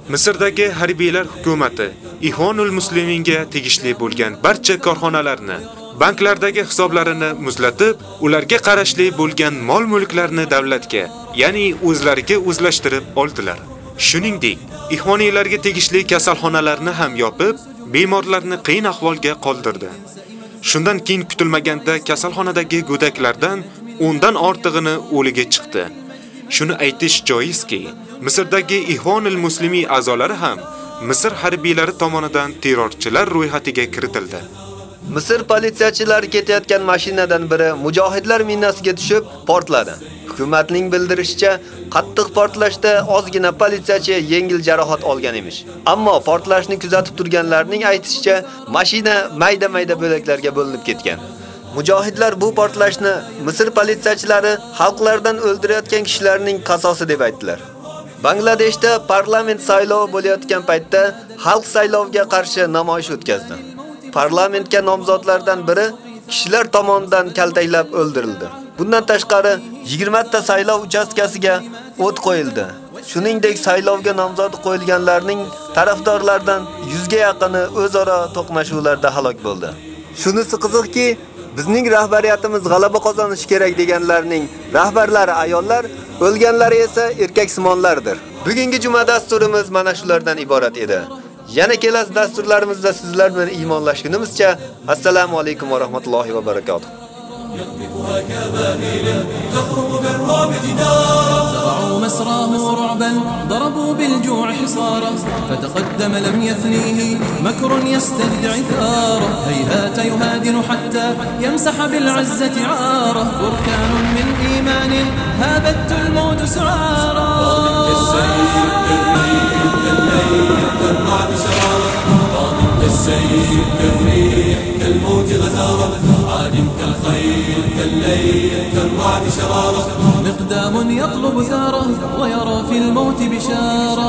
Misrdagi harbiylar hukumatı Ihonul Musliminga tegishli bo'lgan barcha korxonalarni, banklardagi hisoblarini muzlatib, ularga qarashli bo'lgan mol-mulklarni davlatga, ya'ni o'zlariga o'zlashtirib oldilar. Shuningdek, ihoniylarga tegishli kasalxonalarni ham yopib, bemorlarni qiyin ahvolga qoldirdi. Shundan keyin kutilmaganda kasalxonadagi go'daklardan undan ortig'ini o'liga chiqdi. Shuni aytish joizki, Misrdagi Ihonul Muslimiy a'zolari ham Misr harbiylari tomonidan terrorchilar ro'yxatiga kiritildi. Misr politsiyachilari ketayotgan mashinadan biri mujohidlar minasiga tushib portladi. Hukumatning bildirishicha, qattiq portlashda ozgina politsiyachi yengil jarohat olgan emish. Ammo portlashni kuzatib turganlarning aytishicha, mashina mayda-mayda bo'laklarga bo'linib ketgan. Mujohidlar bu portlashni Misr politsiyachilari xalqlardan o'ldirayotgan kishilarning qasosi deb aytdilar. Bangladeshda parlament saylovi bo'layotgan paytda xalq saylovga qarshi namoyish o'tkazdi. Parlamentga nomzodlardan biri kishilar tomonidan kaltaklab o'ldirildi. Bundan tashqari 20 ta saylov uchastkasiga o't qo'yildi. shuningdek saylovga nomzod qo'yilganlarning tarafdorlaridan 100 ga yaqini o'zaro to'qnashuvlarda halok bo'ldi. Shunisi qiziqki, bizning rahbariyatimiz g'alaba qozonishi kerak deganlarning rahbarlari ayollar, o'lganlari esa erkak simonlardir. Bugungi juma dasturimiz mana shulardan iborat edi. Yana kelasi dasturlarimizda sizlar bilan iymonlashgunimizcha assalomu alaykum va rahmatullohi va barakotuh. يقذفها كبابيل. تخرج بالرعب جدارا زرعوا مسراه رعبا ضربوا بالجوع حصارا. فتقدم لم يثنيه مكر يستدعي ثاره. هيهات يهادن حتى يمسح بالعزة عارة. بركان من إيمان هابت الموت سعارا كالسيف كالريح كالليل كالرعد شرارة كالسيف كالريح كالموج غزارة عادم كالخيل كالليل كالرعد شرارة. مقدام يطلب ثاره ويرى في الموت بشارة.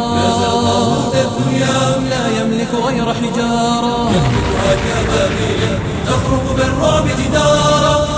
لا يملك غير حجارة. يهلكها كبابيل تخرج بالرعب جدارا